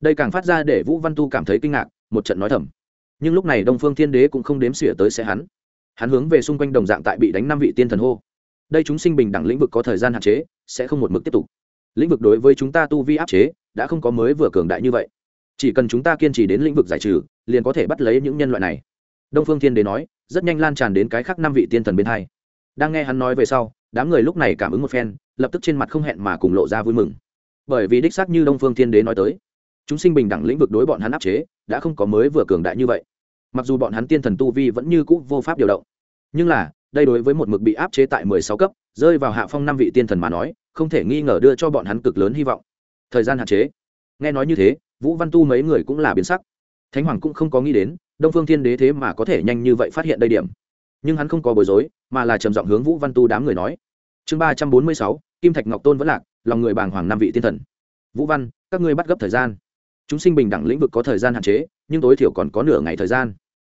đây càng phát ra để vũ văn tu cảm thấy kinh ngạc, một trận nói thầm. Nhưng lúc này đông phương thiên đế cũng không đếm xỉa tới sẽ hắn. Hắn hướng về xung quanh đồng dạng tại bị đánh năm vị tiên thần hô. Đây chúng sinh bình đẳng lĩnh vực có thời gian hạn chế, sẽ không một mực tiếp tục. Lĩnh vực đối với chúng ta tu vi áp chế, đã không có mới vừa cường đại như vậy. Chỉ cần chúng ta kiên trì đến lĩnh vực giải trừ, liền có thể bắt lấy những nhân loại này. Đông phương thiên đế nói, rất nhanh lan tràn đến cái khác năm vị tiên thần bên hai. Đang nghe hắn nói về sau, đám người lúc này cảm ứng một phen, lập tức trên mặt không hẹn mà cùng lộ ra vui mừng. Bởi vì đích xác như đông phương thiên đế nói tới chúng sinh bình đẳng lĩnh vực đối bọn hắn áp chế, đã không có mới vừa cường đại như vậy. Mặc dù bọn hắn tiên thần tu vi vẫn như cũ vô pháp điều động, nhưng là, đây đối với một mực bị áp chế tại mười sáu cấp, rơi vào hạ phong năm vị tiên thần mà nói, không thể nghi ngờ đưa cho bọn hắn cực lớn hy vọng. Thời gian hạn chế. Nghe nói như thế, vũ văn tu mấy người cũng là biến sắc. Thánh hoàng cũng không có nghĩ đến, đông phương thiên đế thế mà có thể nhanh như vậy phát hiện đây điểm. Nhưng hắn không có bối rối, mà là trầm giọng hướng vũ văn tu đám người nói. Chương ba trăm bốn mươi sáu, kim thạch ngọc tôn vẫn lạc, lòng người bàng hoàng năm vị tiên thần. Vũ văn, các ngươi bắt gấp thời gian chúng sinh bình đẳng lĩnh vực có thời gian hạn chế, nhưng tối thiểu còn có nửa ngày thời gian.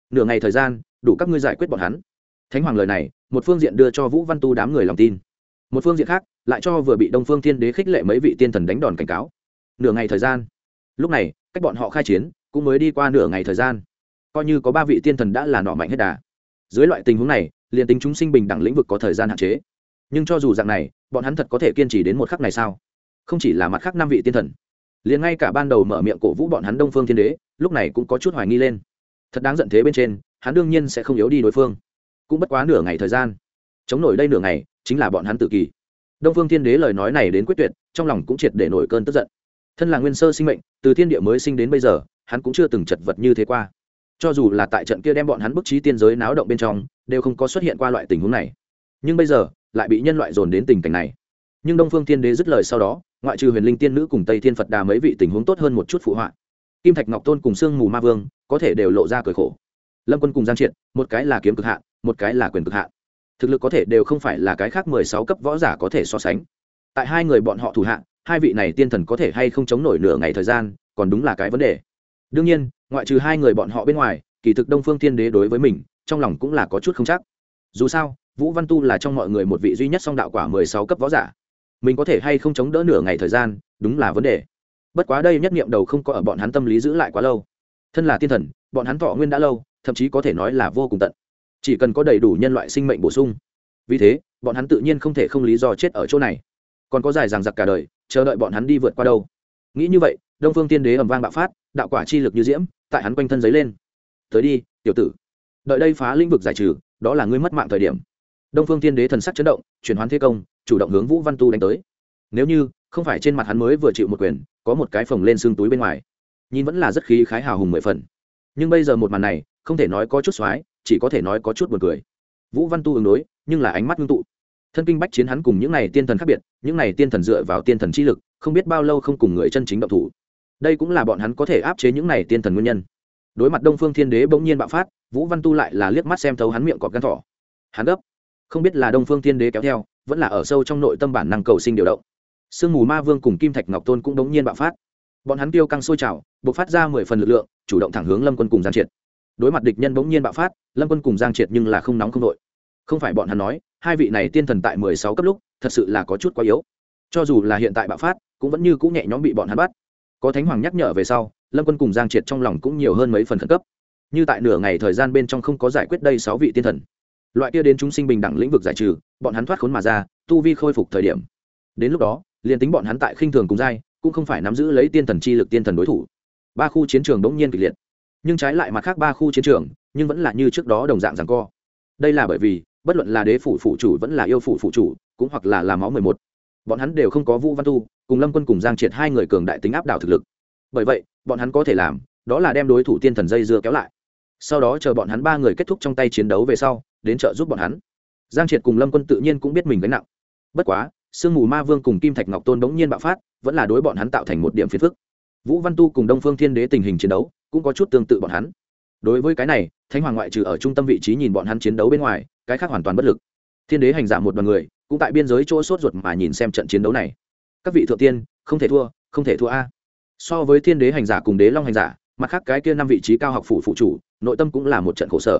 Nửa ngày thời gian, đủ các ngươi giải quyết bọn hắn. Thánh hoàng lời này, một phương diện đưa cho vũ văn tu đám người lòng tin. Một phương diện khác, lại cho vừa bị đông phương thiên đế khích lệ mấy vị tiên thần đánh đòn cảnh cáo. Nửa ngày thời gian. Lúc này, cách bọn họ khai chiến, cũng mới đi qua nửa ngày thời gian. Coi như có ba vị tiên thần đã là nọ mạnh hết đà. Dưới loại tình huống này, liền tính chúng sinh bình đẳng lĩnh vực có thời gian hạn chế. Nhưng cho dù dạng này, bọn hắn thật có thể kiên trì đến một khắc này sao? Không chỉ là mặt khác năm vị tiên thần liền ngay cả ban đầu mở miệng cổ vũ bọn hắn đông phương thiên đế, lúc này cũng có chút hoài nghi lên. Thật đáng giận thế bên trên, hắn đương nhiên sẽ không yếu đi đối phương. Cũng bất quá nửa ngày thời gian. Chống nổi đây nửa ngày, chính là bọn hắn tự kỳ. Đông phương thiên đế lời nói này đến quyết tuyệt, trong lòng cũng triệt để nổi cơn tức giận. Thân là nguyên sơ sinh mệnh, từ thiên địa mới sinh đến bây giờ, hắn cũng chưa từng chật vật như thế qua. Cho dù là tại trận kia đem bọn hắn bức trí tiên giới náo động bên trong, đều không có xuất hiện qua loại tình huống này. Nhưng bây giờ, lại bị nhân loại dồn đến tình cảnh này nhưng đông phương thiên đế dứt lời sau đó, ngoại trừ huyền linh tiên nữ cùng tây thiên phật đà mấy vị tình huống tốt hơn một chút phụ họa. Kim thạch ngọc tôn cùng sương mù ma vương có thể đều lộ ra cười khổ. Lâm quân cùng giang triệt, một cái là kiếm cực hạ một cái là quyền cực hạ thực lực có thể đều không phải là cái khác mười sáu cấp võ giả có thể so sánh. Tại hai người bọn họ thủ hạ, hai vị này tiên thần có thể hay không chống nổi nửa ngày thời gian, còn đúng là cái vấn đề. Đương nhiên, ngoại trừ hai người bọn họ bên ngoài, kỳ thực đông phương tiên đế đối với mình, trong lòng cũng là có chút không chắc. Dù sao, vũ văn tu là trong mọi người một vị duy nhất song đạo quả mười sáu cấp võ giả mình có thể hay không chống đỡ nửa ngày thời gian, đúng là vấn đề. Bất quá đây nhất nghiệm đầu không có ở bọn hắn tâm lý giữ lại quá lâu. Thân là tiên thần, bọn hắn thọ nguyên đã lâu, thậm chí có thể nói là vô cùng tận. Chỉ cần có đầy đủ nhân loại sinh mệnh bổ sung. Vì thế, bọn hắn tự nhiên không thể không lý do chết ở chỗ này. Còn có dài ràng giặc cả đời, chờ đợi bọn hắn đi vượt qua đâu. Nghĩ như vậy, đông phương tiên đế ầm vang bạo phát, đạo quả chi lực như diễm, tại hắn quanh thân giấy lên. Tới đi, tiểu tử. Đợi đây phá lĩnh vực giải trừ, đó là ngươi mất mạng thời điểm. Đông phương tiên đế thần sắc chấn động, chuyển hoán thế công chủ động hướng vũ văn tu đánh tới. Nếu như không phải trên mặt hắn mới vừa chịu một quyền, có một cái phồng lên xương túi bên ngoài, nhìn vẫn là rất khí khái hào hùng mười phần. Nhưng bây giờ một màn này, không thể nói có chút x chỉ có thể nói có chút buồn cười. Vũ văn tu ứng đối, nhưng là ánh mắt ngưng tụ. Thân kinh bách chiến hắn cùng những này tiên thần khác biệt, những này tiên thần dựa vào tiên thần chi lực, không biết bao lâu không cùng người chân chính động thủ. Đây cũng là bọn hắn có thể áp chế những này tiên thần nguyên nhân. Đối mặt đông phương thiên đế bỗng nhiên bạo phát, vũ văn tu lại là liếc mắt xem thấu hắn miệng cọp gan thỏ. Hắn gấp, không biết là đông phương thiên đế kéo theo vẫn là ở sâu trong nội tâm bản năng cầu sinh điều động. Sương mù ma vương cùng kim thạch ngọc tôn cũng đống nhiên bạo phát. Bọn hắn tiêu căng sôi trào buộc phát ra mười phần lực lượng, chủ động thẳng hướng lâm quân cùng giang triệt. Đối mặt địch nhân bỗng nhiên bạo phát, lâm quân cùng giang triệt nhưng là không nóng không đội không phải bọn hắn nói, hai vị này tiên thần tại mười sáu cấp lúc, thật sự là có chút quá yếu. Cho dù là hiện tại bạo phát, cũng vẫn như cũng nhẹ nhõm bị bọn hắn bắt. Có thánh hoàng nhắc nhở về sau, lâm quân cùng giang triệt trong lòng cũng nhiều hơn mấy phần khẩn cấp. Như tại nửa ngày thời gian bên trong không có giải quyết đây sáu vị tiên thần. Loại kia đến chúng sinh bình đẳng lĩnh vực giải trừ bọn hắn thoát khốn mà ra, tu vi khôi phục thời điểm. Đến lúc đó, liền tính bọn hắn tại khinh thường cùng giai, cũng không phải nắm giữ lấy tiên thần chi lực tiên thần đối thủ. Ba khu chiến trường đống nhiên kịch liệt. Nhưng trái lại mặt khác ba khu chiến trường, nhưng vẫn là như trước đó đồng dạng rằng co. Đây là bởi vì, bất luận là đế phủ phụ chủ vẫn là yêu phủ phụ chủ, cũng hoặc là làm máu mười một, bọn hắn đều không có vũ văn tu, cùng lâm quân cùng giang triệt hai người cường đại tính áp đảo thực lực. Bởi vậy, bọn hắn có thể làm, đó là đem đối thủ tiên thần dây dưa kéo lại. Sau đó chờ bọn hắn ba người kết thúc trong tay chiến đấu về sau, đến trợ giúp bọn hắn giang triệt cùng lâm quân tự nhiên cũng biết mình gánh nặng. Bất quá, sương mù ma vương cùng kim thạch ngọc tôn bỗng nhiên bạo phát, vẫn là đối bọn hắn tạo thành một điểm phiền phức. Vũ văn tu cùng đông phương thiên đế tình hình chiến đấu cũng có chút tương tự bọn hắn. Đối với cái này, thánh hoàng ngoại trừ ở trung tâm vị trí nhìn bọn hắn chiến đấu bên ngoài, cái khác hoàn toàn bất lực. Thiên đế hành giả một đoàn người, cũng tại biên giới chỗ sốt ruột mà nhìn xem trận chiến đấu này. Các vị thượng tiên, không thể thua, không thể thua a. So với thiên đế hành giả cùng đế long hành giả, mặt khác cái kia năm vị trí cao học phủ phụ chủ, nội tâm cũng là một trận khổ sở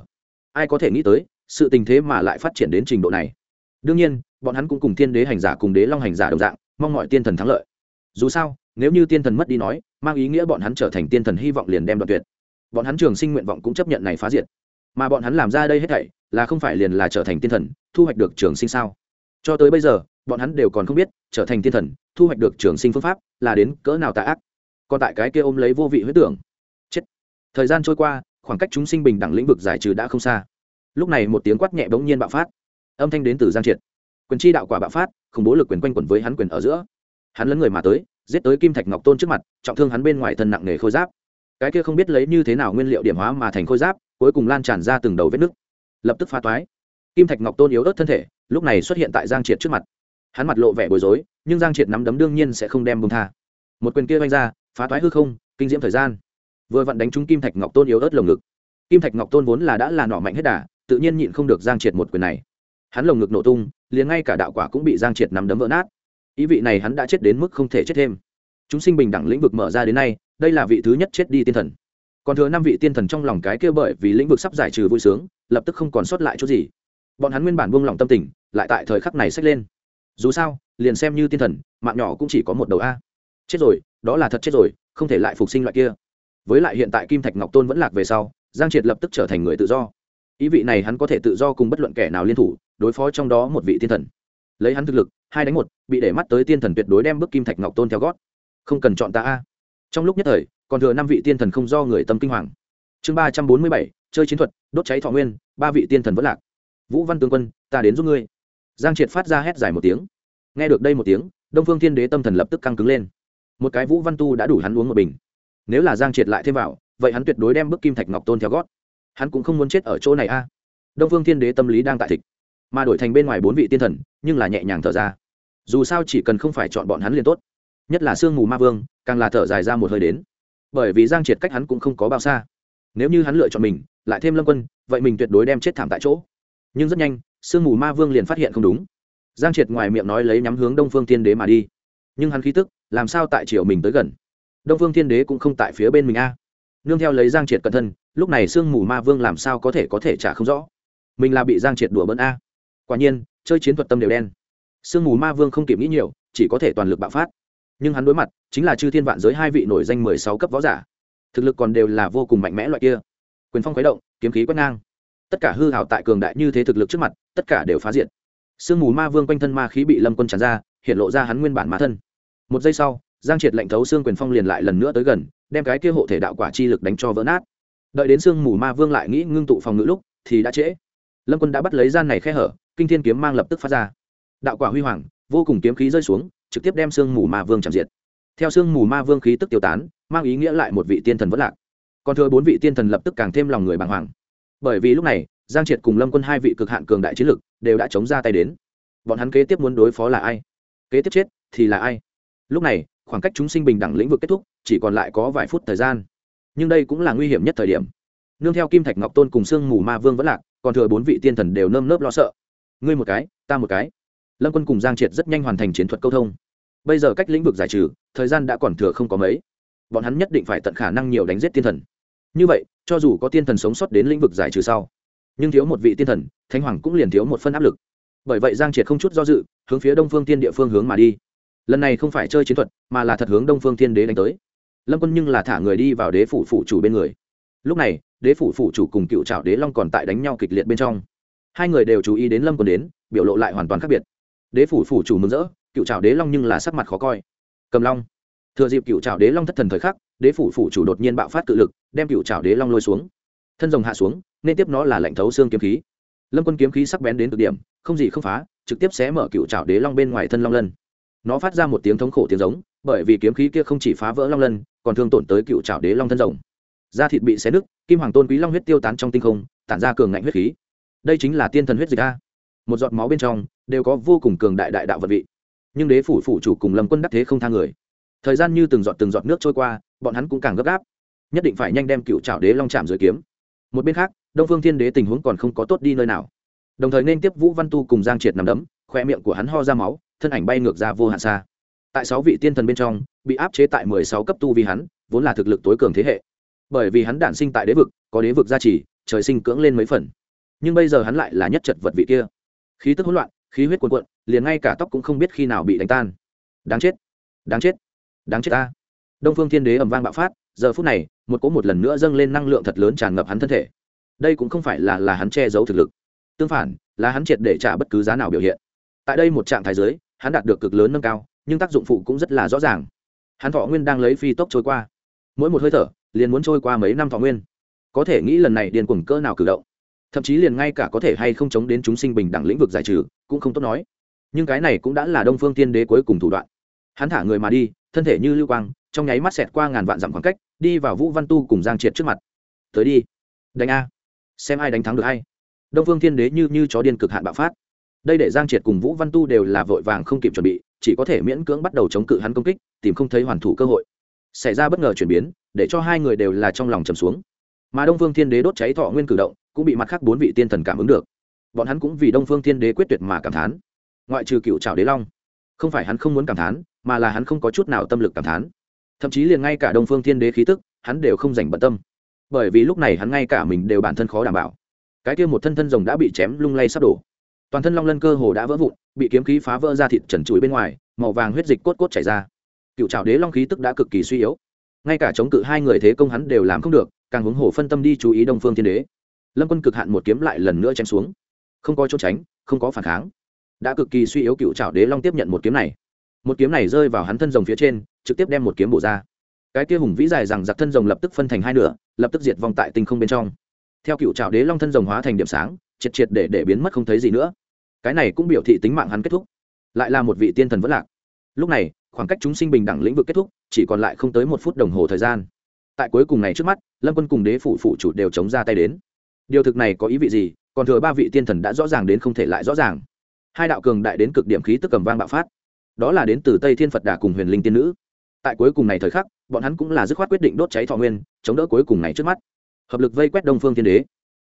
ai có thể nghĩ tới, sự tình thế mà lại phát triển đến trình độ này. Đương nhiên, bọn hắn cũng cùng thiên đế hành giả cùng đế long hành giả đồng dạng, mong mọi tiên thần thắng lợi. Dù sao, nếu như tiên thần mất đi nói, mang ý nghĩa bọn hắn trở thành tiên thần hy vọng liền đem đoạn tuyệt. Bọn hắn trường sinh nguyện vọng cũng chấp nhận này phá diệt. Mà bọn hắn làm ra đây hết thảy, là không phải liền là trở thành tiên thần, thu hoạch được trường sinh sao? Cho tới bây giờ, bọn hắn đều còn không biết, trở thành tiên thần, thu hoạch được trường sinh phương pháp là đến cỡ nào tạ ác. Còn tại cái kia ôm lấy vô vị huyết tưởng. Chết. Thời gian trôi qua khoảng cách chúng sinh bình đẳng lĩnh vực giải trừ đã không xa. Lúc này một tiếng quát nhẹ bỗng nhiên bạo phát. Âm thanh đến từ giang triệt. Quyền chi đạo quả bạo phát, khủng bố lực quyền quanh quẩn với hắn quyền ở giữa. Hắn lấn người mà tới, giết tới kim thạch ngọc tôn trước mặt, trọng thương hắn bên ngoài thân nặng nề khôi giáp. Cái kia không biết lấy như thế nào nguyên liệu điểm hóa mà thành khôi giáp, cuối cùng lan tràn ra từng đầu vết nứt. Lập tức phá toái. Kim thạch ngọc tôn yếu ớt thân thể, lúc này xuất hiện tại giang triệt trước mặt. Hắn mặt lộ vẻ bối rối, nhưng giang triệt nắm đấm đương nhiên sẽ không đem bông tha. Một quyền kia vanh ra, phá toái hư không, kinh diễm thời gian vừa vặn đánh trúng kim thạch ngọc tôn yếu ớt lồng ngực. Kim thạch ngọc tôn vốn là đã là nọ mạnh hết đà, tự nhiên nhịn không được giang triệt một quyền này. Hắn lồng ngực nổ tung, liền ngay cả đạo quả cũng bị giang triệt nắm đấm vỡ nát. Ý vị này hắn đã chết đến mức không thể chết thêm. Chúng sinh bình đẳng lĩnh vực mở ra đến nay, đây là vị thứ nhất chết đi tiên thần. Còn thừa năm vị tiên thần trong lòng cái kia bởi vì lĩnh vực sắp giải trừ vui sướng, lập tức không còn sót lại chút gì. Bọn hắn nguyên bản buông lỏng tâm tình, lại tại thời khắc này xách lên. Dù sao, liền xem như tiên thần, mạng nhỏ cũng chỉ có một đầu a. Chết rồi, đó là thật chết rồi, không thể lại phục sinh loại kia với lại hiện tại kim thạch ngọc tôn vẫn lạc về sau, giang triệt lập tức trở thành người tự do. Ý vị này hắn có thể tự do cùng bất luận kẻ nào liên thủ, đối phó trong đó một vị tiên thần. Lấy hắn thực lực, hai đánh một, bị để mắt tới tiên thần tuyệt đối đem bức kim thạch ngọc tôn theo gót. Không cần chọn ta a. Trong lúc nhất thời, còn thừa năm vị tiên thần không do người tâm kinh hoàng. Chương ba trăm bốn mươi bảy, chơi chiến thuật, đốt cháy thọ nguyên, ba vị tiên thần vẫn lạc. Vũ văn tướng quân, ta đến giúp ngươi. Giang triệt phát ra hét dài một tiếng. Nghe được đây một tiếng, đông phương thiên đế tâm thần lập tức căng cứng lên. Một cái vũ văn tu đã đủ hắn uống một bình nếu là giang triệt lại thêm vào, vậy hắn tuyệt đối đem bức kim thạch ngọc tôn theo gót. Hắn cũng không muốn chết ở chỗ này a. Đông phương thiên đế tâm lý đang tại thịt mà đổi thành bên ngoài bốn vị tiên thần, nhưng là nhẹ nhàng thở ra. Dù sao chỉ cần không phải chọn bọn hắn liền tốt, nhất là sương mù ma vương, càng là thở dài ra một hơi đến. Bởi vì giang triệt cách hắn cũng không có bao xa. Nếu như hắn lựa chọn mình, lại thêm lâm quân, vậy mình tuyệt đối đem chết thảm tại chỗ. Nhưng rất nhanh, sương mù ma vương liền phát hiện không đúng. Giang triệt ngoài miệng nói lấy nhắm hướng đông phương tiên đế mà đi. Nhưng hắn khí tức, làm sao tại chiều mình tới gần? Đông phương thiên đế cũng không tại phía bên mình a. Nương theo lấy giang triệt cẩn thân, lúc này sương mù ma vương làm sao có thể có thể trả không rõ? Mình là bị giang triệt đùa bỡn a. Quả nhiên, chơi chiến thuật tâm đều đen. Sương mù ma vương không kịp nghĩ nhiều, chỉ có thể toàn lực bạo phát. Nhưng hắn đối mặt chính là chư thiên vạn giới hai vị nổi danh mười sáu cấp võ giả. Thực lực còn đều là vô cùng mạnh mẽ loại kia. Quyền phong khuấy động, kiếm khí quét ngang. Tất cả hư hảo tại cường đại như thế thực lực trước mặt, tất cả đều phá diệt. Sương mù ma vương quanh thân ma khí bị lâm quân tràn ra, hiện lộ ra hắn nguyên bản ma thân. Một giây sau giang triệt lệnh thấu xương quyền phong liền lại lần nữa tới gần, đem cái kia hộ thể đạo quả chi lực đánh cho vỡ nát. Đợi đến xương mù ma vương lại nghĩ ngưng tụ phòng ngữ lúc, thì đã trễ. Lâm quân đã bắt lấy gian này khe hở, kinh thiên kiếm mang lập tức phát ra. Đạo quả huy hoàng, vô cùng kiếm khí rơi xuống, trực tiếp đem xương mù ma vương chạm diệt. Theo xương mù ma vương khí tức tiêu tán, mang ý nghĩa lại một vị tiên thần vất lạc. Còn thừa bốn vị tiên thần lập tức càng thêm lòng người bàng hoàng. Bởi vì lúc này, giang triệt cùng lâm quân hai vị cực hạn cường đại chiến lực đều đã chống ra tay đến. Bọn hắn kế tiếp muốn đối phó là ai? Kế tiếp chết thì là ai? Lúc này khoảng cách chúng sinh bình đẳng lĩnh vực kết thúc, chỉ còn lại có vài phút thời gian. Nhưng đây cũng là nguy hiểm nhất thời điểm. Nương theo kim thạch ngọc tôn cùng sương mù ma vương vẫn lạc, còn thừa bốn vị tiên thần đều nơm nớp lo sợ. Ngươi một cái, ta một cái. Lâm quân cùng giang triệt rất nhanh hoàn thành chiến thuật câu thông. Bây giờ cách lĩnh vực giải trừ, thời gian đã còn thừa không có mấy. Bọn hắn nhất định phải tận khả năng nhiều đánh giết tiên thần. Như vậy, cho dù có tiên thần sống sót đến lĩnh vực giải trừ sau, nhưng thiếu một vị tiên thần, thánh hoàng cũng liền thiếu một phân áp lực. Bởi vậy giang triệt không chút do dự, hướng phía đông phương tiên địa phương hướng mà đi lần này không phải chơi chiến thuật, mà là thật hướng đông phương Thiên đế đánh tới. Lâm quân nhưng là thả người đi vào đế phủ phủ chủ bên người. Lúc này, đế phủ phủ chủ cùng cựu trảo đế long còn tại đánh nhau kịch liệt bên trong. Hai người đều chú ý đến lâm quân đến, biểu lộ lại hoàn toàn khác biệt. Đế phủ phủ chủ mừng rỡ, cựu trảo đế long nhưng là sắc mặt khó coi. Cầm long. Thừa dịp cựu trảo đế long thất thần thời khắc, đế phủ phủ chủ đột nhiên bạo phát cự lực, đem cựu trảo đế long lôi xuống. Thân rồng hạ xuống, nên tiếp nó là lệnh thấu xương kiếm khí. Lâm quân kiếm khí sắc bén đến cực điểm, không gì không phá, trực tiếp xé mở cựu trảo đế long bên ngoài thân long lân nó phát ra một tiếng thống khổ tiếng giống, bởi vì kiếm khí kia không chỉ phá vỡ long lân, còn thương tổn tới cựu trào đế long thân rồng. Da thịt bị xé nứt, kim hoàng tôn quý long huyết tiêu tán trong tinh không, tản ra cường ngạnh huyết khí. Đây chính là tiên thần huyết dịch a. Một giọt máu bên trong, đều có vô cùng cường đại đại đạo vật vị. Nhưng đế phủ phủ chủ cùng lâm quân đắc thế không tha người. Thời gian như từng giọt từng giọt nước trôi qua, bọn hắn cũng càng gấp gáp. Nhất định phải nhanh đem cựu trào đế long chạm dưới kiếm. Một bên khác, đông phương thiên đế tình huống còn không có tốt đi nơi nào. Đồng thời nên tiếp vũ văn tu cùng giang triệt nằm đấm khoe miệng của hắn ho ra máu thân ảnh bay ngược ra vô hạn xa. Tại sáu vị tiên thần bên trong, bị áp chế tại mười sáu cấp tu vì hắn, vốn là thực lực tối cường thế hệ. Bởi vì hắn đản sinh tại đế vực, có đế vực gia trì, trời sinh cưỡng lên mấy phần. Nhưng bây giờ hắn lại là nhất chật vật vị kia. Khí tức hỗn loạn, khí huyết cuồn cuộn, liền ngay cả tóc cũng không biết khi nào bị đánh tan. Đáng chết đáng chết đáng chết ta. Đông phương thiên đế ầm vang bạo phát, giờ phút này, một cỗ một lần nữa dâng lên năng lượng thật lớn tràn ngập hắn thân thể. Đây cũng không phải là là hắn che giấu thực lực. Tương phản, là hắn triệt để trả bất cứ giá nào biểu hiện. Tại đây một trạng thái giới hắn đạt được cực lớn nâng cao, nhưng tác dụng phụ cũng rất là rõ ràng. Hắn thọ nguyên đang lấy phi tốc trôi qua. Mỗi một hơi thở, liền muốn trôi qua mấy năm thọ nguyên. Có thể nghĩ lần này điền cuồng cỡ nào cử động. Thậm chí liền ngay cả có thể hay không chống đến chúng sinh bình đẳng lĩnh vực giải trừ, cũng không tốt nói. Nhưng cái này cũng đã là đông phương tiên đế cuối cùng thủ đoạn. Hắn thả người mà đi, thân thể như lưu quang, trong nháy mắt xẹt qua ngàn vạn dặm khoảng cách, đi vào vũ văn tu cùng giang triệt trước mặt. Tới đi. Đánh a. Xem ai đánh thắng được hay. Đông phương thiên đế như như chó điên cực hạn bạo phát đây để giang triệt cùng vũ văn tu đều là vội vàng không kịp chuẩn bị, chỉ có thể miễn cưỡng bắt đầu chống cự hắn công kích, tìm không thấy hoàn thủ cơ hội. Xảy ra bất ngờ chuyển biến, để cho hai người đều là trong lòng trầm xuống. Mà đông phương thiên đế đốt cháy thọ nguyên cử động, cũng bị mặt khác bốn vị tiên thần cảm ứng được. Bọn hắn cũng vì đông phương thiên đế quyết tuyệt mà cảm thán. Ngoại trừ cựu trào đế long, không phải hắn không muốn cảm thán, mà là hắn không có chút nào tâm lực cảm thán. Thậm chí liền ngay cả đông phương thiên đế khí tức, hắn đều không dành bận tâm. Bởi vì lúc này hắn ngay cả mình đều bản thân khó đảm bảo. Cái kia một thân thân rồng đã bị chém lung lay sắp đổ toàn thân long lân cơ hồ đã vỡ vụn, bị kiếm khí phá vỡ ra thịt trần trụi bên ngoài, màu vàng huyết dịch cốt cốt chảy ra. Cựu trào đế long khí tức đã cực kỳ suy yếu. Ngay cả chống cự hai người thế công hắn đều làm không được, càng hướng hồ phân tâm đi chú ý đông phương thiên đế. Lâm quân cực hạn một kiếm lại lần nữa chém xuống. Không có trốn tránh, không có phản kháng. Đã cực kỳ suy yếu cựu trào đế long tiếp nhận một kiếm này. Một kiếm này rơi vào hắn thân rồng phía trên, trực tiếp đem một kiếm bổ ra. Cái kia hùng vĩ dài rằng giặc thân rồng lập tức phân thành hai nửa, lập tức diệt vong tại tinh không bên trong. Theo cựu trào đế long thân rồng hóa thành điểm sáng, triệt triệt để để biến mất không thấy gì nữa cái này cũng biểu thị tính mạng hắn kết thúc. Lại là một vị tiên thần vẫn lạc. Lúc này, khoảng cách chúng sinh bình đẳng lĩnh vực kết thúc, chỉ còn lại không tới một phút đồng hồ thời gian. Tại cuối cùng này trước mắt, lâm quân cùng đế phủ phụ chủ đều chống ra tay đến. Điều thực này có ý vị gì? Còn thừa ba vị tiên thần đã rõ ràng đến không thể lại rõ ràng. Hai đạo cường đại đến cực điểm khí tức cầm vang bạo phát. Đó là đến từ tây thiên phật đà cùng huyền linh tiên nữ. Tại cuối cùng này thời khắc, bọn hắn cũng là dứt khoát quyết định đốt cháy thọ nguyên, chống đỡ cuối cùng này trước mắt. Hợp lực vây quét đông phương thiên đế.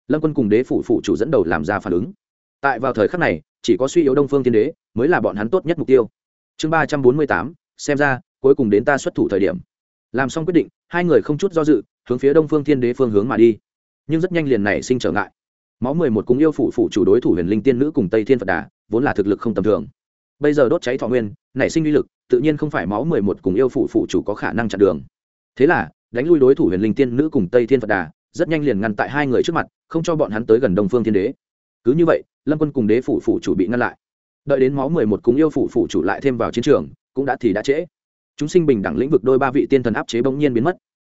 Lâm quân cùng đế phủ phụ chủ dẫn đầu làm ra phản ứng tại vào thời khắc này, chỉ có suy yếu đông phương thiên đế mới là bọn hắn tốt nhất mục tiêu. Chương ba trăm bốn mươi tám, xem ra, cuối cùng đến ta xuất thủ thời điểm. Làm xong quyết định, hai người không chút do dự, hướng phía đông phương thiên đế phương hướng mà đi. Nhưng rất nhanh liền nảy sinh trở ngại. Máu mười một cung yêu phủ phụ chủ đối thủ huyền linh tiên nữ cùng tây thiên phật đà, vốn là thực lực không tầm thường. Bây giờ đốt cháy thọ nguyên, nảy sinh uy lực, tự nhiên không phải máu mười một cùng yêu phụ phụ chủ có khả năng chặn đường. Thế là, đánh lui đối thủ huyền linh tiên nữ cùng tây thiên phật đà, rất nhanh liền ngăn tại hai người trước mặt, không cho bọn hắn tới gần đông phương thiên đế. Cứ như vậy lâm quân cùng đế phủ phủ chủ bị ngăn lại. Đợi đến máu mười một cùng yêu phủ phủ chủ lại thêm vào chiến trường, cũng đã thì đã trễ. Chúng sinh bình đẳng lĩnh vực đôi ba vị tiên thần áp chế bỗng nhiên biến mất.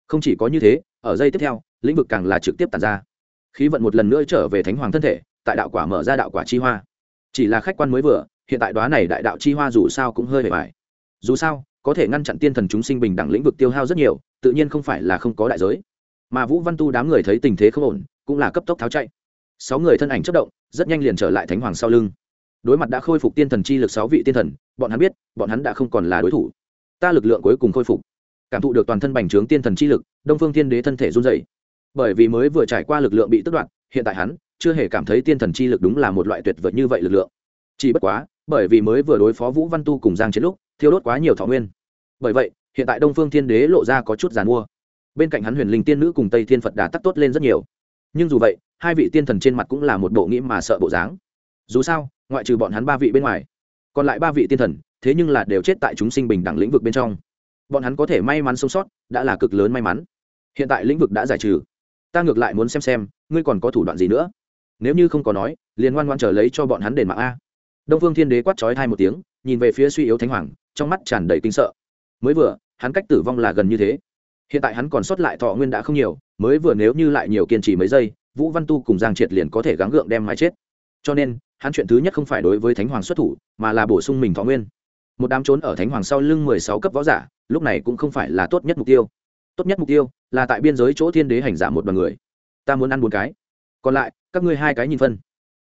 Không chỉ có như thế, ở giây tiếp theo, lĩnh vực càng là trực tiếp tàn ra. Khí vận một lần nữa trở về thánh hoàng thân thể, tại đạo quả mở ra đạo quả chi hoa. Chỉ là khách quan mới vừa, hiện tại đoá này đại đạo chi hoa dù sao cũng hơi bề bài dù sao, có thể ngăn chặn tiên thần chúng sinh bình đẳng lĩnh vực tiêu hao rất nhiều, tự nhiên không phải là không có đại giới. Mà vũ văn tu đám người thấy tình thế không ổn, cũng là cấp tốc tháo chạy sáu người thân ảnh chất động, rất nhanh liền trở lại thánh hoàng sau lưng. Đối mặt đã khôi phục tiên thần chi lực sáu vị tiên thần, bọn hắn biết, bọn hắn đã không còn là đối thủ. Ta lực lượng cuối cùng khôi phục. Cảm thụ được toàn thân bành trướng tiên thần chi lực, đông phương tiên đế thân thể run dày bởi vì mới vừa trải qua lực lượng bị tức đoạt, hiện tại hắn chưa hề cảm thấy tiên thần chi lực đúng là một loại tuyệt vời như vậy lực lượng. Chỉ bất quá, bởi vì mới vừa đối phó vũ văn tu cùng giang chiến lúc, thiêu đốt quá nhiều thọ nguyên. Bởi vậy, hiện tại đông phương thiên đế lộ ra có chút giàn mua. Bên cạnh hắn huyền linh tiên nữ cùng tây thiên phật đà tắc tốt lên rất nhiều. Nhưng dù vậy hai vị tiên thần trên mặt cũng là một bộ nghĩ mà sợ bộ dáng. Dù sao, ngoại trừ bọn hắn ba vị bên ngoài, còn lại ba vị tiên thần, thế nhưng là đều chết tại chúng sinh bình đẳng lĩnh vực bên trong. Bọn hắn có thể may mắn sống sót, đã là cực lớn may mắn. Hiện tại lĩnh vực đã giải trừ. Ta ngược lại muốn xem xem, ngươi còn có thủ đoạn gì nữa? Nếu như không có nói, liền ngoan ngoan trở lấy cho bọn hắn đền mạng a. Đông phương thiên đế quát trói thai một tiếng, nhìn về phía suy yếu thánh hoàng, trong mắt tràn đầy kinh sợ. Mới vừa, hắn cách tử vong là gần như thế. Hiện tại hắn còn sót lại thọ nguyên đã không nhiều, mới vừa nếu như lại nhiều kiên trì mấy giây vũ văn tu cùng giang triệt liền có thể gắng gượng đem mãi chết. Cho nên, hắn chuyện thứ nhất không phải đối với thánh hoàng xuất thủ, mà là bổ sung mình thọ nguyên. Một đám trốn ở thánh hoàng sau lưng mười sáu cấp võ giả, lúc này cũng không phải là tốt nhất mục tiêu. Tốt nhất mục tiêu là tại biên giới chỗ thiên đế hành giả một đoàn người. Ta muốn ăn bốn cái. Còn lại, các ngươi hai cái nhìn phân.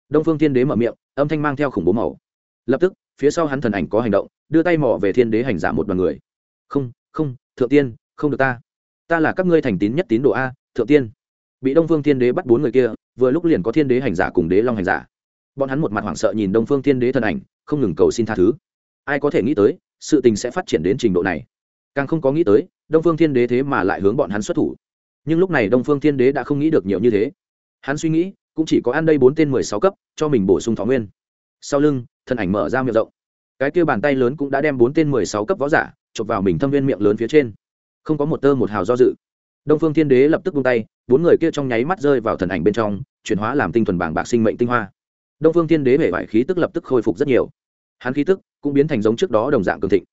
Đông phương thiên đế mở miệng, âm thanh mang theo khủng bố màu. Lập tức, phía sau hắn thần ảnh có hành động, đưa tay mỏ về thiên đế hành giả một đoàn người. Không không, thượng tiên, không được ta. Ta là các ngươi thành tín nhất tín đồ a, thượng tiên bị đông phương thiên đế bắt bốn người kia, vừa lúc liền có thiên đế hành giả cùng đế long hành giả. Bọn hắn một mặt hoảng sợ nhìn đông phương thiên đế thần ảnh, không ngừng cầu xin tha thứ. Ai có thể nghĩ tới, sự tình sẽ phát triển đến trình độ này. Càng không có nghĩ tới, đông phương thiên đế thế mà lại hướng bọn hắn xuất thủ. Nhưng lúc này đông phương thiên đế đã không nghĩ được nhiều như thế. Hắn suy nghĩ, cũng chỉ có ăn đây bốn tên mười sáu cấp, cho mình bổ sung thọ nguyên. Sau lưng, thân ảnh mở ra miệng rộng. Cái kia bàn tay lớn cũng đã đem bốn tên mười sáu cấp võ giả chụp vào mình thâm viên miệng lớn phía trên. Không có một tơ một hào do dự đông phương thiên đế lập tức buông tay, bốn người kia trong nháy mắt rơi vào thần ảnh bên trong, chuyển hóa làm tinh thuần bảng bạc sinh mệnh tinh hoa. Đông phương thiên đế vẻ vải khí tức lập tức khôi phục rất nhiều. Hắn khí tức cũng biến thành giống trước đó đồng dạng cường thịnh.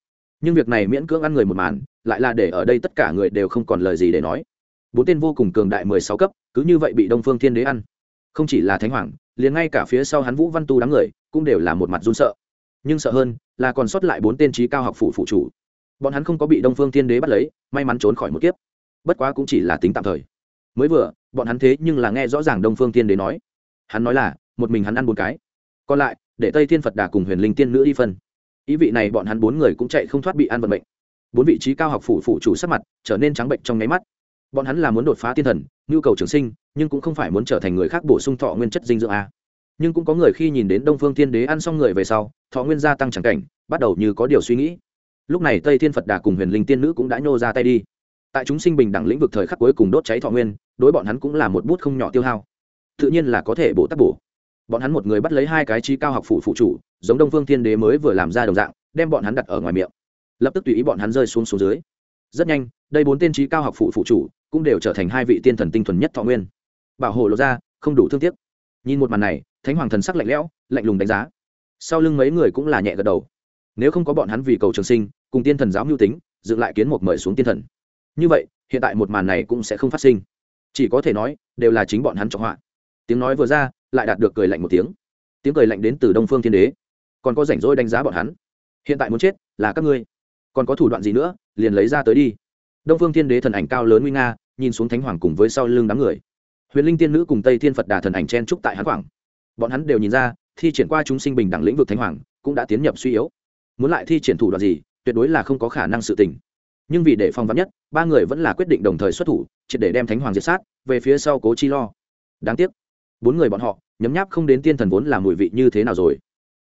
Nhưng việc này miễn cưỡng ăn người một màn, lại là để ở đây tất cả người đều không còn lời gì để nói. Bốn tên vô cùng cường đại mười sáu cấp, cứ như vậy bị đông phương thiên đế ăn. Không chỉ là thánh hoàng, liền ngay cả phía sau hắn vũ văn tu đám người cũng đều là một mặt run sợ. Nhưng sợ hơn là còn sót lại bốn tên trí cao học phủ phụ chủ. Bọn hắn không có bị đông phương thiên đế bắt lấy, may mắn trốn khỏi một kiếp bất quá cũng chỉ là tính tạm thời. Mới vừa, bọn hắn thế nhưng là nghe rõ ràng đông phương thiên đế nói. Hắn nói là, một mình hắn ăn bốn cái. Còn lại, để tây thiên phật đà cùng huyền linh tiên nữ đi phân. Ý vị này bọn hắn bốn người cũng chạy không thoát bị ăn vận bệnh bốn vị trí cao học phủ phụ chủ sắc mặt trở nên trắng bệnh trong nháy mắt. Bọn hắn là muốn đột phá tiên thần, nhu cầu trường sinh, nhưng cũng không phải muốn trở thành người khác bổ sung thọ nguyên chất dinh dưỡng a. Nhưng cũng có người khi nhìn đến đông phương thiên đế ăn xong người về sau, thọ nguyên gia tăng c cảnh, bắt đầu như có điều suy nghĩ. Lúc này tây thiên phật đà cùng huyền linh tiên nữ cũng đã nhô ra tay đi tại chúng sinh bình đẳng lĩnh vực thời khắc cuối cùng đốt cháy thọ nguyên, đối bọn hắn cũng là một bút không nhỏ tiêu hao. Tự nhiên là có thể bổ tắc bổ. Bọn hắn một người bắt lấy hai cái trí cao học phủ phụ chủ, giống đông phương thiên đế mới vừa làm ra đồng dạng, đem bọn hắn đặt ở ngoài miệng. Lập tức tùy ý bọn hắn rơi xuống xuống dưới. Rất nhanh, đây bốn tên trí cao học phụ phụ chủ cũng đều trở thành hai vị tiên thần tinh thuần nhất thọ nguyên. Bảo hộ lộ ra, không đủ thương tiếc. Nhìn một màn này, thánh hoàng thần sắc lạnh lẽo, lạnh lùng đánh giá. Sau lưng mấy người cũng là nhẹ gật đầu. Nếu không có bọn hắn vì cầu trường sinh, cùng tiên thần giáo mưu tính, dựng lại kiến một mời xuống tiên thần như vậy, hiện tại một màn này cũng sẽ không phát sinh. Chỉ có thể nói, đều là chính bọn hắn trọng họa. Tiếng nói vừa ra, lại đạt được cười lạnh một tiếng. Tiếng cười lạnh đến từ đông phương thiên đế. Còn có rảnh rỗi đánh giá bọn hắn. Hiện tại muốn chết là các ngươi. Còn có thủ đoạn gì nữa, liền lấy ra tới đi. Đông phương thiên đế thần ảnh cao lớn nguy nga, nhìn xuống thánh hoàng cùng với sau lưng đám người. Huyền linh tiên nữ cùng tây thiên phật đà thần ảnh chen trúc tại hắn khoảng bọn hắn đều nhìn ra, thi triển qua chúng sinh bình đẳng lĩnh vực thánh hoàng cũng đã tiến nhập suy yếu. Muốn lại thi triển thủ đoạn gì, tuyệt đối là không có khả năng sự tình nhưng vì để phòng vắn nhất, ba người vẫn là quyết định đồng thời xuất thủ, triệt để đem thánh hoàng diệt sát, về phía sau cố chi lo. Đáng tiếc, bốn người bọn họ, nhấm nháp không đến tiên thần vốn làm mùi vị như thế nào rồi.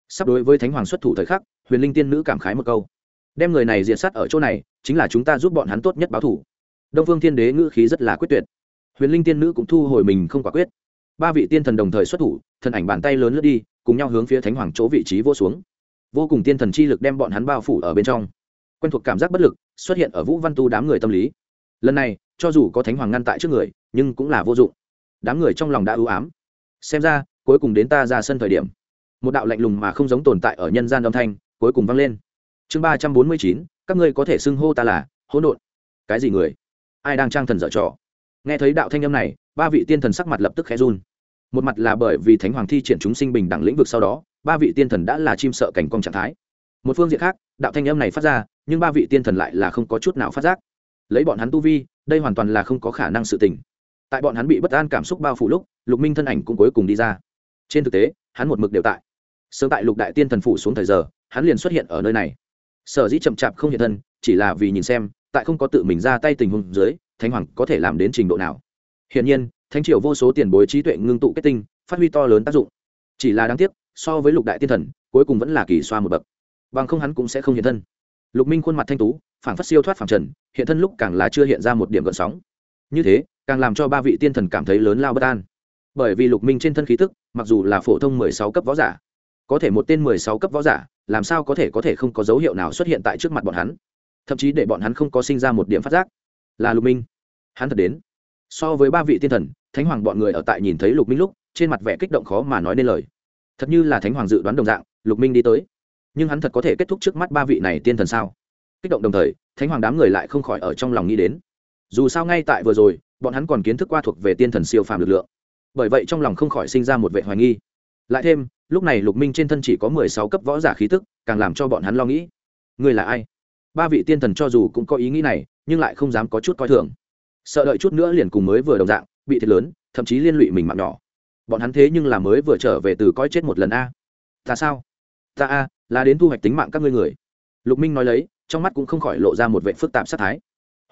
Sắp đối với thánh hoàng xuất thủ thời khắc, huyền linh tiên nữ cảm khái một câu. Đem người này diệt sát ở chỗ này, chính là chúng ta giúp bọn hắn tốt nhất báo thủ. Đông phương thiên đế ngữ khí rất là quyết tuyệt. Huyền linh tiên nữ cũng thu hồi mình không quả quyết. Ba vị tiên thần đồng thời xuất thủ, thần ảnh bàn tay lớn lướt đi, cùng nhau hướng phía thánh hoàng chỗ vị trí vô xuống. Vô cùng tiên thần chi lực đem bọn hắn bao phủ ở bên trong quen thuộc cảm giác bất lực, xuất hiện ở vũ văn tu đám người tâm lý. Lần này, cho dù có thánh hoàng ngăn tại trước người, nhưng cũng là vô dụng. Đám người trong lòng đã ưu ám. Xem ra, cuối cùng đến ta ra sân thời điểm. Một đạo lạnh lùng mà không giống tồn tại ở nhân gian âm thanh, cuối cùng vang lên. Chương ba trăm bốn mươi chín, các ngươi có thể xưng hô ta là hỗn độn. Cái gì người? Ai đang trang thần dở trò? Nghe thấy đạo thanh âm này, ba vị tiên thần sắc mặt lập tức khẽ run. Một mặt là bởi vì thánh hoàng thi triển chúng sinh bình đẳng lĩnh vực sau đó, ba vị tiên thần đã là chim sợ cảnh công trạng thái. Một phương diện khác, đạo thanh âm này phát ra nhưng ba vị tiên thần lại là không có chút nào phát giác. Lấy bọn hắn tu vi, đây hoàn toàn là không có khả năng sự tình. Tại bọn hắn bị bất an cảm xúc bao phủ lúc, lục minh thân ảnh cũng cuối cùng đi ra. Trên thực tế, hắn một mực đều tại. Sớm tại lục đại tiên thần phủ xuống thời giờ, hắn liền xuất hiện ở nơi này. Sở dĩ chậm chạp không hiện thân, chỉ là vì nhìn xem, tại không có tự mình ra tay tình huống dưới, thánh hoàng có thể làm đến trình độ nào. Hiển nhiên, thánh triều vô số tiền bối trí tuệ ngưng tụ kết tinh, phát huy to lớn tác dụng. Chỉ là đáng tiếc, so với lục đại tiên thần, cuối cùng vẫn là kỳ xoa một bậc. Bằng không hắn cũng sẽ không hiện thân lục minh khuôn mặt thanh tú, phảng phất siêu thoát phảng trần, hiện thân lúc càng là chưa hiện ra một điểm gợn sóng. Như thế, càng làm cho ba vị tiên thần cảm thấy lớn lao bất an. Bởi vì lục minh trên thân khí tức, mặc dù là phổ thông mười sáu cấp võ giả, có thể một tên mười sáu cấp võ giả, làm sao có thể có thể không có dấu hiệu nào xuất hiện tại trước mặt bọn hắn? Thậm chí để bọn hắn không có sinh ra một điểm phát giác, là lục minh. Hắn thật đến. So với ba vị tiên thần, thánh hoàng bọn người ở tại nhìn thấy lục minh lúc, trên mặt vẻ kích động khó mà nói nên lời. Thật như là thánh hoàng dự đoán đồng dạng, lục minh đi tới nhưng hắn thật có thể kết thúc trước mắt ba vị này tiên thần sao? Kích động đồng thời, thánh hoàng đám người lại không khỏi ở trong lòng nghĩ đến. Dù sao ngay tại vừa rồi, bọn hắn còn kiến thức qua thuộc về tiên thần siêu phàm lực lượng. Bởi vậy trong lòng không khỏi sinh ra một vệ hoài nghi. Lại thêm, lúc này lục minh trên thân chỉ có mười sáu cấp võ giả khí tức, càng làm cho bọn hắn lo nghĩ. Ngươi là ai? Ba vị tiên thần cho dù cũng có ý nghĩ này, nhưng lại không dám có chút coi thường. Sợ đợi chút nữa liền cùng mới vừa đồng dạng, bị thiệt lớn, thậm chí liên lụy mình mạng nhỏ. Bọn hắn thế nhưng là mới vừa trở về từ coi chết một lần a. Ta sao? Ta a là đến thu hoạch tính mạng các ngươi người. Lục minh nói lấy, trong mắt cũng không khỏi lộ ra một vệ phức tạp sát thái.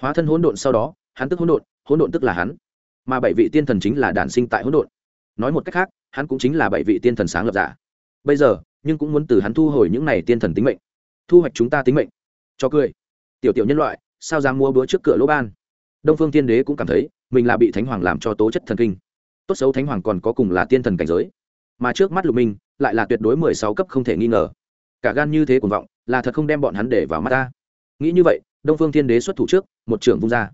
Hóa thân hỗn độn sau đó, hắn tức hỗn độn hỗn độn tức là hắn. Mà bảy vị tiên thần chính là đản sinh tại hỗn độn. Nói một cách khác, hắn cũng chính là bảy vị tiên thần sáng lập giả. Bây giờ, nhưng cũng muốn từ hắn thu hồi những này tiên thần tính mệnh. Thu hoạch chúng ta tính mệnh. Cho cười. Tiểu tiểu nhân loại, sao dám mua bữa trước cửa lỗ ban? Đông phương tiên đế cũng cảm thấy, mình là bị thánh hoàng làm cho tố chất thần kinh. Tốt xấu thánh hoàng còn có cùng là tiên thần cảnh giới. Mà trước mắt lục minh, lại là tuyệt đối mười sáu cấp không thể nghi ngờ cả gan như thế cuồng vọng, là thật không đem bọn hắn để vào mắt ta. Nghĩ như vậy, đông phương thiên đế xuất thủ trước, một trưởng vung ra.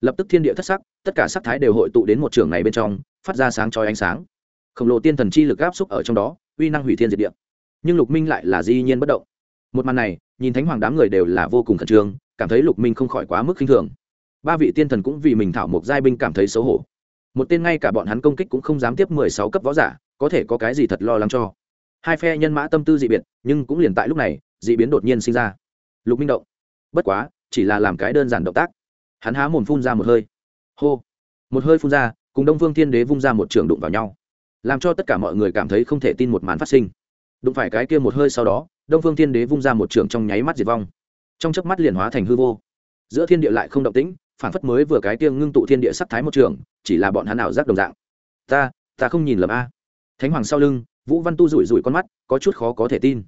Lập tức thiên địa thất sắc, tất cả sắc thái đều hội tụ đến một trường này bên trong, phát ra sáng chói ánh sáng. Khổng lồ tiên thần chi lực áp xúc ở trong đó, uy năng hủy thiên diệt địa. Nhưng lục minh lại là di nhiên bất động. Một màn này, nhìn thánh hoàng đám người đều là vô cùng khẩn trương, cảm thấy lục minh không khỏi quá mức khinh thường. Ba vị tiên thần cũng vì mình thảo một giai binh cảm thấy xấu hổ. Một tên ngay cả bọn hắn công kích cũng không dám tiếp mười sáu cấp võ giả, có thể có cái gì thật lo lắng cho hai phe nhân mã tâm tư dị biệt, nhưng cũng liền tại lúc này, dị biến đột nhiên sinh ra. Lục minh động. Bất quá, chỉ là làm cái đơn giản động tác. Hắn há mồm phun ra một hơi. Hô. Một hơi phun ra, cùng đông phương thiên đế vung ra một trường đụng vào nhau. Làm cho tất cả mọi người cảm thấy không thể tin một màn phát sinh. Đụng phải cái kia một hơi sau đó, đông phương thiên đế vung ra một trường trong nháy mắt diệt vong. Trong chớp mắt liền hóa thành hư vô. Giữa thiên địa lại không động tĩnh phản phất mới vừa cái kia ngưng tụ thiên địa sắc thái một trường, chỉ là bọn hắn ảo giác đồng dạng. Ta ta không nhìn lầm a. Thánh hoàng sau lưng vũ văn tu rủi rủi con mắt, có chút khó có thể tin.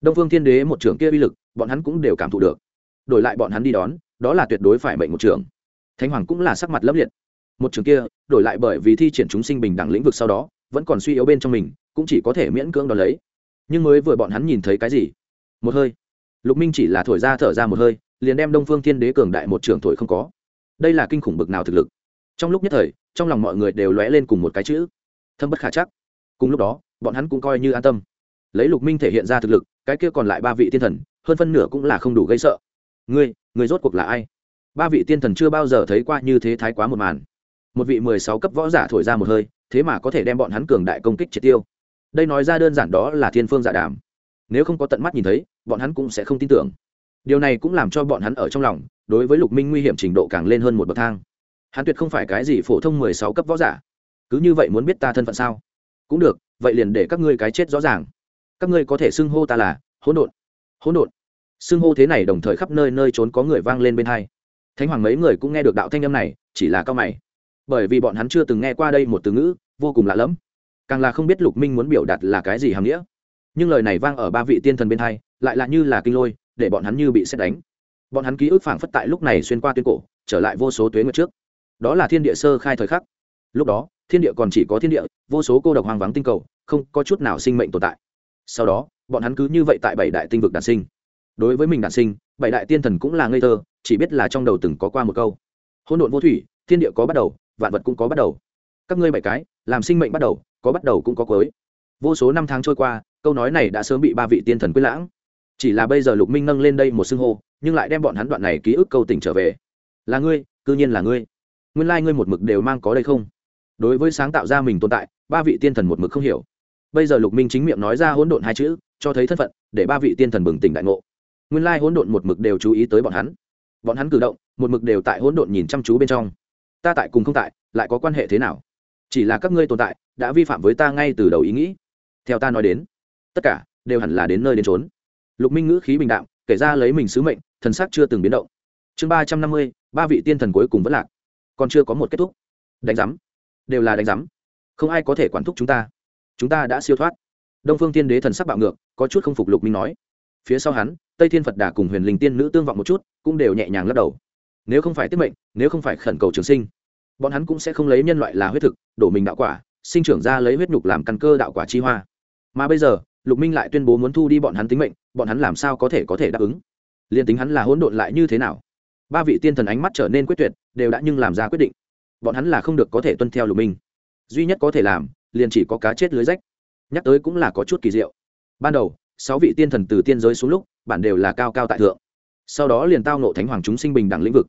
Đông phương thiên đế một trưởng kia uy lực, bọn hắn cũng đều cảm thụ được. Đổi lại bọn hắn đi đón, đó là tuyệt đối phải mệnh một trưởng. Thánh hoàng cũng là sắc mặt lấp liệt. Một trường kia, đổi lại bởi vì thi triển chúng sinh bình đẳng lĩnh vực sau đó, vẫn còn suy yếu bên trong mình, cũng chỉ có thể miễn cưỡng đ ó lấy. Nhưng mới vừa bọn hắn nhìn thấy cái gì? Một hơi. Lục minh chỉ là thổi ra thở ra một hơi, liền đem đông phương thiên đế cường đại một trường thổi không có. Đây là kinh khủng bực nào thực lực. Trong lúc nhất thời, trong lòng mọi người đều lóe lên cùng một cái chữ. Thâm bất khả chắc. Cùng lúc đó bọn hắn cũng coi như an tâm. Lấy lục minh thể hiện ra thực lực, cái kia còn lại ba vị thiên thần, hơn phân nửa cũng là không đủ gây sợ. Ngươi ngươi rốt cuộc là ai? Ba vị tiên thần chưa bao giờ thấy qua như thế thái quá một màn. Một vị mười sáu cấp võ giả thổi ra một hơi, thế mà có thể đem bọn hắn cường đại công kích triệt tiêu. Đây nói ra đơn giản đó là thiên phương dạ đàm. Nếu không có tận mắt nhìn thấy, bọn hắn cũng sẽ không tin tưởng. Điều này cũng làm cho bọn hắn ở trong lòng, đối với lục minh nguy hiểm trình độ càng lên hơn một bậc thang. Hắn tuyệt không phải cái gì phổ thông mười sáu cấp võ giả. Cứ như vậy muốn biết ta thân phận sao? Cũng được, vậy liền để các ngươi cái chết rõ ràng. Các ngươi có thể xưng hô ta là hỗn độn. Hỗn độn. Xưng hô thế này đồng thời khắp nơi nơi trốn có người vang lên bên hai. Thánh hoàng mấy người cũng nghe được đạo thanh âm này, chỉ là cao mày. Bởi vì bọn hắn chưa từng nghe qua đây một từ ngữ, vô cùng lạ lẫm. Càng là không biết lục minh muốn biểu đạt là cái gì hàm nghĩa. Nhưng lời này vang ở ba vị tiên thần bên hai, lại là như là kinh lôi, để bọn hắn như bị xét đánh. Bọn hắn ký ức phảng phất tại lúc này xuyên qua tuyên cổ, trở lại vô số tuế nguyệt trước. Đó là thiên địa sơ khai thời khắc. Lúc đó thiên địa còn chỉ có thiên địa, vô số cô độc hoang vắng tinh cầu, không có chút nào sinh mệnh tồn tại. Sau đó, bọn hắn cứ như vậy tại bảy đại tinh vực đản sinh. Đối với mình đản sinh, bảy đại tiên thần cũng là ngây thơ, chỉ biết là trong đầu từng có qua một câu. Hỗn độn vô thủy, thiên địa có bắt đầu, vạn vật cũng có bắt đầu. Các ngươi bảy cái, làm sinh mệnh bắt đầu, có bắt đầu cũng có cuối. Vô số năm tháng trôi qua, câu nói này đã sớm bị ba vị tiên thần quyết lãng. Chỉ là bây giờ lục minh nâng lên đây một xưng hô, nhưng lại đem bọn hắn đoạn này ký ức câu tỉnh trở về. Là ngươi, cư nhiên là ngươi. Nguyên lai ngươi một mực đều mang có đây không? Đối với sáng tạo ra mình tồn tại, ba vị tiên thần một mực không hiểu. Bây giờ lục minh chính miệng nói ra hỗn độn hai chữ, cho thấy thân phận, để ba vị tiên thần bừng tỉnh đại ngộ. Nguyên lai hỗn độn một mực đều chú ý tới bọn hắn. Bọn hắn cử động, một mực đều tại hỗn độn nhìn chăm chú bên trong. Ta tại cùng không tại, lại có quan hệ thế nào? Chỉ là các ngươi tồn tại, đã vi phạm với ta ngay từ đầu ý nghĩ. Theo ta nói đến, tất cả đều hẳn là đến nơi đến trốn lục minh ngữ khí bình đạm, kể ra lấy mình sứ mệnh, thần sắc chưa từng biến động. Chương ba trăm năm mươi, ba vị tiên thần cuối cùng vẫn lạc. Còn chưa có một kết thúc. Đánh giám đều là đánh giám. Không ai có thể quản thúc chúng ta. Chúng ta đã siêu thoát. Đông phương tiên đế thần sắc bạo ngược, có chút không phục lục minh nói. Phía sau hắn, tây thiên phật đà cùng huyền linh tiên nữ tương vọng một chút, cũng đều nhẹ nhàng lắc đầu. Nếu không phải tiết mệnh, nếu không phải khẩn cầu trường sinh, bọn hắn cũng sẽ không lấy nhân loại là huyết thực, đổ mình đạo quả, sinh trưởng ra lấy huyết nhục làm căn cơ đạo quả chi hoa. Mà bây giờ, lục minh lại tuyên bố muốn thu đi bọn hắn tính mệnh, bọn hắn làm sao có thể có thể đáp ứng? Liền tính hắn là hỗn độn lại như thế nào? Ba vị tiên thần ánh mắt trở nên quyết tuyệt, đều đã nhưng làm ra quyết định bọn hắn là không được có thể tuân theo lục minh. Duy nhất có thể làm, liền chỉ có cá chết lưới rách. Nhắc tới cũng là có chút kỳ diệu. Ban đầu, sáu vị tiên thần từ tiên giới xuống lúc, bản đều là cao cao tại thượng. Sau đó liền tao nộ thánh hoàng chúng sinh bình đẳng lĩnh vực.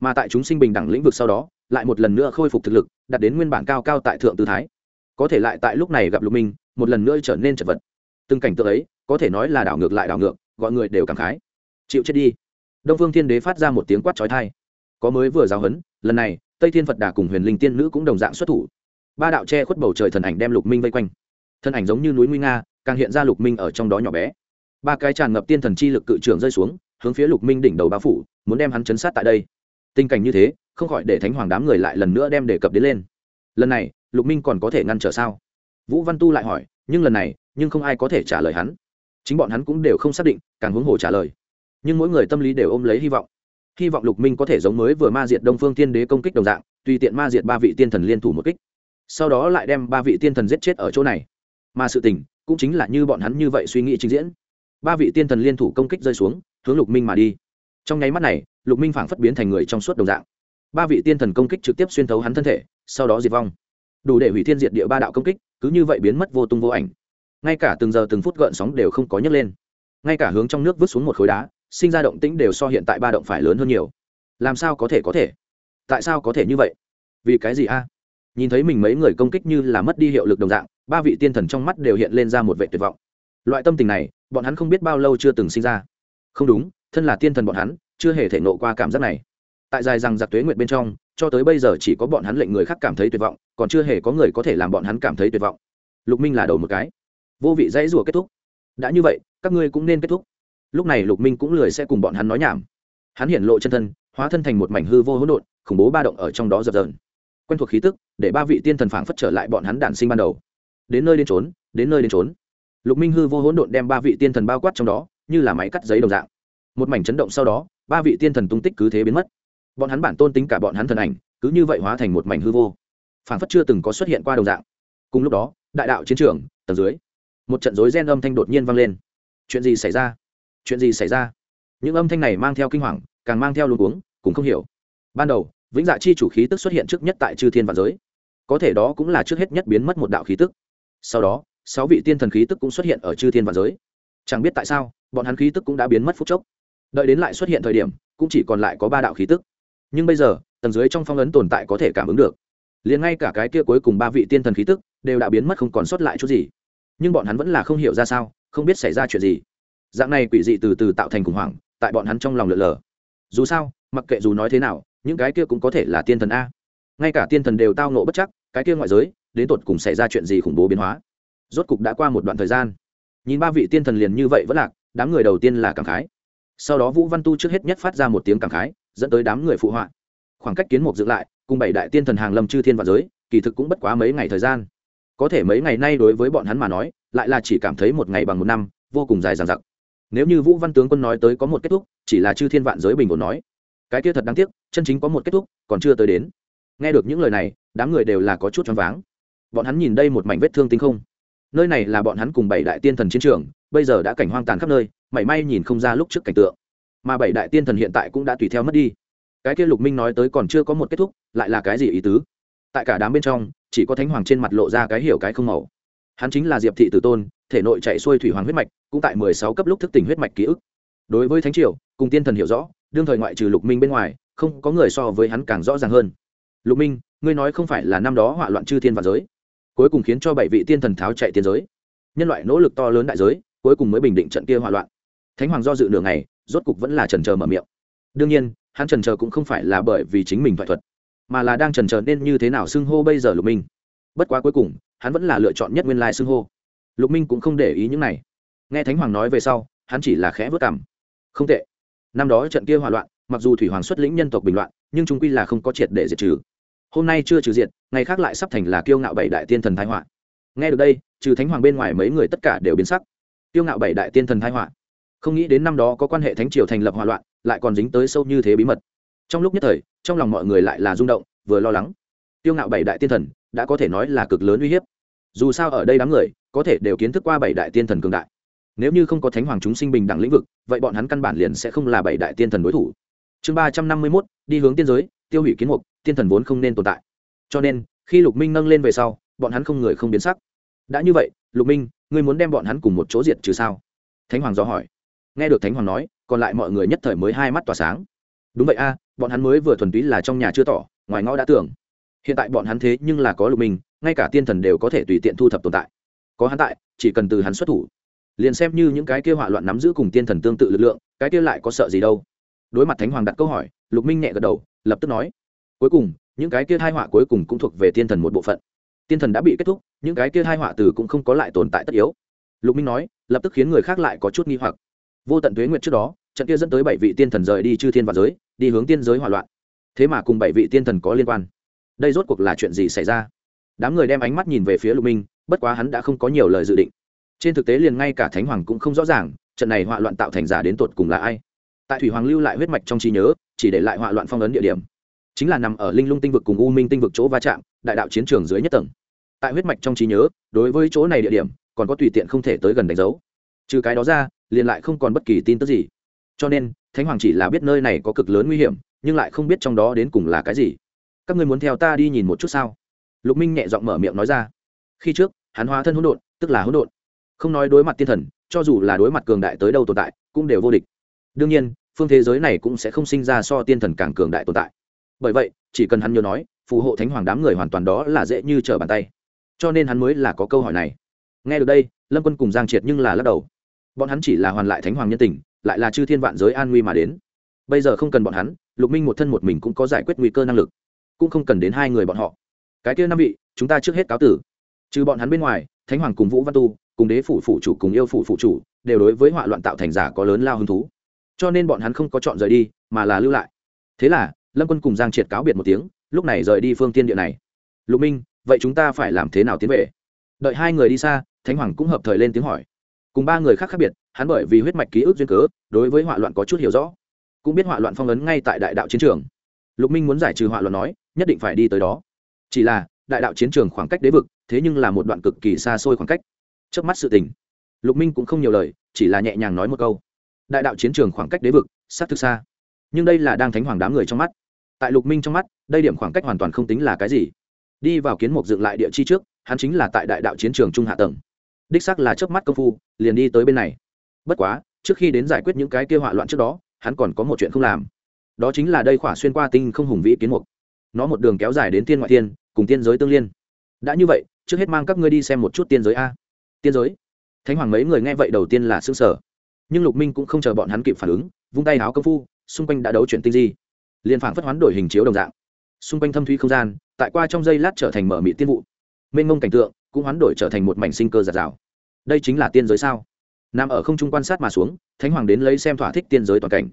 Mà tại chúng sinh bình đẳng lĩnh vực sau đó, lại một lần nữa khôi phục thực lực, đạt đến nguyên bản cao cao tại thượng tư thái. Có thể lại tại lúc này gặp lục minh, một lần nữa trở nên chật vật. Từng cảnh tượng ấy, có thể nói là đảo ngược lại đảo ngược, gọi người đều cảm khái. Chịu chết đi. Đông phương thiên đế phát ra một tiếng quát trói thai có mới vừa giáo huấn, lần này tây thiên phật đà cùng huyền linh tiên nữ cũng đồng dạng xuất thủ. Ba đạo che khuất bầu trời thần ảnh đem lục minh vây quanh. Thân ảnh giống như núi nguy nga, càng hiện ra lục minh ở trong đó nhỏ bé. Ba cái tràn ngập tiên thần chi lực cự trưởng rơi xuống, hướng phía lục minh đỉnh đầu bao phủ, muốn đem hắn chấn sát tại đây. Tình cảnh như thế, không khỏi để thánh hoàng đám người lại lần nữa đem đề cập đến lên. Lần này, lục minh còn có thể ngăn trở sao? Vũ văn tu lại hỏi, nhưng lần này, nhưng không ai có thể trả lời hắn. Chính bọn hắn cũng đều không xác định, càng huống hồ trả lời. Nhưng mỗi người tâm lý đều ôm lấy hy vọng hy vọng lục minh có thể giống mới vừa ma diệt đông phương tiên đế công kích đồng dạng, tùy tiện ma diệt ba vị tiên thần liên thủ một kích. Sau đó lại đem ba vị tiên thần giết chết ở chỗ này. Mà sự tình cũng chính là như bọn hắn như vậy suy nghĩ trình diễn. Ba vị tiên thần liên thủ công kích rơi xuống, hướng lục minh mà đi. Trong nháy mắt này, lục minh phảng phất biến thành người trong suốt đồng dạng. Ba vị tiên thần công kích trực tiếp xuyên thấu hắn thân thể, sau đó diệt vong. Đủ để hủy thiên diệt địa ba đạo công kích, cứ như vậy biến mất vô tung vô ảnh. Ngay cả từng giờ từng phút gợn sóng đều không có nhấc lên. Ngay cả hướng trong nước vứt xuống một khối đá sinh ra động tĩnh đều so hiện tại ba động phải lớn hơn nhiều. Làm sao có thể có thể? Tại sao có thể như vậy? Vì cái gì a? Nhìn thấy mình mấy người công kích như là mất đi hiệu lực đồng dạng, ba vị tiên thần trong mắt đều hiện lên ra một vệ tuyệt vọng. Loại tâm tình này, bọn hắn không biết bao lâu chưa từng sinh ra. Không đúng, thân là tiên thần bọn hắn, chưa hề thể nộ qua cảm giác này. Tại dài rằng giặc tuế nguyệt bên trong, cho tới bây giờ chỉ có bọn hắn lệnh người khác cảm thấy tuyệt vọng, còn chưa hề có người có thể làm bọn hắn cảm thấy tuyệt vọng. Lục minh là đầu một cái. Vô vị dãy rùa kết thúc. Đã như vậy, các ngươi cũng nên kết thúc lúc này lục minh cũng lười sẽ cùng bọn hắn nói nhảm. Hắn hiện lộ chân thân, hóa thân thành một mảnh hư vô hỗn độn, khủng bố ba động ở trong đó dập dờn. Quen thuộc khí tức, để ba vị tiên thần phảng phất trở lại bọn hắn đản sinh ban đầu. Đến nơi đến trốn, đến nơi đến trốn. Lục minh hư vô hỗn độn đem ba vị tiên thần bao quát trong đó, như là máy cắt giấy đồng dạng. Một mảnh chấn động sau đó, ba vị tiên thần tung tích cứ thế biến mất. Bọn hắn bản tôn tính cả bọn hắn thần ảnh, cứ như vậy hóa thành một mảnh hư vô. Phảng phất chưa từng có xuất hiện qua đồng dạng. Cùng lúc đó, đại đạo chiến trường, tầng dưới, một trận rối ren âm thanh đột nhiên vang lên. Chuyện gì xảy ra? Chuyện gì xảy ra? Những âm thanh này mang theo kinh hoàng, càng mang theo luôn uống cũng không hiểu. Ban đầu, vĩnh dạ chi chủ khí tức xuất hiện trước nhất tại chư thiên và giới. Có thể đó cũng là trước hết nhất biến mất một đạo khí tức. Sau đó, sáu vị tiên thần khí tức cũng xuất hiện ở chư thiên và giới. Chẳng biết tại sao, bọn hắn khí tức cũng đã biến mất phút chốc. Đợi đến lại xuất hiện thời điểm, cũng chỉ còn lại có ba đạo khí tức. Nhưng bây giờ, tầng dưới trong phong ấn tồn tại có thể cảm ứng được. Liền ngay cả cái kia cuối cùng ba vị tiên thần khí tức, đều đã biến mất không còn sót lại chút gì. Nhưng bọn hắn vẫn là không hiểu ra sao, không biết xảy ra chuyện gì dạng này quỷ dị từ từ tạo thành khủng hoảng, tại bọn hắn trong lòng lượn lờ. Dù sao, mặc kệ dù nói thế nào, những cái kia cũng có thể là tiên thần a. Ngay cả tiên thần đều tao nộ bất chắc, cái kia ngoại giới, đến tột cùng xảy ra chuyện gì khủng bố biến hóa. Rốt cục đã qua một đoạn thời gian. Nhìn ba vị tiên thần liền như vậy vẫn lạc, đám người đầu tiên là cảm khái. Sau đó vũ văn tu trước hết nhất phát ra một tiếng cảm khái, dẫn tới đám người phụ họa. Khoảng cách kiến mục dựng lại, cùng bảy đại tiên thần hàng lâm chư thiên và giới, kỳ thực cũng bất quá mấy ngày thời gian. Có thể mấy ngày nay đối với bọn hắn mà nói, lại là chỉ cảm thấy một ngày bằng một năm, vô cùng dài dằng dặc nếu như vũ văn tướng quân nói tới có một kết thúc, chỉ là chư thiên vạn giới bình ổn nói. Cái kia thật đáng tiếc, chân chính có một kết thúc, còn chưa tới đến. Nghe được những lời này, đám người đều là có chút choáng váng. Bọn hắn nhìn đây một mảnh vết thương tinh không. Nơi này là bọn hắn cùng bảy đại tiên thần chiến trường, bây giờ đã cảnh hoang tàn khắp nơi, mảy may nhìn không ra lúc trước cảnh tượng. Mà bảy đại tiên thần hiện tại cũng đã tùy theo mất đi. Cái kia lục minh nói tới còn chưa có một kết thúc, lại là cái gì ý tứ? Tại cả đám bên trong, chỉ có thánh hoàng trên mặt lộ ra cái hiểu cái không màu. Hắn chính là diệp thị tử tôn thể nội chạy xuôi thủy hoàng huyết mạch, cũng tại mười sáu cấp lúc thức tỉnh huyết mạch ký ức. Đối với thánh triều, cùng tiên thần hiểu rõ, đương thời ngoại trừ lục minh bên ngoài, không có người so với hắn càng rõ ràng hơn. Lục minh, ngươi nói không phải là năm đó hỏa loạn chư thiên và giới, cuối cùng khiến cho bảy vị tiên thần tháo chạy tiên giới. Nhân loại nỗ lực to lớn đại giới, cuối cùng mới bình định trận kia hỏa loạn. Thánh hoàng do dự nửa ngày, rốt cục vẫn là trần trờ mở miệng. Đương nhiên, hắn trần trờ cũng không phải là bởi vì chính mình thoại thuật, mà là đang trần trờ nên như thế nào xưng hô bây giờ lục minh. Bất quá cuối cùng, hắn vẫn là lựa chọn nhất nguyên lai xưng hô lục minh cũng không để ý những này. Nghe thánh hoàng nói về sau, hắn chỉ là khẽ vớt cảm không tệ. Năm đó trận kia hỏa loạn, mặc dù thủy hoàng xuất lĩnh nhân tộc bình loạn, nhưng chúng quy là không có triệt để diệt trừ. Hôm nay chưa trừ diệt, ngày khác lại sắp thành là kiêu ngạo bảy đại tiên thần thái họa. Nghe được đây, trừ thánh hoàng bên ngoài mấy người tất cả đều biến sắc. Kiêu ngạo bảy đại tiên thần thái họa. Không nghĩ đến năm đó có quan hệ thánh triều thành lập hỏa loạn, lại còn dính tới sâu như thế bí mật. Trong lúc nhất thời, trong lòng mọi người lại là rung động, vừa lo lắng. Tiêu ngạo bảy đại tiên thần, đã có thể nói là cực lớn uy hiếp. Dù sao ở đây đám người có thể đều kiến thức qua bảy đại tiên thần cường đại. Nếu như không có thánh hoàng chúng sinh bình đẳng lĩnh vực, vậy bọn hắn căn bản liền sẽ không là bảy đại tiên thần đối thủ. Chương ba trăm năm mươi mốt, đi hướng tiên giới, tiêu hủy kiến mục, tiên thần vốn không nên tồn tại. Cho nên, khi lục minh nâng lên về sau, bọn hắn không người không biến sắc. Đã như vậy, lục minh, ngươi muốn đem bọn hắn cùng một chỗ diệt trừ sao? Thánh hoàng do hỏi. Nghe được thánh hoàng nói, còn lại mọi người nhất thời mới hai mắt tỏa sáng. Đúng vậy a, bọn hắn mới vừa thuần túy là trong nhà chưa tỏ, ngoài ngõ đã tưởng. Hiện tại bọn hắn thế nhưng là có lục minh, ngay cả tiên thần đều có thể tùy tiện thu thập tồn tại có hắn tại, chỉ cần từ hắn xuất thủ, liền xem như những cái kia hỏa loạn nắm giữ cùng tiên thần tương tự lực lượng, cái kia lại có sợ gì đâu. Đối mặt thánh hoàng đặt câu hỏi, lục minh nhẹ gật đầu, lập tức nói, cuối cùng, những cái kia hai họa cuối cùng cũng thuộc về tiên thần một bộ phận. Tiên thần đã bị kết thúc, những cái kia hai họa từ cũng không có lại tồn tại tất yếu. Lục minh nói, lập tức khiến người khác lại có chút nghi hoặc. Vô tận tuế nguyệt trước đó, trận kia dẫn tới bảy vị tiên thần rời đi chư thiên và giới, đi hướng tiên giới hỏa loạn. Thế mà cùng bảy vị tiên thần có liên quan. Đây rốt cuộc là chuyện gì xảy ra? Đám người đem ánh mắt nhìn về phía lục minh bất quá hắn đã không có nhiều lời dự định. Trên thực tế liền ngay cả thánh hoàng cũng không rõ ràng, trận này họa loạn tạo thành giả đến tột cùng là ai. Tại thủy hoàng lưu lại huyết mạch trong trí nhớ, chỉ để lại họa loạn phong ấn địa điểm. Chính là nằm ở linh lung tinh vực cùng u minh tinh vực chỗ va chạm, đại đạo chiến trường dưới nhất tầng. Tại huyết mạch trong trí nhớ, đối với chỗ này địa điểm, còn có tùy tiện không thể tới gần đánh dấu. Trừ cái đó ra, liền lại không còn bất kỳ tin tức gì. Cho nên, thánh hoàng chỉ là biết nơi này có cực lớn nguy hiểm, nhưng lại không biết trong đó đến cùng là cái gì. Các người muốn theo ta đi nhìn một chút sao? Lục minh nhẹ giọng mở miệng nói ra. Khi trước hắn hóa thân hỗn độn, tức là hỗn độn. Không nói đối mặt tiên thần, cho dù là đối mặt cường đại tới đâu tồn tại, cũng đều vô địch. Đương nhiên, phương thế giới này cũng sẽ không sinh ra so tiên thần càng cường đại tồn tại. Bởi vậy, chỉ cần hắn nhớ nói, phù hộ thánh hoàng đám người hoàn toàn đó là dễ như trở bàn tay. Cho nên hắn mới là có câu hỏi này. Nghe được đây, lâm quân cùng giang triệt nhưng là lắc đầu. Bọn hắn chỉ là hoàn lại thánh hoàng nhân tình, lại là chư thiên vạn giới an nguy mà đến. Bây giờ không cần bọn hắn, lục minh một thân một mình cũng có giải quyết nguy cơ năng lực, cũng không cần đến hai người bọn họ. Cái kia năm vị, chúng ta trước hết cáo tử trừ bọn hắn bên ngoài, thánh hoàng cùng vũ văn tu, cùng đế phủ phụ chủ, cùng yêu phủ phụ chủ đều đối với họa loạn tạo thành giả có lớn lao hứng thú. Cho nên bọn hắn không có chọn rời đi, mà là lưu lại. Thế là, lâm quân cùng giang triệt cáo biệt một tiếng, lúc này rời đi phương tiên địa này. Lục minh, vậy chúng ta phải làm thế nào tiến về? Đợi hai người đi xa, thánh hoàng cũng hợp thời lên tiếng hỏi. Cùng ba người khác khác biệt, hắn bởi vì huyết mạch ký ức duyên cớ, đối với họa loạn có chút hiểu rõ. Cũng biết họa loạn phong ấn ngay tại đại đạo chiến trường. Lục minh muốn giải trừ họa loạn nói, nhất định phải đi tới đó. Chỉ là, đại đạo chiến trường khoảng cách đế vực thế nhưng là một đoạn cực kỳ xa xôi khoảng cách. Trước mắt sự tình. Lục minh cũng không nhiều lời, chỉ là nhẹ nhàng nói một câu. Đại đạo chiến trường khoảng cách đế vực sát thực xa. Nhưng đây là đang thánh hoàng đám người trong mắt. Tại lục minh trong mắt, đây điểm khoảng cách hoàn toàn không tính là cái gì. Đi vào kiến mục dựng lại địa chi trước, hắn chính là tại đại đạo chiến trường trung hạ tầng. Đích sắc là trước mắt công phu, liền đi tới bên này. Bất quá, trước khi đến giải quyết những cái kia họa loạn trước đó, hắn còn có một chuyện không làm. Đó chính là đây khỏa xuyên qua tinh không hùng vĩ kiến mục. Nó một đường kéo dài đến tiên ngoại thiên, cùng tiên giới tương liên. Đã như vậy trước hết mang các ngươi đi xem một chút tiên giới a. Tiên giới? Thánh hoàng mấy người nghe vậy đầu tiên là xương sở nhưng lục minh cũng không chờ bọn hắn kịp phản ứng, vung tay háo công phu, xung quanh đã đấu chuyển tinh di. Liền phảng phất hoán đổi hình chiếu đồng dạng. Xung quanh thâm thúy không gian, tại qua trong giây lát trở thành mở mị tiên vụ. Mênh mông cảnh tượng cũng hoán đổi trở thành một mảnh sinh cơ giạt rào. Đây chính là tiên giới sao? Nằm ở không trung quan sát mà xuống, thánh hoàng đến lấy xem thỏa thích tiên giới toàn cảnh.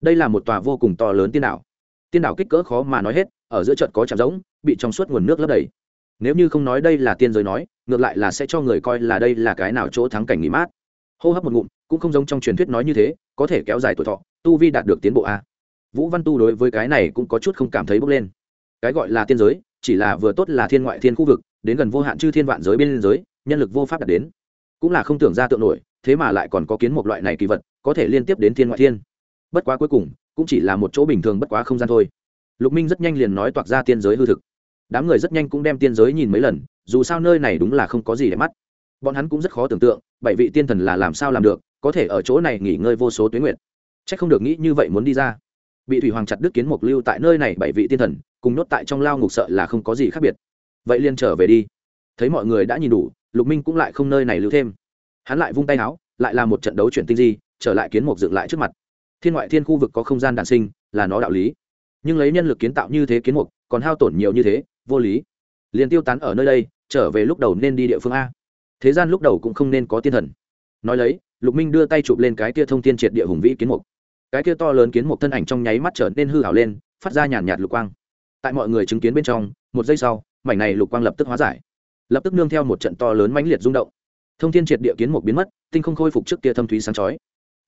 Đây là một tòa vô cùng to lớn tiên đảo. Tiên đảo kích cỡ khó mà nói hết, ở giữa trận có trạm rỗng, bị trong suốt nguồn nước lấp đầy nếu như không nói đây là tiên giới nói, ngược lại là sẽ cho người coi là đây là cái nào chỗ thắng cảnh nghỉ mát. Hô hấp một ngụm, cũng không giống trong truyền thuyết nói như thế, có thể kéo dài tuổi thọ, tu vi đạt được tiến bộ a. Vũ văn tu đối với cái này cũng có chút không cảm thấy bốc lên. Cái gọi là tiên giới, chỉ là vừa tốt là thiên ngoại thiên khu vực, đến gần vô hạn chư thiên vạn giới bên giới nhân lực vô pháp đạt đến. Cũng là không tưởng ra tượng nổi, thế mà lại còn có kiến một loại này kỳ vật, có thể liên tiếp đến thiên ngoại thiên. Bất quá cuối cùng, cũng chỉ là một chỗ bình thường bất quá không gian thôi. Lục minh rất nhanh liền nói toạc ra tiên giới hư thực đám người rất nhanh cũng đem tiên giới nhìn mấy lần, dù sao nơi này đúng là không có gì để mắt. Bọn hắn cũng rất khó tưởng tượng, bảy vị tiên thần là làm sao làm được, có thể ở chỗ này nghỉ ngơi vô số tuyến nguyện c h ắ c không được nghĩ như vậy muốn đi ra. Bị thủy hoàng chặt đức kiến mục lưu tại nơi này bảy vị tiên thần, cùng nhốt tại trong lao ngục sợ là không có gì khác biệt. Vậy liền trở về đi. Thấy mọi người đã nhìn đủ, lục minh cũng lại không nơi này lưu thêm. Hắn lại vung tay áo lại là một trận đấu chuyển tinh di, trở lại kiến mục dựng lại trước mặt. Thiên ngoại thiên khu vực có không gian đản sinh, là nó đạo lý. Nhưng lấy nhân lực kiến tạo như thế kiến mục, còn hao tổn nhiều như thế vô lý. Liền tiêu tán ở nơi đây, trở về lúc đầu nên đi địa phương a. Thế gian lúc đầu cũng không nên có tiên thần. Nói lấy, lục minh đưa tay chụp lên cái kia thông tiên triệt địa hùng vĩ kiến mục. Cái kia to lớn kiến mục thân ảnh trong nháy mắt trở nên hư hảo lên, phát ra nhàn nhạt lục quang. Tại mọi người chứng kiến bên trong, một giây sau, mảnh này lục quang lập tức hóa giải. Lập tức nương theo một trận to lớn mãnh liệt rung động. Thông thiên triệt địa kiến mục biến mất, tinh không khôi phục trước kia thâm thúy sáng chói.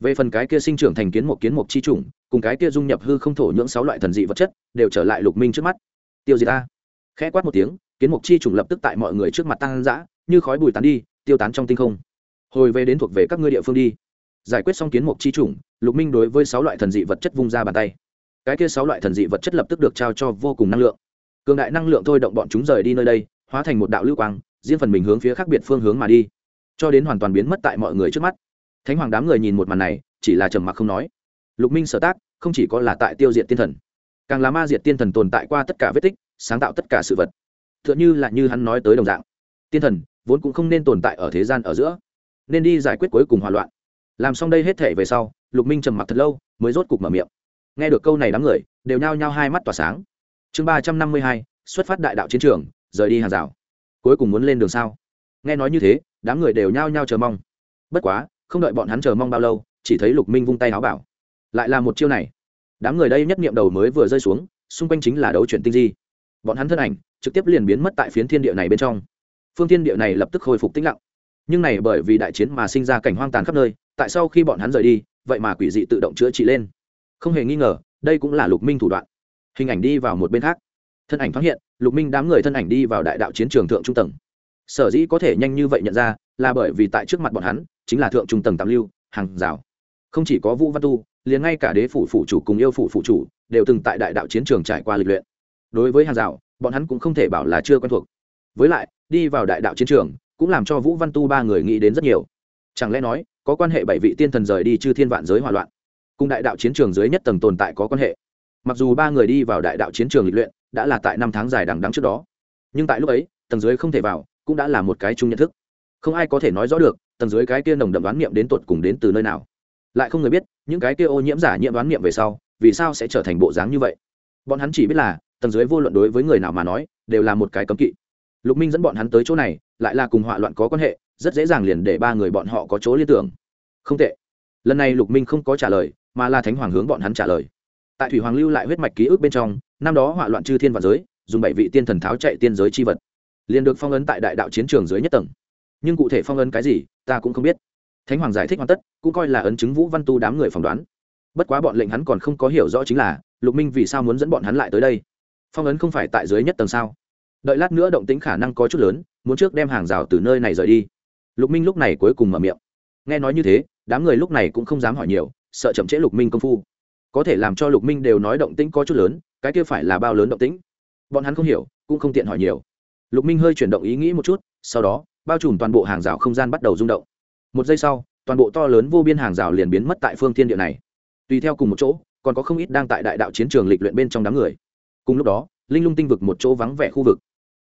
Về phần cái kia sinh trưởng thành kiến mục kiến mục chi chủng, cùng cái kia dung nhập hư không thổ nhưỡng sáu loại thần dị vật chất, đều trở lại lục minh trước mắt. Tiêu diệt ta khẽ quát một tiếng kiến mục chi trùng lập tức tại mọi người trước mặt tăng dã như khói bùi tán đi tiêu tán trong tinh không. Hồi về đến thuộc về các ngươi địa phương đi. Giải quyết xong kiến mục chi trùng, lục minh đối với sáu loại thần dị vật chất vung ra bàn tay. Cái kia sáu loại thần dị vật chất lập tức được trao cho vô cùng năng lượng. Cường đại năng lượng thôi động bọn chúng rời đi nơi đây hóa thành một đạo lưu quang riêng phần mình hướng phía khác biệt phương hướng mà đi. Cho đến hoàn toàn biến mất tại mọi người trước mắt. Thánh hoàng đám người nhìn một màn này chỉ là trầm mặc không nói. Lục minh sở tác không chỉ có là tại tiêu diệt tiên thần càng là ma diệt tiên thần tồn tại qua tất cả vết tích, sáng tạo tất cả sự vật. T h ư ợ n như là như hắn nói tới đồng dạng. Tiên thần vốn cũng không nên tồn tại ở thế gian ở giữa, nên đi giải quyết cuối cùng hòa loạn. Làm xong đây hết thể về sau, lục minh trầm mặc thật lâu, mới rốt cục mở miệng. Nghe được câu này đám người, đều nhao nhao hai mắt tỏa sáng. Chương ba trăm năm mươi hai, xuất phát đại đạo chiến trường, rời đi hàng rào. Cuối cùng muốn lên đường sao? Nghe nói như thế, đám người đều nhao nhao chờ mong. Bất quá, không đợi bọn hắn chờ mong bao lâu, chỉ thấy lục minh vung tay áo bảo. Lại là một chiêu này đám người đây nhất niệm đầu mới vừa rơi xuống, xung quanh chính là đấu chuyển tinh di. Bọn hắn thân ảnh trực tiếp liền biến mất tại phiến thiên địa này bên trong. Phương thiên địa này lập tức khôi phục tĩnh lặng. Nhưng này bởi vì đại chiến mà sinh ra cảnh hoang tàn khắp nơi, tại sau khi bọn hắn rời đi, vậy mà quỷ dị tự động chữa trị lên. Không hề nghi ngờ, đây cũng là lục minh thủ đoạn. Hình ảnh đi vào một bên khác. Thân ảnh phát hiện, lục minh đám người thân ảnh đi vào đại đạo chiến trường thượng trung tầng. Sở dĩ có thể nhanh như vậy nhận ra, là bởi vì tại trước mặt bọn hắn, chính là thượng trung tầng tạm lưu, hàng rào không chỉ có vũ văn tu, liền ngay cả đế phủ Phủ chủ cùng yêu phủ Phủ chủ đều từng tại đại đạo chiến trường trải qua lịch luyện. Đối với hàng rào bọn hắn cũng không thể bảo là chưa quen thuộc. Với lại, đi vào đại đạo chiến trường cũng làm cho vũ văn tu ba người nghĩ đến rất nhiều. Chẳng lẽ nói, có quan hệ bảy vị tiên thần rời đi chư thiên vạn giới hòa loạn? Cùng đại đạo chiến trường dưới nhất tầng tồn tại có quan hệ. Mặc dù ba người đi vào đại đạo chiến trường lịch luyện đã là tại năm tháng dài đằng đắng trước đó, nhưng tại lúc ấy, tầng dưới không thể vào cũng đã là một cái chung nhận thức. Không ai có thể nói rõ được tầng dưới cái kia nồng đậm đoán niệm đến tột cùng đến từ nơi nào lại không người biết, những cái kia ô nhiễm giả nhiễm đoán niệm về sau, vì sao sẽ trở thành bộ dáng như vậy? Bọn hắn chỉ biết là, tầng dưới vô luận đối với người nào mà nói, đều là một cái cấm kỵ. Lục minh dẫn bọn hắn tới chỗ này, lại là cùng họa loạn có quan hệ, rất dễ dàng liền để ba người bọn họ có chỗ liên tưởng. Không tệ. Lần này lục minh không có trả lời, mà là thánh hoàng hướng bọn hắn trả lời. Tại thủy hoàng lưu lại huyết mạch ký ức bên trong, năm đó họa loạn chư thiên và giới, dùng bảy vị tiên thần tháo chạy tiên giới chi vật, liền được phong ấn tại đại đạo chiến trường dưới nhất tầng. Nhưng cụ thể phong ấn cái gì, ta cũng không biết thánh hoàng giải thích hoàn tất, cũng coi là ấn chứng vũ văn tu đám người phỏng đoán. Bất quá bọn lệnh hắn còn không có hiểu rõ chính là, lục minh vì sao muốn dẫn bọn hắn lại tới đây? Phong ấn không phải tại dưới nhất tầng sao? Đợi lát nữa động tính khả năng có chút lớn, muốn trước đem hàng rào từ nơi này rời đi. Lục minh lúc này cuối cùng mở miệng. Nghe nói như thế, đám người lúc này cũng không dám hỏi nhiều, sợ chậm trễ lục minh công phu. Có thể làm cho lục minh đều nói động tĩnh có chút lớn, cái kia phải là bao lớn động tĩnh? Bọn hắn không hiểu, cũng không tiện hỏi nhiều. Lục minh hơi chuyển động ý nghĩ một chút, sau đó, bao trùm toàn bộ hàng rào không gian bắt đầu rung động một giây sau, toàn bộ to lớn vô biên hàng rào liền biến mất tại phương thiên địa này. Tùy theo cùng một chỗ, còn có không ít đang tại đại đạo chiến trường lịch luyện bên trong đám người. Cùng lúc đó, linh lung tinh vực một chỗ vắng vẻ khu vực.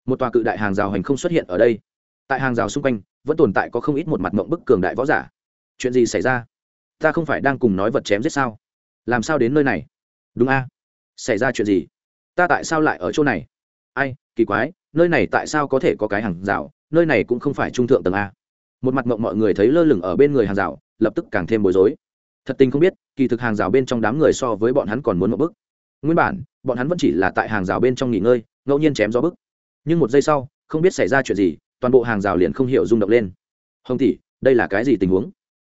Một tòa cự đại hàng rào hành không xuất hiện ở đây. Tại hàng rào xung quanh, vẫn tồn tại có không ít một mặt mộng bức cường đại võ giả. Chuyện gì xảy ra? Ta không phải đang cùng nói vật chém giết sao? Làm sao đến nơi này? Đúng a. Xảy ra chuyện gì? Ta tại sao lại ở chỗ này? Ai, kỳ quái, nơi này tại sao có thể có cái hàng rào? Nơi này cũng không phải trung thượng tầng a một mặt mộng mọi người thấy lơ lửng ở bên người hàng rào, lập tức càng thêm bối rối. Thật tình không biết, kỳ thực hàng rào bên trong đám người so với bọn hắn còn muốn một bức nguyên bản, bọn hắn vẫn chỉ là tại hàng rào bên trong nghỉ ngơi, ngẫu nhiên chém gió bức. Nhưng một giây sau, không biết xảy ra chuyện gì, toàn bộ hàng rào liền không hiểu rung động lên. Hồng tỷ, đây là cái gì tình huống?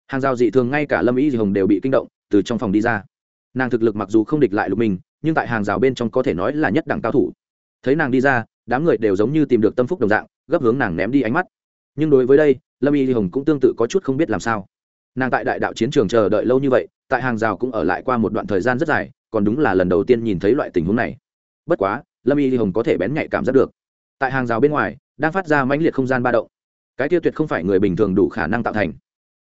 Hàng rào dị thường ngay cả lâm ý gì hồng đều bị kinh động, từ trong phòng đi ra. Nàng thực lực mặc dù không địch lại lục mình, nhưng tại hàng rào bên trong có thể nói là nhất đẳng cao thủ. Thấy nàng đi ra, đám người đều giống như tìm được tâm phúc đồng dạng, gấp hướng nàng ném đi ánh mắt nhưng đối với đây, lâm y hồng cũng tương tự có chút không biết làm sao. Nàng tại đại đạo chiến trường chờ đợi lâu như vậy, tại hàng rào cũng ở lại qua một đoạn thời gian rất dài, còn đúng là lần đầu tiên nhìn thấy loại tình huống này. Bất quá, lâm y hồng có thể bén nhạy cảm giác được. Tại hàng rào bên ngoài, đang phát ra mãnh liệt không gian ba động. Cái tiêu tuyệt không phải người bình thường đủ khả năng tạo thành.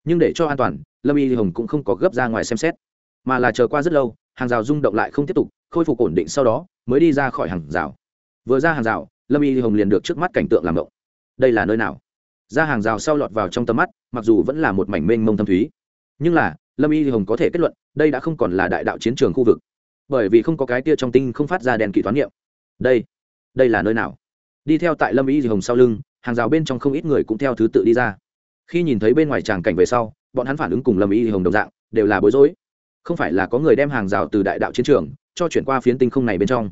Nhưng để cho an toàn, lâm y hồng cũng không có gấp ra ngoài xem xét. Mà là chờ qua rất lâu, hàng rào rung động lại không tiếp tục, khôi phục ổn định sau đó, mới đi ra khỏi hàng rào. Vừa ra hàng rào, lâm y hồng liền được trước mắt cảnh tượng làm động. Đây là nơi nào? Ra hàng rào sau lọt vào trong tầm mắt, mặc dù vẫn là một mảnh mênh mông thâm thúy. Nhưng là, lâm y hồng có thể kết luận, đây đã không còn là đại đạo chiến trường khu vực. Bởi vì không có cái tia trong tinh không phát ra đèn kỹ toán niệm. Đây đây là nơi nào? Đi theo tại lâm y hồng sau lưng, hàng rào bên trong không ít người cũng theo thứ tự đi ra. Khi nhìn thấy bên ngoài tràng cảnh về sau, bọn hắn phản ứng cùng lâm y hồng đồng dạng, đều là bối rối. Không phải là có người đem hàng rào từ đại đạo chiến trường, cho chuyển qua phiến tinh không này bên trong.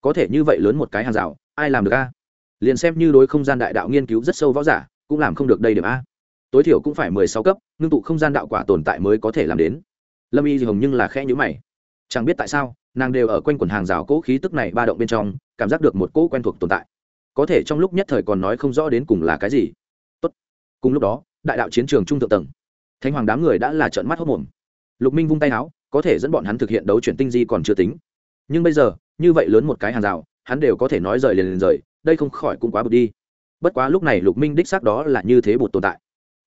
Có thể như vậy lớn một cái hàng rào, ai làm được a? Liền xem như đối không gian đại đạo nghiên cứu rất sâu võ giả cũng làm không được đây điểm a. Tối thiểu cũng phải mười sáu cấp, ngưng tụ không gian đạo quả tồn tại mới có thể làm đến. Lâm y hồng nhưng là khẽ nhữ mày. Chẳng biết tại sao, nàng đều ở quanh quần hàng rào cỗ khí tức này ba động bên trong, cảm giác được một cỗ quen thuộc tồn tại. Có thể trong lúc nhất thời còn nói không rõ đến cùng là cái gì. Tốt. cùng lúc đó, đại đạo chiến trường trung thượng tầng. Thánh hoàng đám người đã là trợn mắt hốc mồm. Lục minh vung tay áo có thể dẫn bọn hắn thực hiện đấu chuyển tinh di còn chưa tính. Nhưng bây giờ, như vậy lớn một cái hàng rào, hắn đều có thể nói rời liền liền rời, đây không khỏi cũng quá bực đi bất quá lúc này lục minh đích xác đó là như thế bột tồn tại.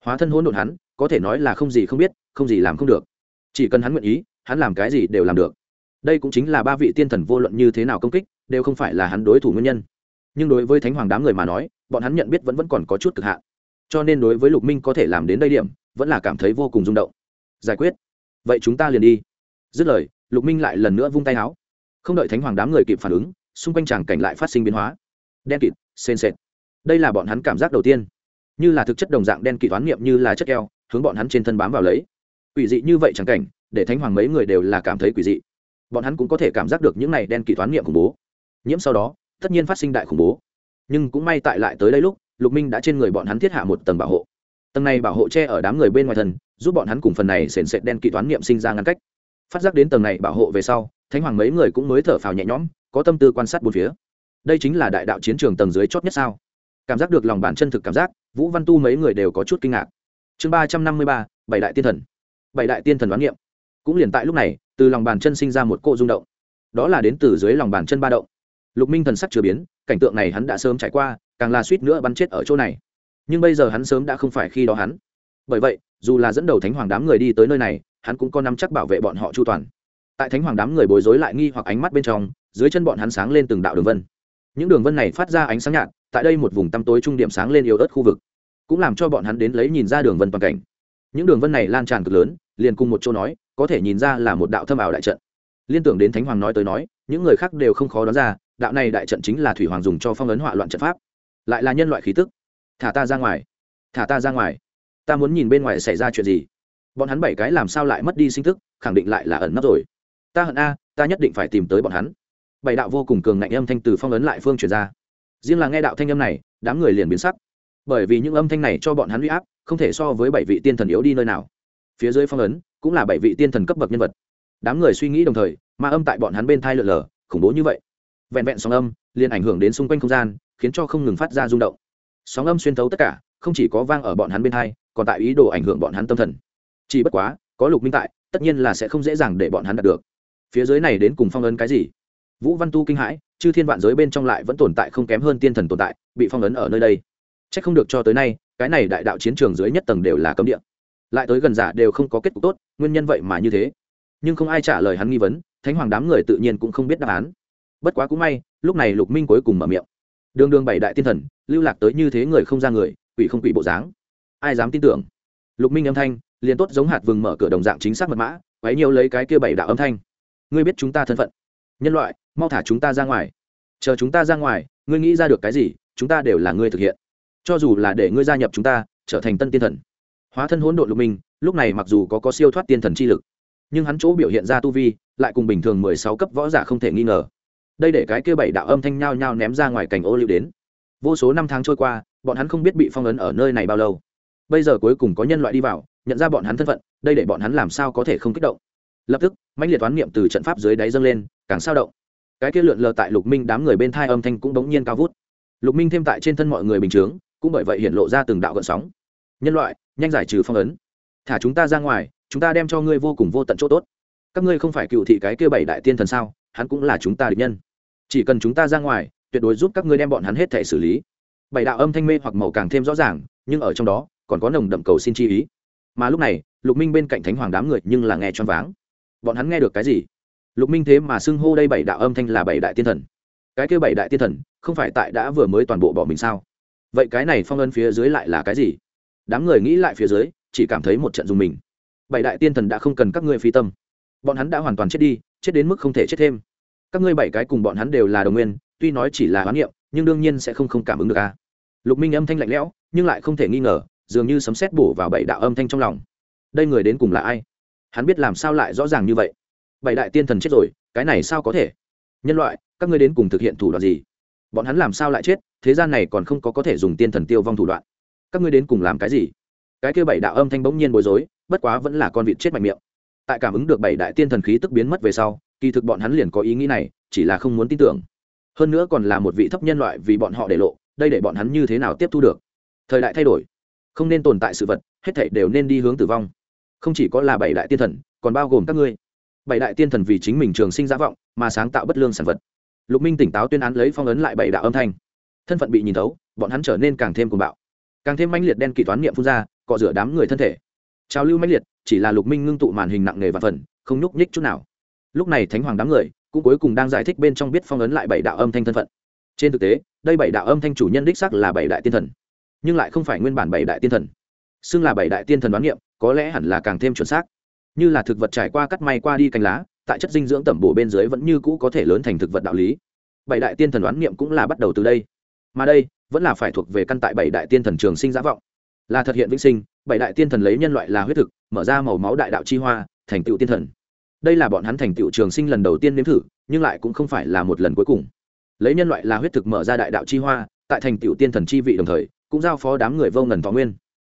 Hóa thân hỗn độn hắn, có thể nói là không gì không biết, không gì làm không được. Chỉ cần hắn nguyện ý, hắn làm cái gì đều làm được. Đây cũng chính là ba vị tiên thần vô luận như thế nào công kích, đều không phải là hắn đối thủ nguyên nhân. Nhưng đối với thánh hoàng đám người mà nói, bọn hắn nhận biết vẫn vẫn còn có chút cực hạn. Cho nên đối với lục minh có thể làm đến đây điểm, vẫn là cảm thấy vô cùng rung động. Giải quyết. Vậy chúng ta liền đi. Dứt lời, lục minh lại lần nữa vung tay áo. Không đợi thánh hoàng đám người kịp phản ứng, xung quanh tràng cảnh lại phát sinh biến hóa. Đen kịt sền sệt đây là bọn hắn cảm giác đầu tiên. Như là thực chất đồng dạng đen kỳ toán niệm như là chất keo, hướng bọn hắn trên thân bám vào lấy. Quỷ dị như vậy chẳng cảnh, để thánh hoàng mấy người đều là cảm thấy quỷ dị. Bọn hắn cũng có thể cảm giác được những này đen kỳ toán niệm khủng bố. Nhiễm sau đó, tất nhiên phát sinh đại khủng bố. Nhưng cũng may tại lại tới đây lúc, lục minh đã trên người bọn hắn thiết hạ một tầng bảo hộ. Tầng này bảo hộ che ở đám người bên ngoài thân, giúp bọn hắn cùng phần này sền sệt đen kỵ toán niệm sinh ra ngăn cách. Phát giác đến tầng này bảo hộ về sau, thánh hoàng mấy người cũng mới thở phào nhẹ nhõm, có tâm tư quan sát bốn phía. Đây chính là đại đạo chiến trường tầng dưới chót nhất sao? Cảm giác được lòng bản chân thực cảm giác, vũ văn tu mấy người đều có chút kinh ngạc. Chương ba trăm năm mươi ba, bảy đại tiên thần. Bảy đại tiên thần đoán niệm. Cũng liền tại lúc này, từ lòng bàn chân sinh ra một cô rung động. Đó là đến từ dưới lòng bàn chân ba động. Lục minh thần sắc chưa biến, cảnh tượng này hắn đã sớm trải qua, càng là suýt nữa bắn chết ở chỗ này. Nhưng bây giờ hắn sớm đã không phải khi đó hắn. Bởi vậy, dù là dẫn đầu thánh hoàng đám người đi tới nơi này, hắn cũng có nắm chắc bảo vệ bọn họ chu toàn. Tại thánh hoàng đám người bối rối lại nghi hoặc ánh mắt bên trong, dưới chân bọn hắn sáng lên từng đạo đường vân những đường vân này phát ra ánh sáng nhạt, tại đây một vùng tăm tối trung điểm sáng lên yếu ớt khu vực, cũng làm cho bọn hắn đến lấy nhìn ra đường vân toàn cảnh. Những đường vân này lan tràn cực lớn, liền cùng một chỗ nói, có thể nhìn ra là một đạo thâm ảo đại trận. Liên tưởng đến thánh hoàng nói tới nói, những người khác đều không khó đoán ra, đạo này đại trận chính là thủy hoàng dùng cho phong ấn hỏa loạn trận pháp. Lại là nhân loại khí tức. Thả ta ra ngoài. Thả ta ra ngoài. Ta muốn nhìn bên ngoài xảy ra chuyện gì. Bọn hắn bảy cái làm sao lại mất đi sinh thức khẳng định lại là ẩn nấp rồi. Ta hận a, ta nhất định phải tìm tới bọn hắn bảy đạo vô cùng cường ngạnh âm thanh từ phong ấn lại phương truyền ra. Riêng là nghe đạo thanh âm này, đám người liền biến sắc. Bởi vì những âm thanh này cho bọn hắn huy áp, không thể so với bảy vị tiên thần yếu đi nơi nào. Phía dưới phong ấn, cũng là bảy vị tiên thần cấp bậc nhân vật. Đám người suy nghĩ đồng thời mà âm tại bọn hắn bên thai lượn lờ, khủng bố như vậy. Vẹn vẹn sóng âm, liền ảnh hưởng đến xung quanh không gian, khiến cho không ngừng phát ra rung động. Sóng âm xuyên thấu tất cả, không chỉ có vang ở bọn hắn bên thai, còn tại ý đồ ảnh hưởng bọn hắn tâm thần. Chỉ bất quá, có lục minh tại, tất nhiên là sẽ không dễ dàng để bọn hắn đạt được. Phía dưới này đến cùng phong ấn cái gì? Vũ văn tu kinh hãi, chư thiên vạn giới bên trong lại vẫn tồn tại không kém hơn tiên thần tồn tại, bị phong ấn ở nơi đây. C h ắ c không được cho tới nay, cái này đại đạo chiến trường dưới nhất tầng đều là cấm địa. Lại tới gần giả đều không có kết cục tốt, nguyên nhân vậy mà như thế. Nhưng không ai trả lời hắn nghi vấn, thánh hoàng đám người tự nhiên cũng không biết đáp án. Bất quá cũng may, lúc này lục minh cuối cùng mở miệng. Đường đường bảy đại tiên thần, lưu lạc tới như thế người không ra người, quỷ không quỷ bộ dáng. Ai dám tin tưởng? Lục minh âm thanh, liền tốt giống hạt vừng mở cửa đồng dạng chính xác mật mã, quấy nhiều lấy cái kia bảy đạo âm thanh. Ngươi biết chúng ta thân phận. Nhân loại mau thả chúng ta ra ngoài. Chờ chúng ta ra ngoài, ngươi nghĩ ra được cái gì, chúng ta đều là ngươi thực hiện. Cho dù là để ngươi gia nhập chúng ta, trở thành tân tiên thần. Hóa thân hỗn độn lục minh, lúc này mặc dù có có siêu thoát tiên thần chi lực, nhưng hắn chỗ biểu hiện ra tu vi, lại cùng bình thường mười sáu cấp võ giả không thể nghi ngờ. Đây để cái kia bảy đạo âm thanh nhao nhao ném ra ngoài cảnh ô liu đến. Vô số năm tháng trôi qua, bọn hắn không biết bị phong ấn ở nơi này bao lâu. Bây giờ cuối cùng có nhân loại đi vào, nhận ra bọn hắn thân phận, đây để bọn hắn làm sao có thể không kích động. Lập tức, mãnh liệt toán niệm từ trận pháp dưới đáy dâng lên, càng sao động cái kia lượn lờ tại lục minh đám người bên thai âm thanh cũng đống nhiên cao vút. Lục minh thêm tại trên thân mọi người bình chướng, cũng bởi vậy hiện lộ ra từng đạo gợn sóng. Nhân loại, nhanh giải trừ phong ấn. Thả chúng ta ra ngoài, chúng ta đem cho ngươi vô cùng vô tận chỗ tốt. Các ngươi không phải cựu thị cái kia bảy đại tiên thần sao, hắn cũng là chúng ta địch nhân. Chỉ cần chúng ta ra ngoài, tuyệt đối giúp các ngươi đem bọn hắn hết thể xử lý. Bảy đạo âm thanh mê hoặc màu càng thêm rõ ràng, nhưng ở trong đó, còn có nồng đậm cầu xin chi ý. Mà lúc này, lục minh bên cạnh thánh hoàng đám người nhưng là nghe choáng váng. Bọn hắn nghe được cái gì? Lục minh thế mà xưng hô đây bảy đạo âm thanh là bảy đại tiên thần. Cái kia bảy đại tiên thần, không phải tại đã vừa mới toàn bộ bỏ mình sao? Vậy cái này phong ân phía dưới lại là cái gì? Đám người nghĩ lại phía dưới, chỉ cảm thấy một trận dùng mình. Bảy đại tiên thần đã không cần các ngươi phi tâm. Bọn hắn đã hoàn toàn chết đi, chết đến mức không thể chết thêm. Các ngươi bảy cái cùng bọn hắn đều là đồng nguyên, tuy nói chỉ là hoán niệm, nhưng đương nhiên sẽ không không cảm ứng được a. Lục minh âm thanh lạnh lẽo, nhưng lại không thể nghi ngờ, dường như sấm sét bổ vào bảy đạo âm thanh trong lòng. Đây người đến cùng là ai? Hắn biết làm sao lại rõ ràng như vậy bảy đại tiên thần chết rồi, cái này sao có thể? Nhân loại, các ngươi đến cùng thực hiện thủ đoạn gì? Bọn hắn làm sao lại chết? Thế gian này còn không có có thể dùng tiên thần tiêu vong thủ đoạn. Các ngươi đến cùng làm cái gì? Cái kia bảy đạo âm thanh bỗng nhiên bối rối, bất quá vẫn là con vịt chết mạnh miệng. Tại cảm ứng được bảy đại tiên thần khí tức biến mất về sau, kỳ thực bọn hắn liền có ý nghĩ này, chỉ là không muốn tin tưởng. Hơn nữa còn là một vị thấp nhân loại vì bọn họ để lộ, đây để bọn hắn như thế nào tiếp thu được? Thời đại thay đổi. Không nên tồn tại sự vật, hết thảy đều nên đi hướng tử vong. Không chỉ có là bảy đại tiên thần, còn bao gồm các ngươi bảy đại tiên thần vì chính mình trường sinh giả vọng, mà sáng tạo bất lương sản vật. Lục minh tỉnh táo tuyên án lấy phong ấn lại bảy đạo âm thanh. Thân phận bị nhìn thấu, bọn hắn trở nên càng thêm cuồng bạo. Càng thêm mãnh liệt đen kỳ toán niệm phun ra, cọ rửa đám người thân thể. Trào lưu mãnh liệt, chỉ là lục minh ngưng tụ màn hình nặng nề và phần, không nhúc nhích chút nào. Lúc này thánh hoàng đám người cũng cuối cùng đang giải thích bên trong biết phong ấn lại bảy đạo âm thanh thân phận. Trên thực tế, đây bảy đạo âm thanh chủ nhân đích sắc là bảy đại tiên thần, nhưng lại không phải nguyên bản bảy đại tiên thần. Xưng là bảy đại tiên thần đoán niệm, có lẽ hẳn là càng thêm chuẩn xác như là thực vật trải qua cắt may qua đi cành lá, tại chất dinh dưỡng tẩm bổ bên dưới vẫn như cũ có thể lớn thành thực vật đạo lý. Bảy đại tiên thần đoán niệm cũng là bắt đầu từ đây. Mà đây, vẫn là phải thuộc về căn tại bảy đại tiên thần trường sinh giả vọng. Là thực hiện vĩnh sinh, bảy đại tiên thần lấy nhân loại là huyết thực, mở ra màu máu đại đạo chi hoa, thành tựu tiên thần. Đây là bọn hắn thành tựu trường sinh lần đầu tiên nếm thử, nhưng lại cũng không phải là một lần cuối cùng. Lấy nhân loại là huyết thực mở ra đại đạo chi hoa, tại thành tựu tiên thần chi vị đồng thời, cũng giao phó đám người vô ngần thọ nguyên.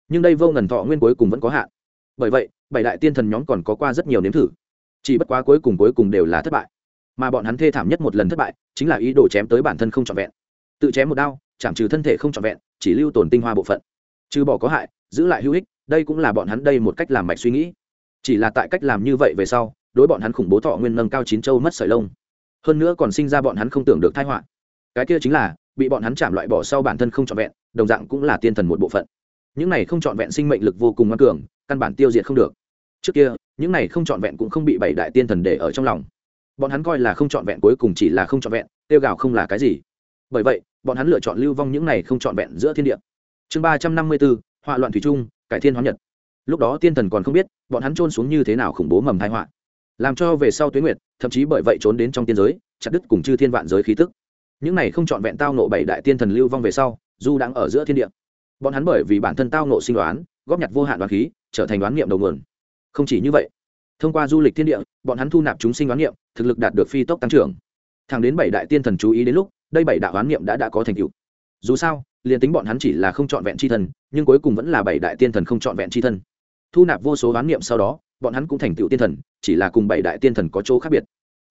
Nhưng đây vô ngần thọ nguyên cuối cùng vẫn có hạn bởi vậy, bảy đại tiên thần nhóm còn có qua rất nhiều nếm thử. Chỉ bất quá cuối cùng cuối cùng đều là thất bại. Mà bọn hắn thê thảm nhất một lần thất bại, chính là ý đồ chém tới bản thân không trọn vẹn. Tự chém một đao, chạm trừ thân thể không trọn vẹn, chỉ lưu tồn tinh hoa bộ phận. Trừ bỏ có hại, giữ lại hữu ích, đây cũng là bọn hắn đây một cách làm mạch suy nghĩ. Chỉ là tại cách làm như vậy về sau, đối bọn hắn khủng bố thọ nguyên nâng cao chín châu mất sợi lông. Hơn nữa còn sinh ra bọn hắn không tưởng được thai họa. Cái kia chính là, bị bọn hắn chạm loại bỏ sau bản thân không trọn vẹn, đồng dạng cũng là tiên thần một bộ phận. Những này không trọn vẹn sinh mệnh lực vô cùng ngoan cường căn bản tiêu diệt không được. Trước kia, những này không trọn vẹn cũng không bị bảy đại tiên thần để ở trong lòng. Bọn hắn coi là không trọn vẹn cuối cùng chỉ là không trọn vẹn, tiêu gạo không là cái gì. Bởi vậy, bọn hắn lựa chọn lưu vong những này không trọn vẹn giữa thiên địa. Chương ba trăm năm mươi bốn, họa loạn thủy trung cải thiên hóa nhật. Lúc đó tiên thần còn không biết, bọn hắn trôn xuống như thế nào khủng bố mầm thai họa. Làm cho về sau tuyến nguyệt, thậm chí bởi vậy trốn đến trong tiên giới, chặt đứt cùng chư thiên vạn giới khí tức. Những này không trọn vẹn tao nộ bảy đại tiên thần lưu vong về sau, du đang ở giữa thiên địa. Bọn hắn bởi vì bản thân tao nộ sinh đoán, góp nhặt vô hạn đoán khí trở thành đoán niệm đầu nguồn. Không chỉ như vậy thông qua du lịch thiên địa bọn hắn thu nạp chúng sinh đoán niệm thực lực đạt được phi tốc tăng trưởng. Thẳng đến bảy đại tiên thần chú ý đến lúc đây bảy đạo đoán niệm đã đã có thành tựu. Dù sao liền tính bọn hắn chỉ là không trọn vẹn chi thần, nhưng cuối cùng vẫn là bảy đại tiên thần không trọn vẹn chi thân. Thu nạp vô số đoán niệm sau đó bọn hắn cũng thành tựu tiên thần chỉ là cùng bảy đại tiên thần có chỗ khác biệt.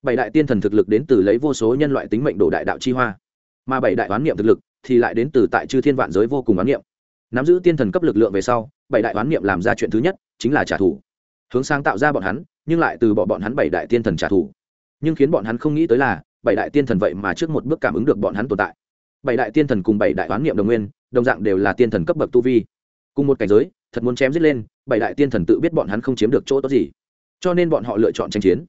Bảy đại tiên thần thực lực đến từ lấy vô số nhân loại tính mệnh đổ đại đạo chi hoa mà bảy đại đoán niệm thực lực thì lại đến từ tại chư thiên vạn giới vô cùng đoán niệm. Nắm giữ tiên thần cấp lực lượng về sau bảy đại đoán niệm làm ra chuyện thứ nhất, chính là trả thù. Hướng sáng tạo ra bọn hắn, nhưng lại từ bỏ bọn hắn bảy đại tiên thần trả thù. Nhưng khiến bọn hắn không nghĩ tới là, bảy đại tiên thần vậy mà trước một bước cảm ứng được bọn hắn tồn tại. Bảy đại tiên thần cùng bảy đại đoán niệm đồng nguyên, đồng dạng đều là tiên thần cấp bậc tu vi. Cùng một cảnh giới, thật muốn chém giết lên, bảy đại tiên thần tự biết bọn hắn không chiếm được chỗ tốt gì. Cho nên bọn họ lựa chọn tranh chiến.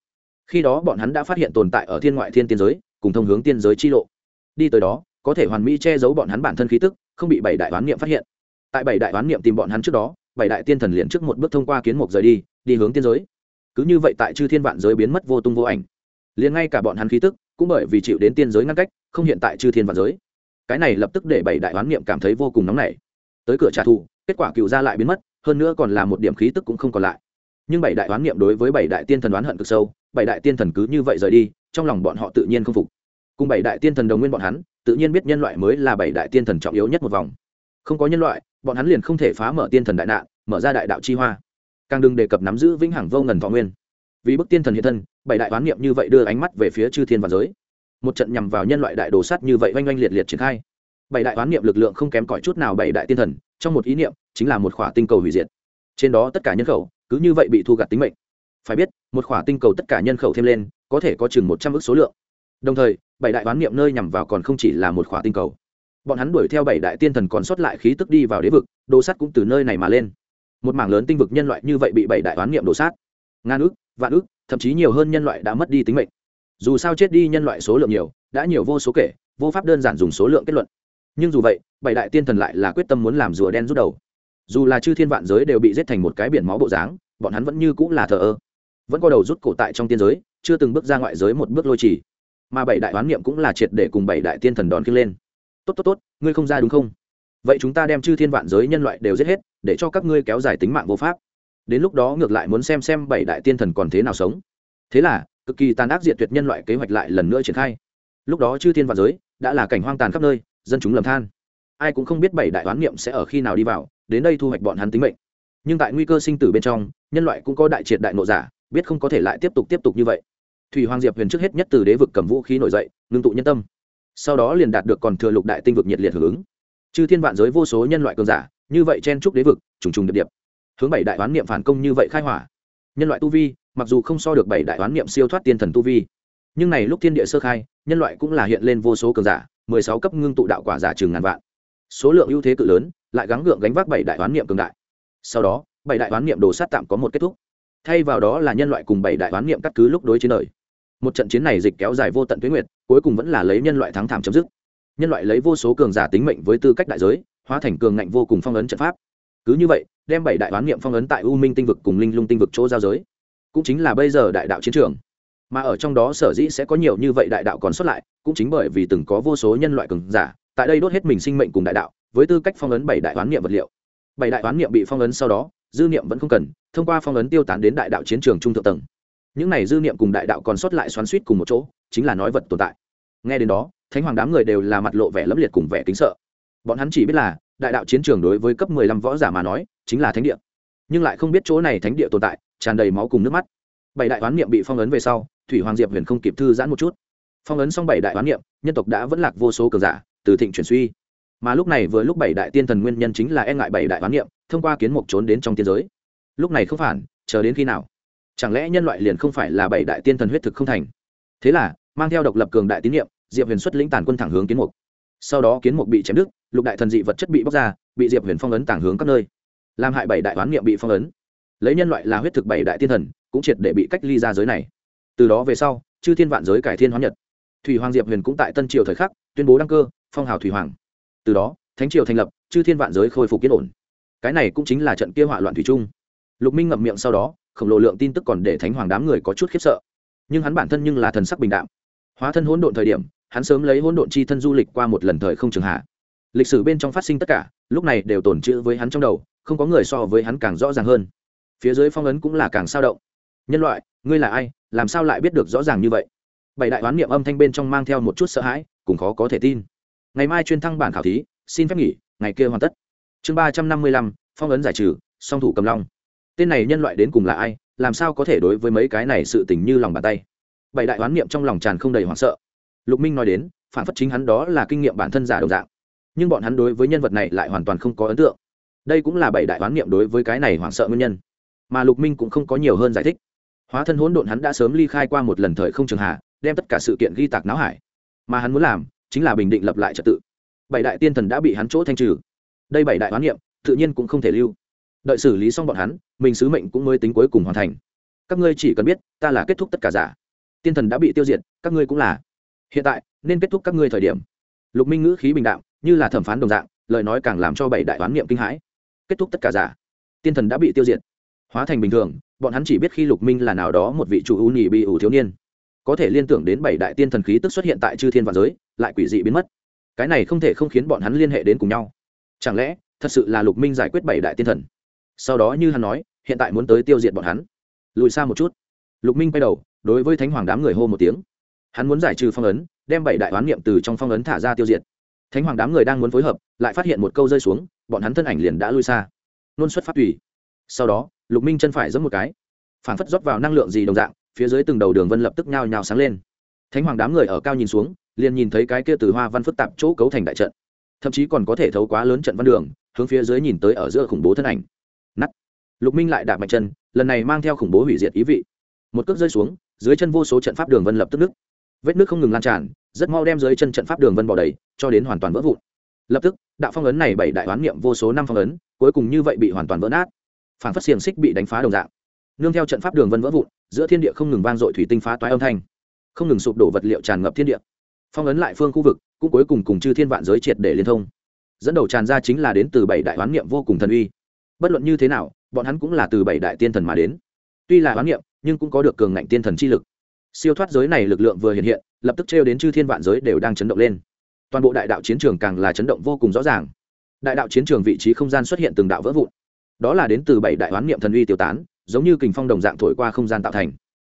Khi đó bọn hắn đã phát hiện tồn tại ở thiên ngoại thiên tiên giới, cùng thông hướng tiên giới chi lộ. Đi tới đó, có thể hoàn mỹ che giấu bọn hắn bản thân khí tức, không bị bảy đại đoán niệm phát hiện tại bảy đại oán niệm tìm bọn hắn trước đó, bảy đại tiên thần liền trước một bước thông qua kiến mục rời đi đi hướng tiên giới. Cứ như vậy tại chư thiên vạn giới biến mất vô tung vô ảnh. Liền ngay cả bọn hắn khí tức, cũng bởi vì chịu đến tiên giới ngăn cách, không hiện tại chư thiên vạn giới. Cái này lập tức để bảy đại oán niệm cảm thấy vô cùng nóng nảy. Tới cửa trả thù, kết quả cựu gia lại biến mất, hơn nữa còn là một điểm khí tức cũng không còn lại. Nhưng bảy đại oán niệm đối với bảy đại tiên thần oán hận cực sâu, bảy đại tiên thần cứ như vậy rời đi, trong lòng bọn họ tự nhiên không phục. Cùng bảy đại tiên thần đồng nguyên bọn hắn, tự nhiên biết nhân loại mới là bảy đại tiên thần trọng yếu nhất một vòng. Không có nhân loại bọn hắn liền không thể phá mở tiên thần đại nạn, mở ra đại đạo chi hoa. Càng đừng đề cập nắm giữ vĩnh hằng vô ngần thọ nguyên. Vì bức tiên thần hiện thân, bảy đại oán niệm như vậy đưa ánh mắt về phía chư thiên và giới. Một trận nhằm vào nhân loại đại đồ sắt như vậy oanh oanh liệt liệt triển khai. Bảy đại oán niệm lực lượng không kém cỏi chút nào bảy đại tiên thần, trong một ý niệm, chính là một khỏa tinh cầu hủy diệt. Trên đó tất cả nhân khẩu, cứ như vậy bị thu gặt tính mệnh. Phải biết, một khỏa tinh cầu tất cả nhân khẩu thêm lên, có thể có chừng một trăm ước số lượng. Đồng thời, bảy đại oán niệm nơi nhằm vào còn không chỉ là một khỏa tinh cầu bọn hắn đuổi theo bảy đại tiên thần còn sót lại khí tức đi vào đế vực, đồ sắt cũng từ nơi này mà lên. Một mảng lớn tinh vực nhân loại như vậy bị bảy đại oán niệm đổ sát. Ngàn ước vạn ước thậm chí nhiều hơn nhân loại đã mất đi tính mệnh. Dù sao chết đi nhân loại số lượng nhiều, đã nhiều vô số kể, vô pháp đơn giản dùng số lượng kết luận. Nhưng dù vậy, bảy đại tiên thần lại là quyết tâm muốn làm rùa đen rút đầu. Dù là chư thiên vạn giới đều bị giết thành một cái biển máu bộ dáng, bọn hắn vẫn như cũng là thờ ơ. Vẫn có đầu rút cổ tại trong tiên giới, chưa từng bước ra ngoại giới một bước lôi trì mà bảy đại oán niệm cũng là triệt để cùng bảy đại tiên thần đòn kia lên tốt tốt tốt, ngươi không ra đúng không? Vậy chúng ta đem chư thiên vạn giới nhân loại đều giết hết, để cho các ngươi kéo dài tính mạng vô pháp. Đến lúc đó ngược lại muốn xem xem bảy đại tiên thần còn thế nào sống. Thế là, cực kỳ tàn ác diệt tuyệt nhân loại kế hoạch lại lần nữa triển khai. Lúc đó chư thiên vạn giới đã là cảnh hoang tàn khắp nơi, dân chúng lầm than. Ai cũng không biết bảy đại oán niệm sẽ ở khi nào đi vào, đến đây thu hoạch bọn hắn tính mệnh. Nhưng tại nguy cơ sinh tử bên trong, nhân loại cũng có đại triệt đại nộ giả, biết không có thể lại tiếp tục tiếp tục như vậy. Thủy hoàng diệp huyền trước hết nhất từ đế vực cầm vũ khí nổi dậy, ngưng tụ nhân tâm sau đó liền đạt được còn thừa lục đại tinh vực nhiệt liệt hưởng ứng. Chư thiên vạn giới vô số nhân loại cường giả, như vậy chen trúc đế vực, trùng trùng điệp điệp. Hướng bảy đại oán niệm phản công như vậy khai hỏa. Nhân loại tu vi, mặc dù không so được bảy đại oán niệm siêu thoát tiên thần tu vi, nhưng này lúc thiên địa sơ khai, nhân loại cũng là hiện lên vô số cường giả, mười sáu cấp ngưng tụ đạo quả giả chừng ngàn vạn. Số lượng ưu thế cự lớn, lại gắng gượng gánh vác bảy đại oán niệm cường đại. Sau đó, bảy đại oán niệm đồ sát tạm có một kết thúc. Thay vào đó là nhân loại cùng bảy đại oán niệm cắt cứ lúc đối chiến đời một trận chiến này dịch kéo dài vô tận tuyến nguyệt, cuối cùng vẫn là lấy nhân loại thắng thảm chấm dứt. Nhân loại lấy vô số cường giả tính mệnh với tư cách đại giới, hóa thành cường ngạnh vô cùng phong ấn trận pháp. Cứ như vậy, đem bảy đại oán niệm phong ấn tại u minh tinh vực cùng linh lung tinh vực chỗ giao giới. Cũng chính là bây giờ đại đạo chiến trường. Mà ở trong đó sở dĩ sẽ có nhiều như vậy đại đạo còn xuất lại, cũng chính bởi vì từng có vô số nhân loại cường giả, tại đây đốt hết mình sinh mệnh cùng đại đạo, với tư cách phong ấn bảy đại oán niệm vật liệu. Bảy đại oán niệm bị phong ấn sau đó, dư niệm vẫn không cần, thông qua phong ấn tiêu tán đến đại đạo chiến trường trung thượng tầng những này dư niệm cùng đại đạo còn sót lại xoắn suýt cùng một chỗ, chính là nói vật tồn tại. Nghe đến đó, thánh hoàng đám người đều là mặt lộ vẻ lẫm liệt cùng vẻ kính sợ. Bọn hắn chỉ biết là, đại đạo chiến trường đối với cấp mười lăm võ giả mà nói, chính là thánh địa. Nhưng lại không biết chỗ này thánh địa tồn tại, tràn đầy máu cùng nước mắt. Bảy đại oán niệm bị phong ấn về sau, thủy hoàng diệp huyền không kịp thư giãn một chút. Phong ấn xong bảy đại oán niệm, nhân tộc đã vẫn lạc vô số cường giả, từ thịnh chuyển suy. Mà lúc này vừa lúc bảy đại tiên thần nguyên nhân chính là e ngại bảy đại oán niệm, thông qua kiến mục trốn đến trong tiên giới. Lúc này không phản, chờ đến khi nào? Chẳng lẽ nhân loại liền không phải là bảy đại tiên thần huyết thực không thành? Thế là, mang theo độc lập cường đại tín nhiệm diệp huyền xuất lĩnh tàn quân thẳng hướng kiến mục. Sau đó kiến mục bị chém đứt, lục đại thần dị vật chất bị bóc ra, bị diệp huyền phong ấn tàng hướng các nơi. Làm hại bảy đại oán niệm bị phong ấn. Lấy nhân loại là huyết thực bảy đại tiên thần, cũng triệt để bị cách ly ra giới này. Từ đó về sau, chư thiên vạn giới cải thiên hóa nhật. Thủy hoàng diệp huyền cũng tại tân triều thời khắc, tuyên bố đăng cơ, phong hào thủy hoàng. Từ đó, thánh triều thành lập, chư thiên vạn giới khôi phục yên ổn. Cái này cũng chính là trận kia hỏa loạn thủy trung lục minh ngậm miệng sau đó khổng lồ lượng tin tức còn để thánh hoàng đám người có chút khiếp sợ. Nhưng hắn bản thân nhưng là thần sắc bình đạm. Hóa thân hỗn độn thời điểm, hắn sớm lấy hỗn độn chi thân du lịch qua một lần thời không trường hạ. Lịch sử bên trong phát sinh tất cả, lúc này đều tồn chữ với hắn trong đầu, không có người so với hắn càng rõ ràng hơn. Phía dưới phong ấn cũng là càng sao động. Nhân loại, ngươi là ai, làm sao lại biết được rõ ràng như vậy? Bảy đại đoán niệm âm thanh bên trong mang theo một chút sợ hãi, cùng khó có thể tin. Ngày mai chuyên thăng bản khảo thí, xin phép nghỉ, ngày kia hoàn tất. Chương ba trăm năm mươi lăm, phong ấn giải trừ, song thủ cầm long tên này nhân loại đến cùng là ai, làm sao có thể đối với mấy cái này sự tình như lòng bàn tay? Bảy đại đoán niệm trong lòng tràn không đầy hoảng sợ. Lục minh nói đến, phản phất chính hắn đó là kinh nghiệm bản thân giả đồng dạng. Nhưng bọn hắn đối với nhân vật này lại hoàn toàn không có ấn tượng. Đây cũng là bảy đại đoán niệm đối với cái này hoảng sợ nguyên nhân. Mà lục minh cũng không có nhiều hơn giải thích. Hóa thân hỗn độn hắn đã sớm ly khai qua một lần thời không trường hạ, đem tất cả sự kiện ghi tạc náo hải. Mà hắn muốn làm, chính là bình định lập lại trật tự. Bảy đại tiên thần đã bị hắn chỗ thanh trừ. Đây bảy đại oán niệm, tự nhiên cũng không thể lưu đợi xử lý xong bọn hắn, mình sứ mệnh cũng mới tính cuối cùng hoàn thành. Các ngươi chỉ cần biết, ta là kết thúc tất cả giả. Tiên thần đã bị tiêu diệt, các ngươi cũng là. Hiện tại, nên kết thúc các ngươi thời điểm. Lục minh ngữ khí bình đạo như là thẩm phán đồng dạng, lời nói càng làm cho bảy đại hoán niệm kinh hãi. Kết thúc tất cả giả. Tiên thần đã bị tiêu diệt. Hóa thành bình thường, bọn hắn chỉ biết khi lục minh là nào đó một vị chủ ưu nhị bị ủ thiếu niên. Có thể liên tưởng đến bảy đại tiên thần khí tức xuất hiện tại chư thiên và giới, lại quỷ dị biến mất. Cái này không thể không khiến bọn hắn liên hệ đến cùng nhau. Chẳng lẽ, thật sự là lục minh giải quyết bảy đại tiên thần? Sau đó như hắn nói, hiện tại muốn tới tiêu diệt bọn hắn. Lùi xa một chút. Lục minh quay đầu, đối với thánh hoàng đám người hô một tiếng. Hắn muốn giải trừ phong ấn, đem bảy đại oán niệm từ trong phong ấn thả ra tiêu diệt. Thánh hoàng đám người đang muốn phối hợp, lại phát hiện một câu rơi xuống, bọn hắn thân ảnh liền đã lui xa. Luôn xuất phát tùy. Sau đó, lục minh chân phải giẫm một cái. Phản phất rót vào năng lượng gì đồng dạng, phía dưới từng đầu đường vân lập tức nhao nhao sáng lên. Thánh hoàng đám người ở cao nhìn xuống, liền nhìn thấy cái kia từ hoa văn phức tạp chỗ cấu thành đại trận. Thậm chí còn có thể thấu quá lớn trận văn đường, hướng phía dưới nhìn tới ở giữa khủng bố thân ảnh lục minh lại đạp mạnh chân, lần này mang theo khủng bố hủy diệt ý vị. Một cước rơi xuống, dưới chân vô số trận pháp đường vân lập tức nứt. Vết nước không ngừng lan tràn, rất mau đem dưới chân trận pháp đường vân bỏ đầy, cho đến hoàn toàn vỡ vụn. Lập tức, đạo phong ấn này bảy đại hoán niệm vô số năm phong ấn, cuối cùng như vậy bị hoàn toàn vỡ nát. Phản phát xiềng xích bị đánh phá đồng dạng. Nương theo trận pháp đường vân vỡ vụn, giữa thiên địa không ngừng vang dội thủy tinh phá toái âm thanh. Không ngừng sụp đổ vật liệu tràn ngập thiên địa. Phong ấn lại phương khu vực, cũng cuối cùng cùng chư thiên vạn giới triệt để liên thông. Dẫn đầu tràn ra chính là đến từ bảy đại hoán niệm vô cùng thần uy bất luận như thế nào, bọn hắn cũng là từ bảy đại tiên thần mà đến. Tuy là hoán niệm nhưng cũng có được cường ngạnh tiên thần chi lực. Siêu thoát giới này lực lượng vừa hiện hiện, lập tức trêu đến chư thiên vạn giới đều đang chấn động lên. Toàn bộ đại đạo chiến trường càng là chấn động vô cùng rõ ràng. Đại đạo chiến trường vị trí không gian xuất hiện từng đạo vỡ vụn. Đó là đến từ bảy đại hoán niệm thần uy tiêu tán, giống như kình phong đồng dạng thổi qua không gian tạo thành.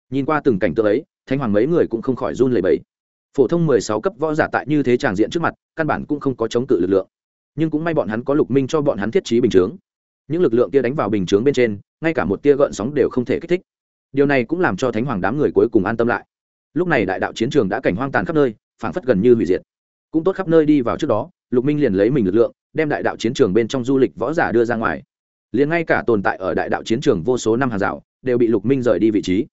Nhìn qua từng cảnh tượng ấy thanh hoàng mấy người cũng không khỏi run lẩy bẩy. Phổ thông mười sáu cấp võ giả tại như thế tràng diện trước mặt, căn bản cũng không có chống cự lực lượng. Nhưng cũng may bọn hắn có lục minh cho bọn hắn thiết trí bình chướng những lực lượng kia đánh vào bình chướng bên trên, ngay cả một tia gợn sóng đều không thể kích thích. Điều này cũng làm cho thánh hoàng đám người cuối cùng an tâm lại. Lúc này đại đạo chiến trường đã cảnh hoang tàn khắp nơi, phảng phất gần như hủy diệt. Cũng tốt khắp nơi đi vào trước đó, lục minh liền lấy mình lực lượng, đem đại đạo chiến trường bên trong du lịch võ giả đưa ra ngoài. Liền ngay cả tồn tại ở đại đạo chiến trường vô số năm hàng rào, đều bị lục minh rời đi vị trí.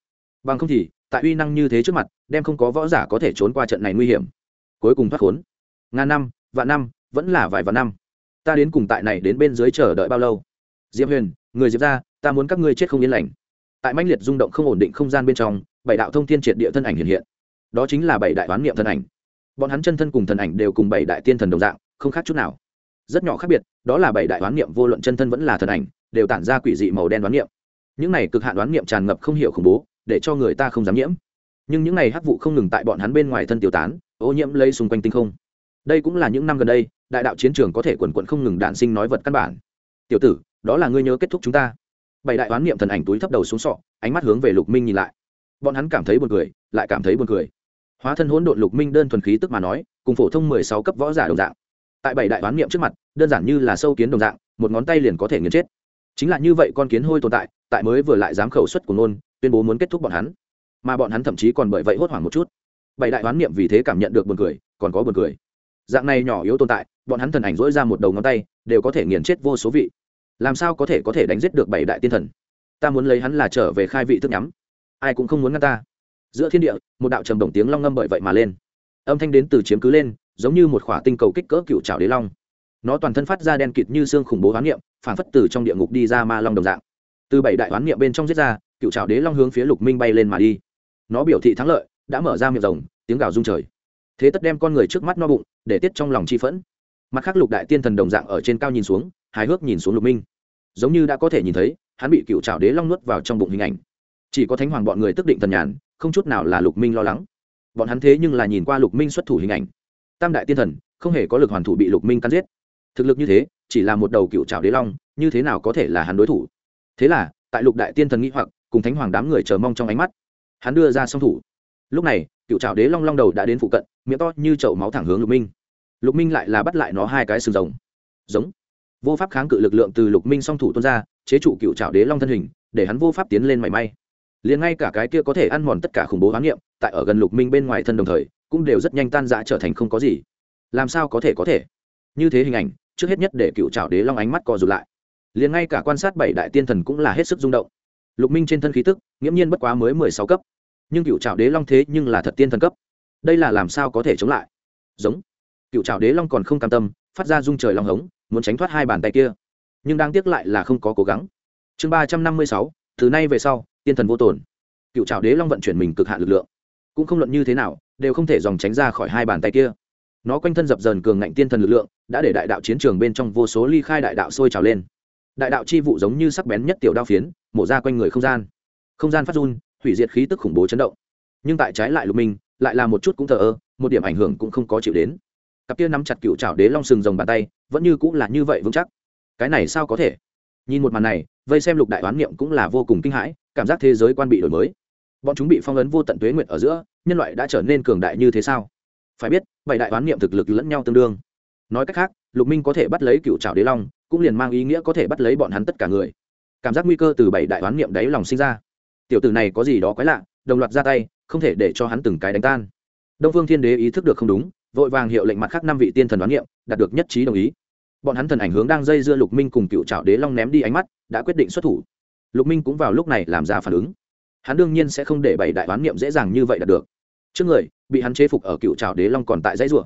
Bằng không thì, tại uy năng như thế trước mặt, đem không có võ giả có thể trốn qua trận này nguy hiểm. Cuối cùng thoát khốn. Ngàn năm, vạn năm, vẫn là vài vạn năm. Ta đến cùng tại này đến bên dưới chờ đợi bao lâu? Diệp huyền, người diệp ra ta muốn các ngươi chết không yên lành. Tại manh liệt rung động không ổn định không gian bên trong, bảy đạo thông thiên triệt địa thân ảnh hiện hiện. Đó chính là bảy đại oán niệm thân ảnh. Bọn hắn chân thân cùng thần ảnh đều cùng bảy đại tiên thần đồng dạng, không khác chút nào. Rất nhỏ khác biệt, đó là bảy đại oán niệm vô luận chân thân vẫn là thần ảnh, đều tản ra quỷ dị màu đen đoán niệm. Những này cực hạn đoán niệm tràn ngập không hiểu khủng bố, để cho người ta không dám nhiễm. Nhưng những này hắc vụ không ngừng tại bọn hắn bên ngoài thân tiêu tán, ô nhiễm lây xung quanh tinh không. Đây cũng là những năm gần đây, đại đạo chiến trường có thể quần quận không ngừng đạn sinh nói vật căn bản. Tiểu tử đó là ngươi nhớ kết thúc chúng ta. Bảy đại oán niệm thần ảnh túi thấp đầu xuống sọ, ánh mắt hướng về lục minh nhìn lại. Bọn hắn cảm thấy buồn cười, lại cảm thấy buồn cười. Hóa thân hỗn độn lục minh đơn thuần khí tức mà nói, cùng phổ thông mười sáu cấp võ giả đồng dạng. Tại bảy đại oán niệm trước mặt, đơn giản như là sâu kiến đồng dạng, một ngón tay liền có thể nghiền chết. Chính là như vậy con kiến hôi tồn tại tại mới vừa lại dám khẩu xuất của nôn tuyên bố muốn kết thúc bọn hắn. Mà bọn hắn thậm chí còn bởi vậy hốt hoảng một chút. Bảy đại oán niệm vì thế cảm nhận được buồn cười, còn có buồn cười. Dạng này nhỏ yếu tồn tại, bọn hắn thần ảnh dỗi ra một đầu ngón tay, đều có thể nghiền chết vô số vị làm sao có thể có thể đánh giết được bảy đại tiên thần? Ta muốn lấy hắn là trở về khai vị thức nhắm. Ai cũng không muốn ngăn ta. Giữa thiên địa, một đạo trầm đồng tiếng long ngâm bởi vậy mà lên. Âm thanh đến từ chiếm cứ lên, giống như một khỏa tinh cầu kích cỡ cựu trào đế long. Nó toàn thân phát ra đen kịt như xương khủng bố hoán niệm, phản phất từ trong địa ngục đi ra ma long đồng dạng. Từ bảy đại hoán niệm bên trong giết ra, cựu trào đế long hướng phía lục minh bay lên mà đi. Nó biểu thị thắng lợi, đã mở ra miệng rồng, tiếng gào rung trời. Thế tất đem con người trước mắt no bụng, để tiết trong lòng chi phẫn mặt khác lục đại tiên thần đồng dạng ở trên cao nhìn xuống, hài hước nhìn xuống lục minh. Giống như đã có thể nhìn thấy, hắn bị cựu trào đế long nuốt vào trong bụng hình ảnh. Chỉ có thánh hoàng bọn người tức định thần nhàn, không chút nào là lục minh lo lắng. Bọn hắn thế nhưng là nhìn qua lục minh xuất thủ hình ảnh. Tam đại tiên thần, không hề có lực hoàn thủ bị lục minh cắn giết. Thực lực như thế, chỉ là một đầu cựu trào đế long, như thế nào có thể là hắn đối thủ? Thế là, tại lục đại tiên thần nghĩ hoặc, cùng thánh hoàng đám người chờ mong trong ánh mắt, hắn đưa ra song thủ. Lúc này, cựu trào đế long long đầu đã đến phụ cận, miệng to như chậu máu thẳng hướng lục minh lục minh lại là bắt lại nó hai cái sừng rồng. Giống. Vô pháp kháng cự lực lượng từ lục minh song thủ tuôn ra, chế trụ cựu trào đế long thân hình, để hắn vô pháp tiến lên mảy may. Liền ngay cả cái kia có thể ăn mòn tất cả khủng bố hoán niệm tại ở gần lục minh bên ngoài thân đồng thời, cũng đều rất nhanh tan dã trở thành không có gì. Làm sao có thể có thể? Như thế hình ảnh, trước hết nhất để cựu trào đế long ánh mắt co rụt lại. Liền ngay cả quan sát bảy đại tiên thần cũng là hết sức rung động. Lục minh trên thân khí tức, nghiễm nhiên bất quá mới mười sáu cấp. Nhưng cựu trào đế long thế nhưng là thật tiên thần cấp. Đây là làm sao có thể chống lại? Giống cựu trào đế long còn không cam tâm, phát ra rung trời long hống, muốn tránh thoát hai bàn tay kia. Nhưng đang tiếc lại là không có cố gắng. Chương ba trăm năm mươi sáu, từ nay về sau, tiên thần vô tồn. Cựu trào đế long vận chuyển mình cực hạn lực lượng. Cũng không luận như thế nào, đều không thể dòng tránh ra khỏi hai bàn tay kia. Nó quanh thân dập dờn cường ngạnh tiên thần lực lượng, đã để đại đạo chiến trường bên trong vô số ly khai đại đạo sôi trào lên. Đại đạo chi vụ giống như sắc bén nhất tiểu đao phiến, mổ ra quanh người không gian. Không gian phát run, hủy diệt khí tức khủng bố chấn động. Nhưng tại trái lại lục minh, lại là một chút cũng thờ ơ, một điểm ảnh hưởng cũng không có chịu đến cặp kia nắm chặt cựu chảo đế long sừng rồng bàn tay, vẫn như cũng là như vậy vững chắc. Cái này sao có thể? Nhìn một màn này, vây xem lục đại đoán niệm cũng là vô cùng kinh hãi, cảm giác thế giới quan bị đổi mới. Bọn chúng bị phong ấn vô tận tuế nguyện ở giữa, nhân loại đã trở nên cường đại như thế sao? Phải biết, bảy đại đoán niệm thực lực lẫn nhau tương đương. Nói cách khác, lục minh có thể bắt lấy cựu trào đế long, cũng liền mang ý nghĩa có thể bắt lấy bọn hắn tất cả người. Cảm giác nguy cơ từ bảy đại đoán niệm đáy lòng sinh ra. Tiểu tử này có gì đó quái lạ, đồng loạt ra tay, không thể để cho hắn từng cái đánh tan. Đông phương thiên đế ý thức được không đúng vội vàng hiệu lệnh mặt khác năm vị tiên thần đoán nghiệm, đạt được nhất trí đồng ý. Bọn hắn thần ảnh hướng đang dây dưa lục minh cùng cựu trào đế long ném đi ánh mắt, đã quyết định xuất thủ. Lục minh cũng vào lúc này làm ra phản ứng. Hắn đương nhiên sẽ không để bảy đại đoán nghiệm dễ dàng như vậy đạt được. Trước người, bị hắn chế phục ở cựu trào đế long còn tại dãy rùa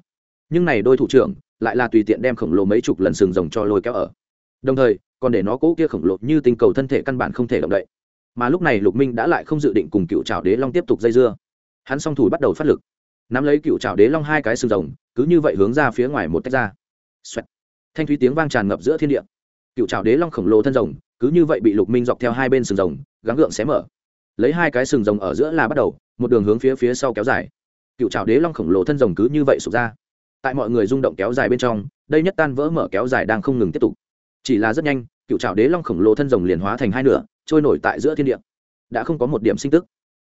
nhưng này đôi thủ trưởng, lại là tùy tiện đem khổng lồ mấy chục lần sừng rồng cho lôi kéo ở. Đồng thời, còn để nó cố kia khổng lồ như tinh cầu thân thể căn bản không thể động đậy. Mà lúc này lục minh đã lại không dự định cùng cựu trào đế long tiếp tục dây dưa. Hắn song thủ bắt đầu phát lực nắm lấy cựu trào đế long hai cái sừng rồng, cứ như vậy hướng ra phía ngoài một tách ra. Xoẹt. thanh thúy tiếng vang tràn ngập giữa thiên địa. Cựu trào đế long khổng lồ thân rồng, cứ như vậy bị lục minh dọc theo hai bên sừng rồng, gắng gượng xé mở. Lấy hai cái sừng rồng ở giữa là bắt đầu, một đường hướng phía phía sau kéo dài. Cựu trào đế long khổng lồ thân rồng cứ như vậy sụp ra. Tại mọi người rung động kéo dài bên trong, đây nhất tan vỡ mở kéo dài đang không ngừng tiếp tục. Chỉ là rất nhanh, cựu trào đế long khổng lồ thân rồng liền hóa thành hai nửa, trôi nổi tại giữa thiên địa. Đã không có một điểm sinh tức.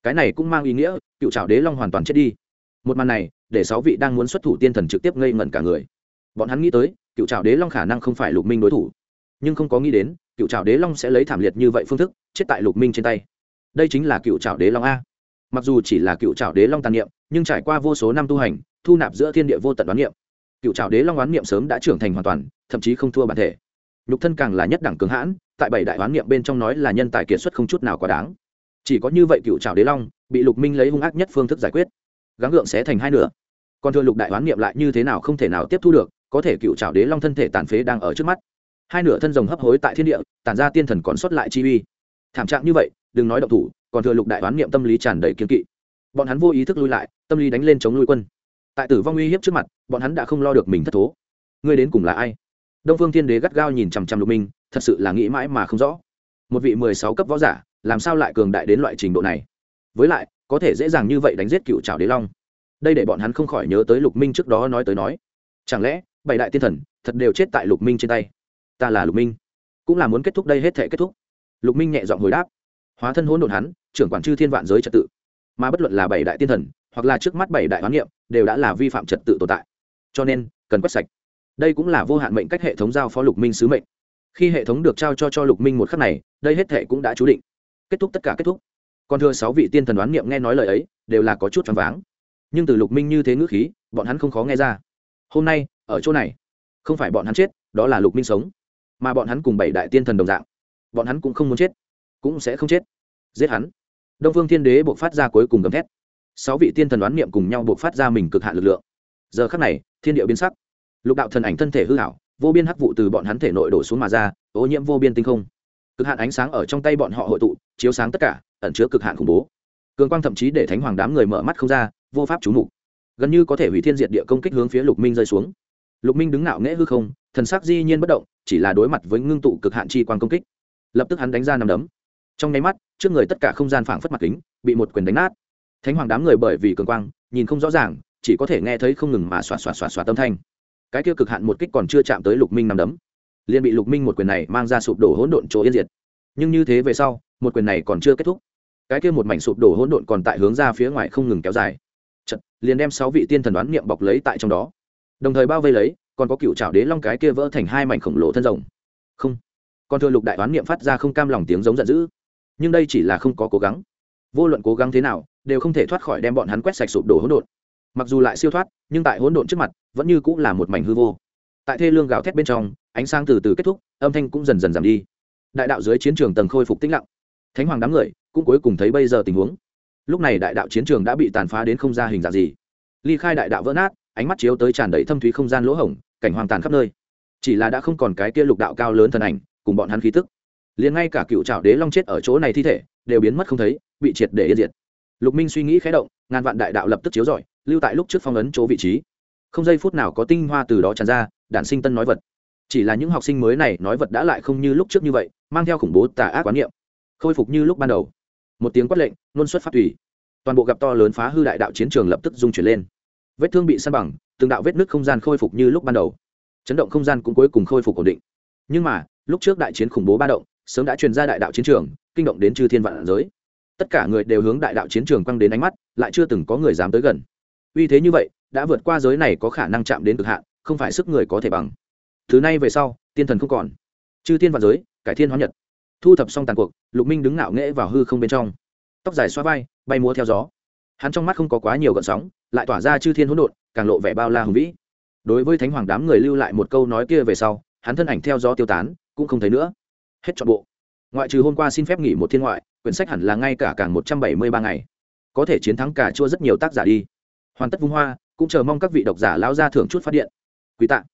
Cái này cũng mang ý nghĩa, cựu trào đế long hoàn toàn chết đi một màn này để sáu vị đang muốn xuất thủ tiên thần trực tiếp ngây ngẩn cả người. Bọn hắn nghĩ tới, cựu trào đế long khả năng không phải lục minh đối thủ. Nhưng không có nghĩ đến, cựu trào đế long sẽ lấy thảm liệt như vậy phương thức chết tại lục minh trên tay. Đây chính là cựu trào đế long a. Mặc dù chỉ là cựu trào đế long tàn niệm, nhưng trải qua vô số năm tu hành, thu nạp giữa thiên địa vô tận đoán niệm, cựu trào đế long đoán niệm sớm đã trưởng thành hoàn toàn, thậm chí không thua bản thể. Nhục thân càng là nhất đẳng cường hãn, tại bảy đại đoán niệm bên trong nói là nhân tài kiệt xuất không chút nào quá đáng. Chỉ có như vậy cựu trào đế long bị lục minh lấy hung ác nhất phương thức giải quyết gắng gượng sẽ thành hai nửa. Còn thừa lục đại hoán niệm lại như thế nào không thể nào tiếp thu được, có thể cựu trào đế long thân thể tàn phế đang ở trước mắt. Hai nửa thân rồng hấp hối tại thiên địa, tản ra tiên thần còn xuất lại chi uy. Thảm trạng như vậy, đừng nói động thủ, còn thừa lục đại hoán niệm tâm lý tràn đầy kiên kỵ. Bọn hắn vô ý thức lui lại, tâm lý đánh lên chống lui quân. Tại tử vong uy hiếp trước mặt, bọn hắn đã không lo được mình thất thố. Ngươi đến cùng là ai? Đông phương thiên đế gắt gao nhìn chằm chằm lục minh, thật sự là nghĩ mãi mà không rõ. Một vị mười sáu cấp võ giả, làm sao lại cường đại đến loại trình độ này? Với lại có thể dễ dàng như vậy đánh giết cựu trào đế long. Đây để bọn hắn không khỏi nhớ tới lục minh trước đó nói tới nói. Chẳng lẽ, bảy đại tiên thần thật đều chết tại lục minh trên tay? Ta là lục minh. Cũng là muốn kết thúc đây hết thể kết thúc. Lục minh nhẹ giọng hồi đáp. Hóa thân hỗn độn hắn, trưởng quản chư thiên vạn giới trật tự. Mà bất luận là bảy đại tiên thần, hoặc là trước mắt bảy đại hoán niệm, đều đã là vi phạm trật tự tồn tại. Cho nên, cần quét sạch. Đây cũng là vô hạn mệnh cách hệ thống giao phó lục minh sứ mệnh. Khi hệ thống được trao cho cho lục minh một khắc này, đây hết thể cũng đã chú định. Kết thúc tất cả kết thúc còn thưa sáu vị tiên thần đoán niệm nghe nói lời ấy, đều là có chút choáng váng. Nhưng từ lục minh như thế ngữ khí, bọn hắn không khó nghe ra. Hôm nay, ở chỗ này, không phải bọn hắn chết, đó là lục minh sống. Mà bọn hắn cùng bảy đại tiên thần đồng dạng. Bọn hắn cũng không muốn chết, cũng sẽ không chết. Giết hắn. Đông phương thiên đế buộc phát ra cuối cùng gầm thét. Sáu vị tiên thần đoán niệm cùng nhau buộc phát ra mình cực hạn lực lượng. Giờ khắc này, thiên địa biến sắc. Lục đạo thần ảnh thân thể hư hảo vô biên hắc vụ từ bọn hắn thể nội đổ xuống mà ra, ô nhiễm vô biên tinh không cực hạn ánh sáng ở trong tay bọn họ hội tụ, chiếu sáng tất cả, ẩn chứa cực hạn khủng bố. Cường quang thậm chí để thánh hoàng đám người mở mắt không ra, vô pháp trú mục. Gần như có thể hủy thiên diệt địa công kích hướng phía lục minh rơi xuống. Lục minh đứng ngạo nghễ hư không, thần sắc di nhiên bất động, chỉ là đối mặt với ngưng tụ cực hạn chi quang công kích. Lập tức hắn đánh ra nằm đấm. Trong nháy mắt, trước người tất cả không gian phảng phất mặt kính, bị một quyền đánh nát. Thánh hoàng đám người bởi vì cường quang, nhìn không rõ ràng, chỉ có thể nghe thấy không ngừng mà xoạt xoạt xoạt xoạt tâm thanh. Cái kia cực hạn một kích còn chưa chạm tới lục minh nằm đấm liền bị lục minh một quyền này mang ra sụp đổ hỗn độn chỗ yên diệt. Nhưng như thế về sau một quyền này còn chưa kết thúc. Cái kia một mảnh sụp đổ hỗn độn còn tại hướng ra phía ngoài không ngừng kéo dài. Chật, liền đem sáu vị tiên thần đoán niệm bọc lấy tại trong đó. Đồng thời bao vây lấy còn có cựu trào đế long cái kia vỡ thành hai mảnh khổng lồ thân rồng. Không. Còn thừa lục đại đoán niệm phát ra không cam lòng tiếng giống giận dữ. Nhưng đây chỉ là không có cố gắng. Vô luận cố gắng thế nào đều không thể thoát khỏi đem bọn hắn quét sạch sụp đổ hỗn độn. Mặc dù lại siêu thoát nhưng tại hỗn độn trước mặt vẫn như cũng là một mảnh hư vô. Tại thê lương gào thét bên trong ánh sáng từ từ kết thúc, âm thanh cũng dần dần giảm đi. Đại đạo dưới chiến trường tầng khôi phục tĩnh lặng. Thánh hoàng đám người cũng cuối cùng thấy bây giờ tình huống. Lúc này đại đạo chiến trường đã bị tàn phá đến không ra hình dạng gì. Ly khai đại đạo vỡ nát, ánh mắt chiếu tới tràn đầy thâm thúy không gian lỗ hổng, cảnh hoang tàn khắp nơi. Chỉ là đã không còn cái kia lục đạo cao lớn thân ảnh, cùng bọn hắn khí tức. Liền ngay cả cựu trảo đế long chết ở chỗ này thi thể, đều biến mất không thấy, bị triệt để yên diệt. Lục minh suy nghĩ khé động, ngàn vạn đại đạo lập tức chiếu rọi, lưu tại lúc trước phong ấn chỗ vị trí. Không giây phút nào có tinh hoa từ đó tràn ra, đản sinh tân nói vật chỉ là những học sinh mới này nói vật đã lại không như lúc trước như vậy, mang theo khủng bố tà ác quán niệm. Khôi phục như lúc ban đầu. Một tiếng quát lệnh, nôn xuất phát thủy toàn bộ gặp to lớn phá hư đại đạo chiến trường lập tức dung chuyển lên. Vết thương bị săn bằng, từng đạo vết nước không gian khôi phục như lúc ban đầu. Chấn động không gian cũng cuối cùng khôi phục ổn định. Nhưng mà, lúc trước đại chiến khủng bố ba động, sớm đã truyền ra đại đạo chiến trường, kinh động đến chư thiên vạn giới. Tất cả người đều hướng đại đạo chiến trường quăng đến ánh mắt, lại chưa từng có người dám tới gần. Uy thế như vậy, đã vượt qua giới này có khả năng chạm đến cực hạn, không phải sức người có thể bằng thứ này về sau, tiên thần không còn. Chư thiên vạn giới, cải thiên hóa nhật. Thu thập xong tàn cuộc, lục minh đứng ngạo nghễ vào hư không bên trong. Tóc dài xoa vai, bay múa theo gió. Hắn trong mắt không có quá nhiều gợn sóng, lại tỏa ra chư thiên hỗn độn, càng lộ vẻ bao la hùng vĩ. Đối với thánh hoàng đám người lưu lại một câu nói kia về sau, hắn thân ảnh theo gió tiêu tán, cũng không thấy nữa. Hết trọn bộ. Ngoại trừ hôm qua xin phép nghỉ một thiên ngoại, quyển sách hẳn là ngay cả càng một trăm bảy mươi ba ngày. Có thể chiến thắng cả chua rất nhiều tác giả đi. Hoàn tất vung hoa, cũng chờ mong các vị độc giả lao ra thưởng chút phát điện. Quý tạ.